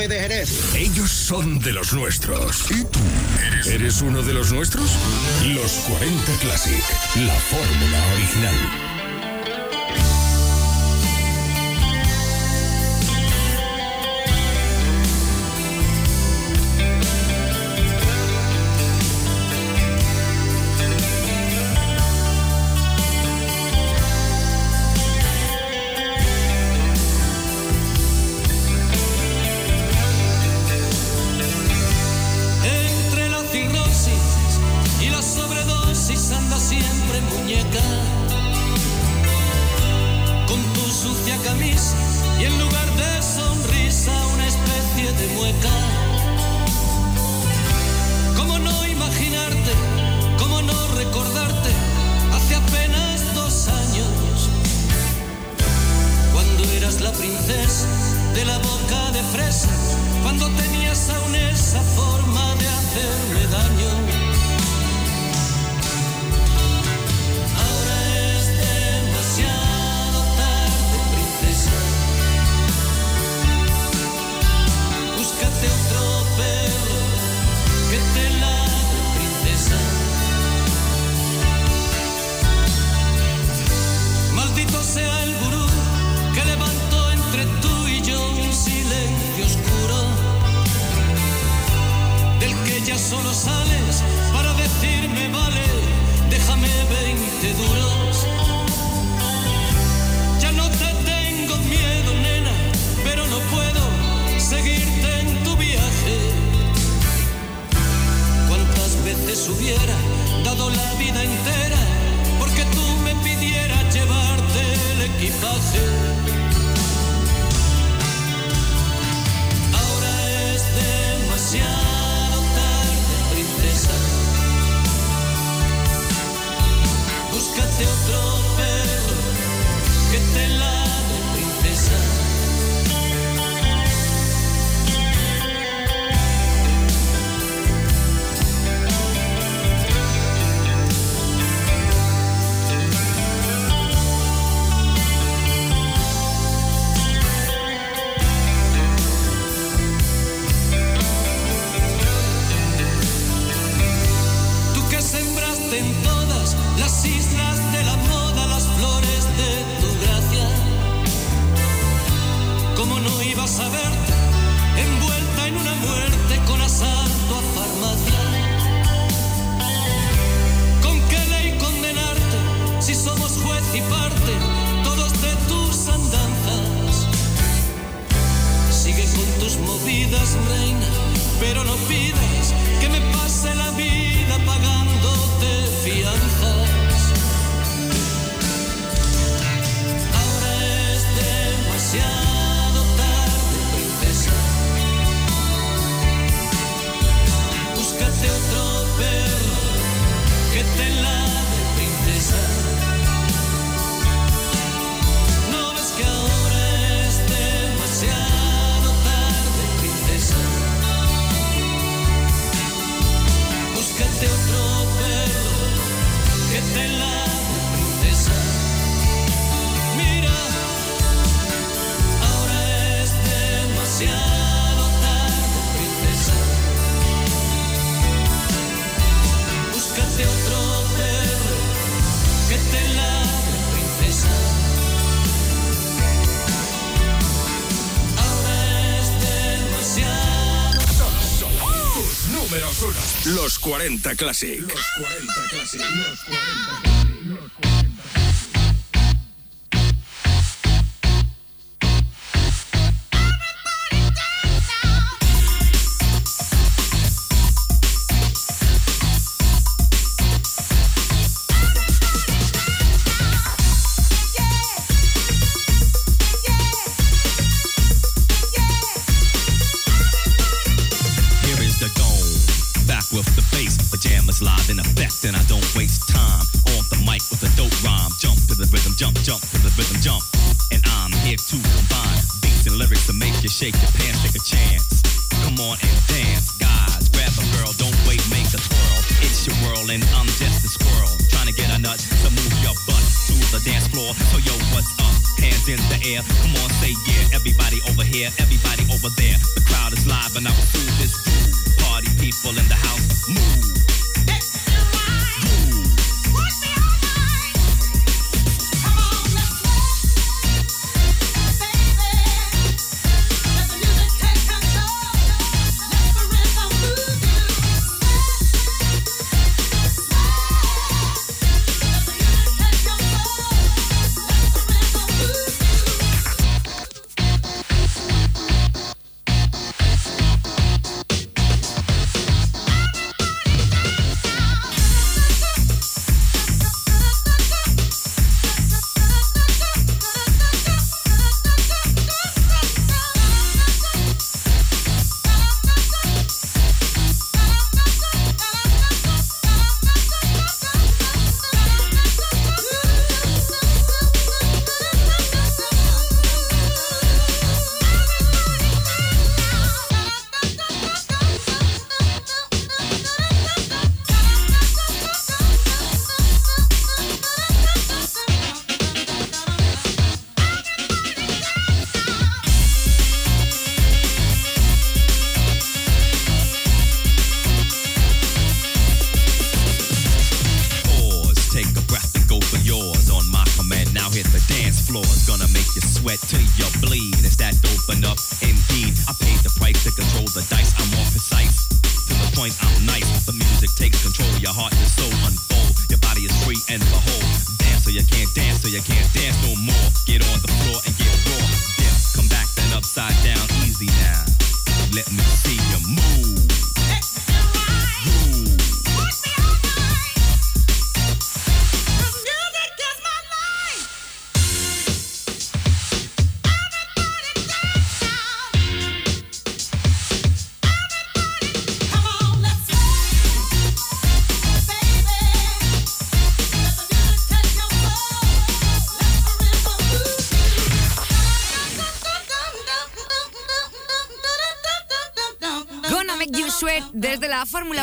Y de Jerez. Ellos son de los nuestros. ¿Y tú? ¿Eres uno de los nuestros? Los 40 Classic, la fórmula original. de la boca de fresa cuando tenías aún esa forma de hacer. 40 Classic. Los 40 Classic. Los 40 Classic.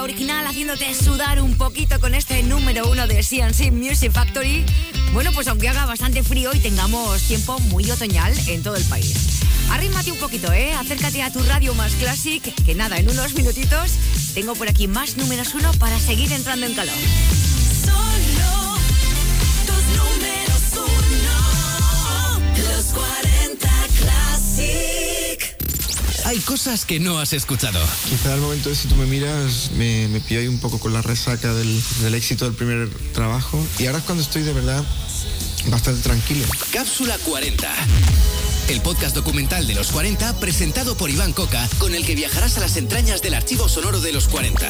original haciéndote sudar un poquito con este número uno de CNC Music Factory. Bueno, pues aunque haga bastante frío y tengamos tiempo muy otoñal en todo el país. Arrímate un poquito, ¿eh? Acércate a tu radio más classic, que nada, en unos minutitos tengo por aquí más números uno para seguir entrando en calor. Hay cosas que no has escuchado. Quizá al momento de si tú me miras me, me pillo ahí un poco con la resaca del, del éxito del primer trabajo y ahora es cuando estoy de verdad bastante tranquilo. Cápsula 40. El podcast documental de los 40 presentado por Iván Coca con el que viajarás a las entrañas del archivo sonoro de los 40.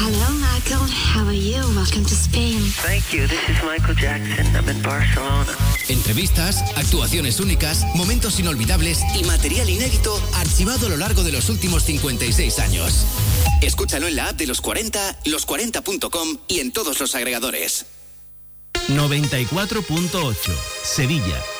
Hello, Michael. How are you? Welcome to Spain. Thank you. This is Michael Jackson. I'm in Barcelona. Entrevistas, actuaciones únicas, momentos inolvidables y material inédito archivado a lo largo de los últimos 56 años. Escúchalo en la app de los 40, los40.com y en todos los agregadores. 94.8 Sevilla.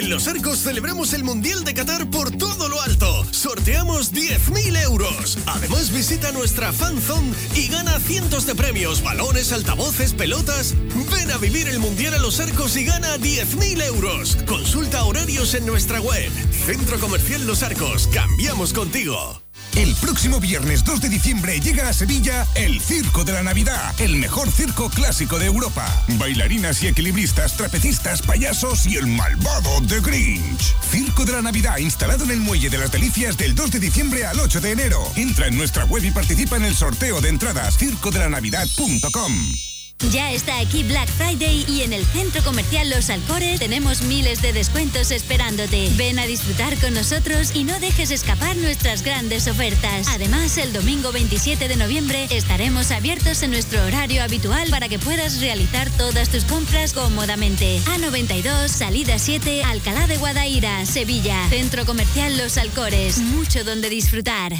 En Los Arcos celebramos el Mundial de Qatar por todo lo alto. Sorteamos 10.000 euros. Además visita nuestra fanzone y gana cientos de premios, balones, altavoces, pelotas. Ven a vivir el Mundial a Los Arcos y gana 10.000 euros. Consulta horarios en nuestra web. Centro Comercial Los Arcos. Cambiamos contigo. El próximo viernes 2 de diciembre llega a Sevilla el Circo de la Navidad, el mejor circo clásico de Europa. Bailarinas y equilibristas, trapecistas, payasos y el malvado The Grinch. Circo de la Navidad instalado en el Muelle de las Delicias del 2 de diciembre al 8 de enero. Entra en nuestra web y participa en el sorteo de entradas circodelannavidad.com. Ya está aquí Black Friday y en el centro comercial Los Alcores tenemos miles de descuentos esperándote. Ven a disfrutar con nosotros y no dejes escapar nuestras grandes ofertas. Además, el domingo 27 de noviembre estaremos abiertos en nuestro horario habitual para que puedas realizar todas tus compras cómodamente. A92, salida 7, Alcalá de Guadaira, Sevilla. Centro comercial Los Alcores. Mucho donde disfrutar.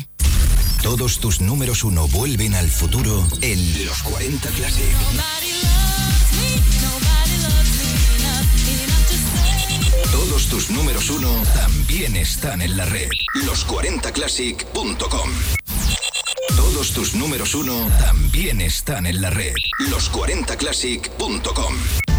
Todos tus números uno vuelven al futuro en Los 40 Classic. Todos tus números uno también están en la red. Los40classic.com. Todos tus números uno también están en la red. Los40classic.com.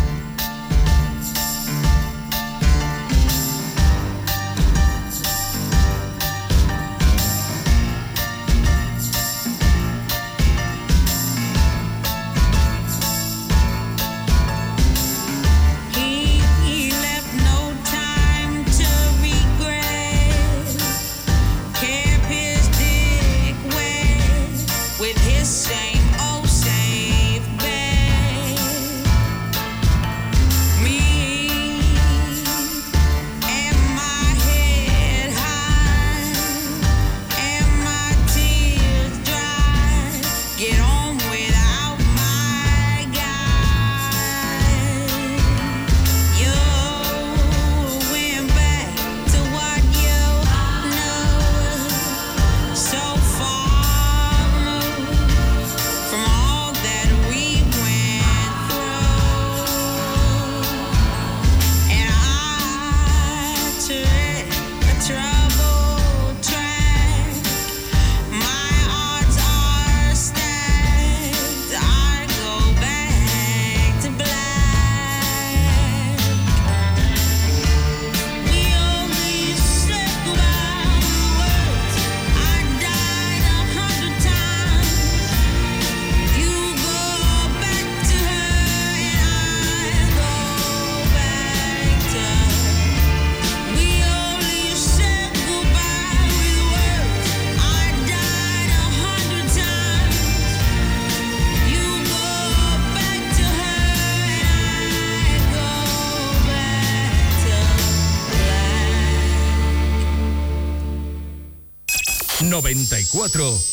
94.8.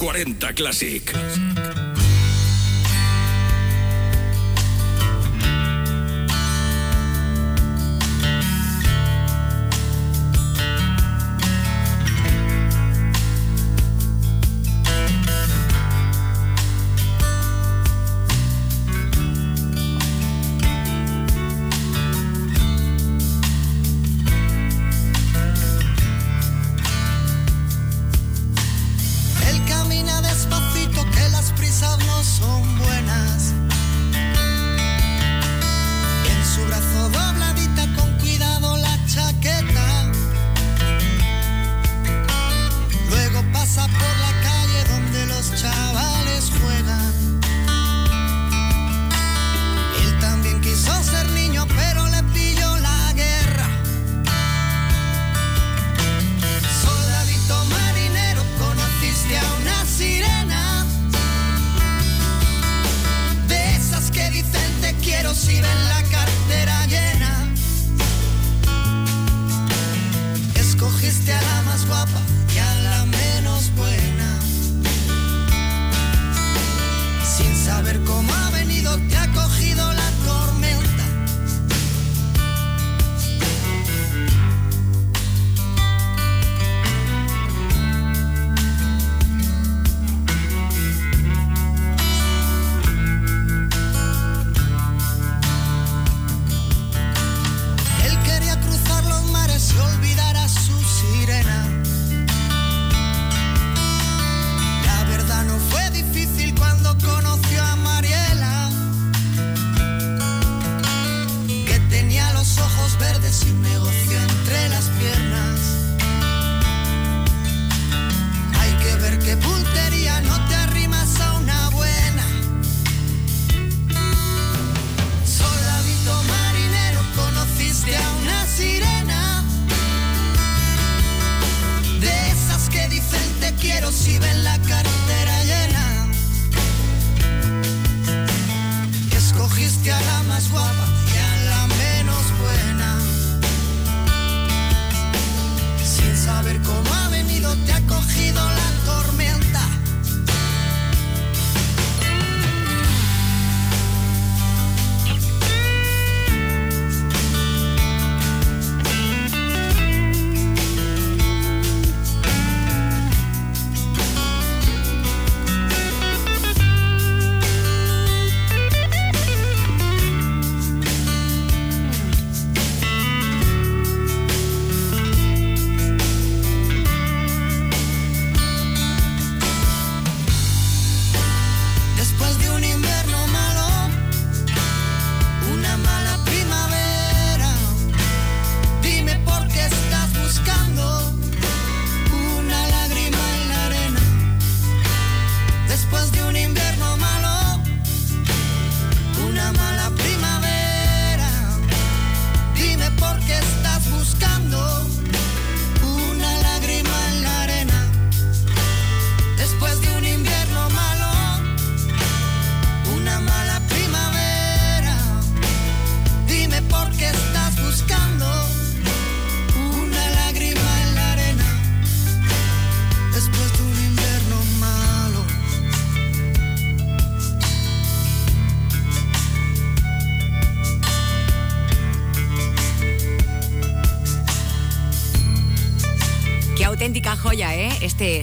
40 Classic.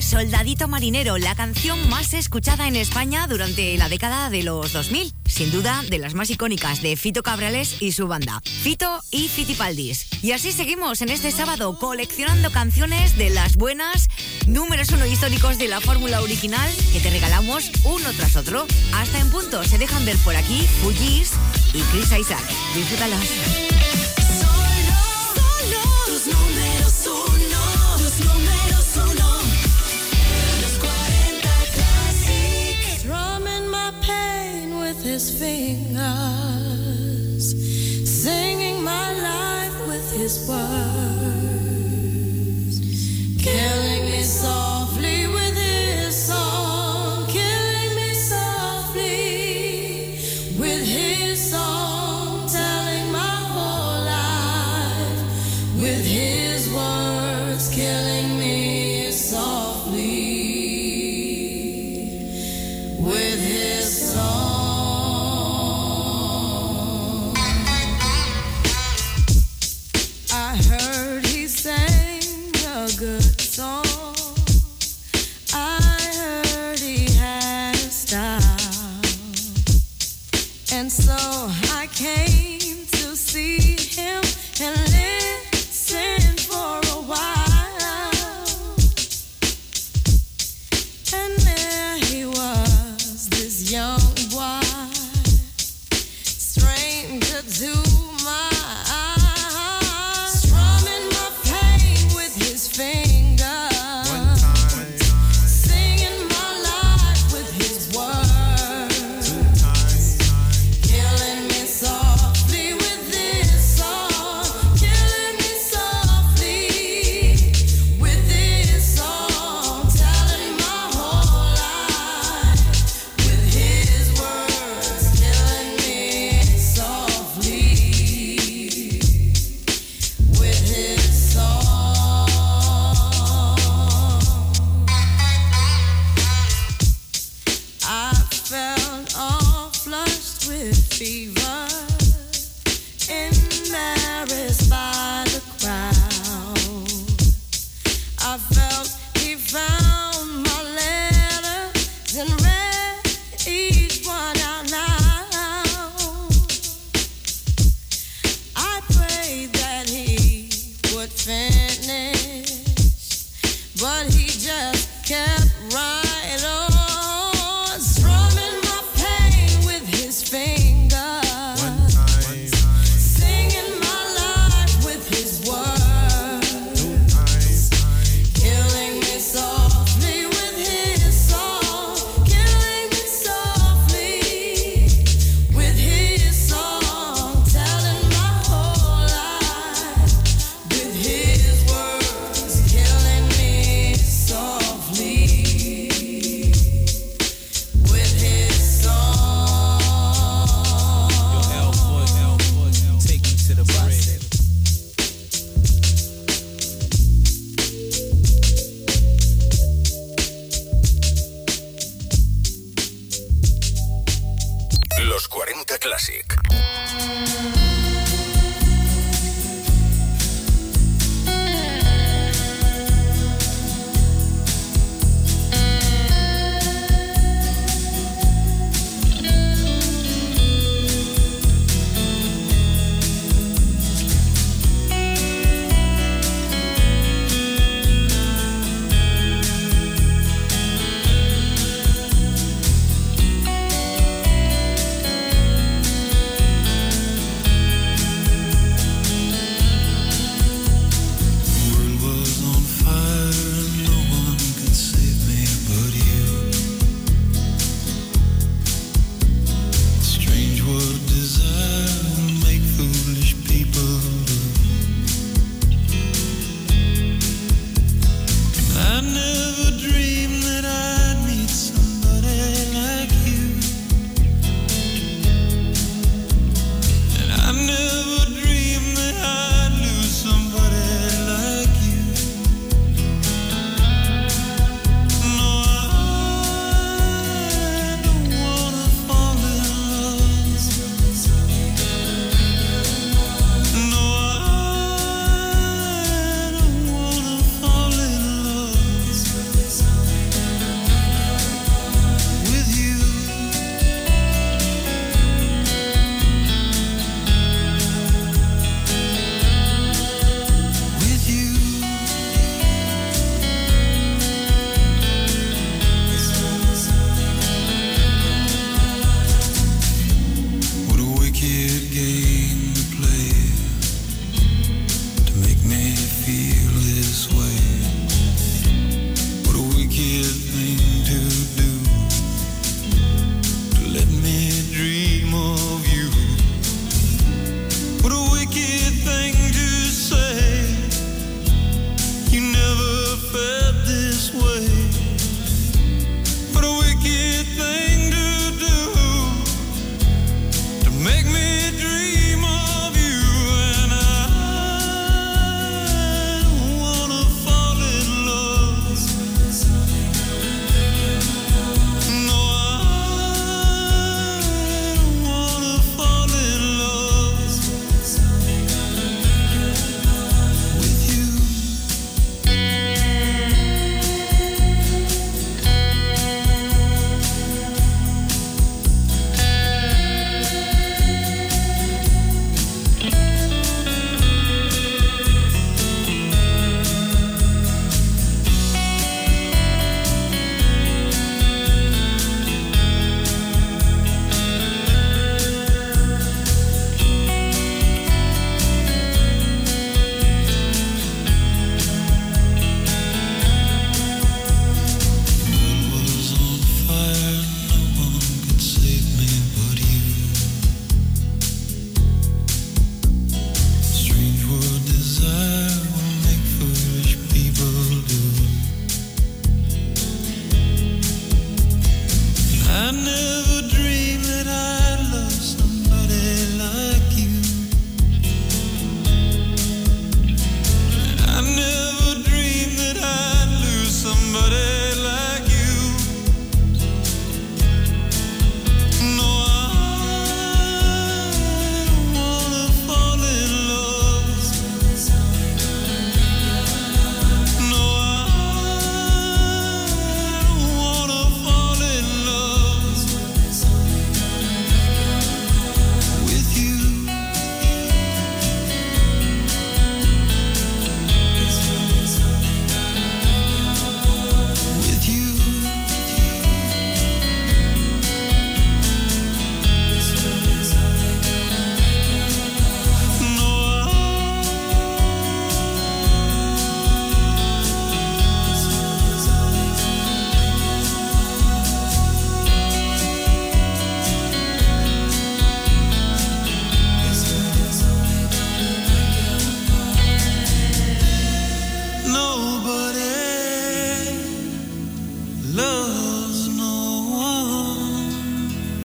Soldadito Marinero, la canción más escuchada en España durante la década de los 2000. Sin duda, de las más icónicas de Fito Cabrales y su banda, Fito y Fitipaldis. Y así seguimos en este sábado coleccionando canciones de las buenas, números uno históricos de la fórmula original que te regalamos uno tras otro. Hasta en punto se dejan ver por aquí Fujis y Chris Isaac. Disfrútalos.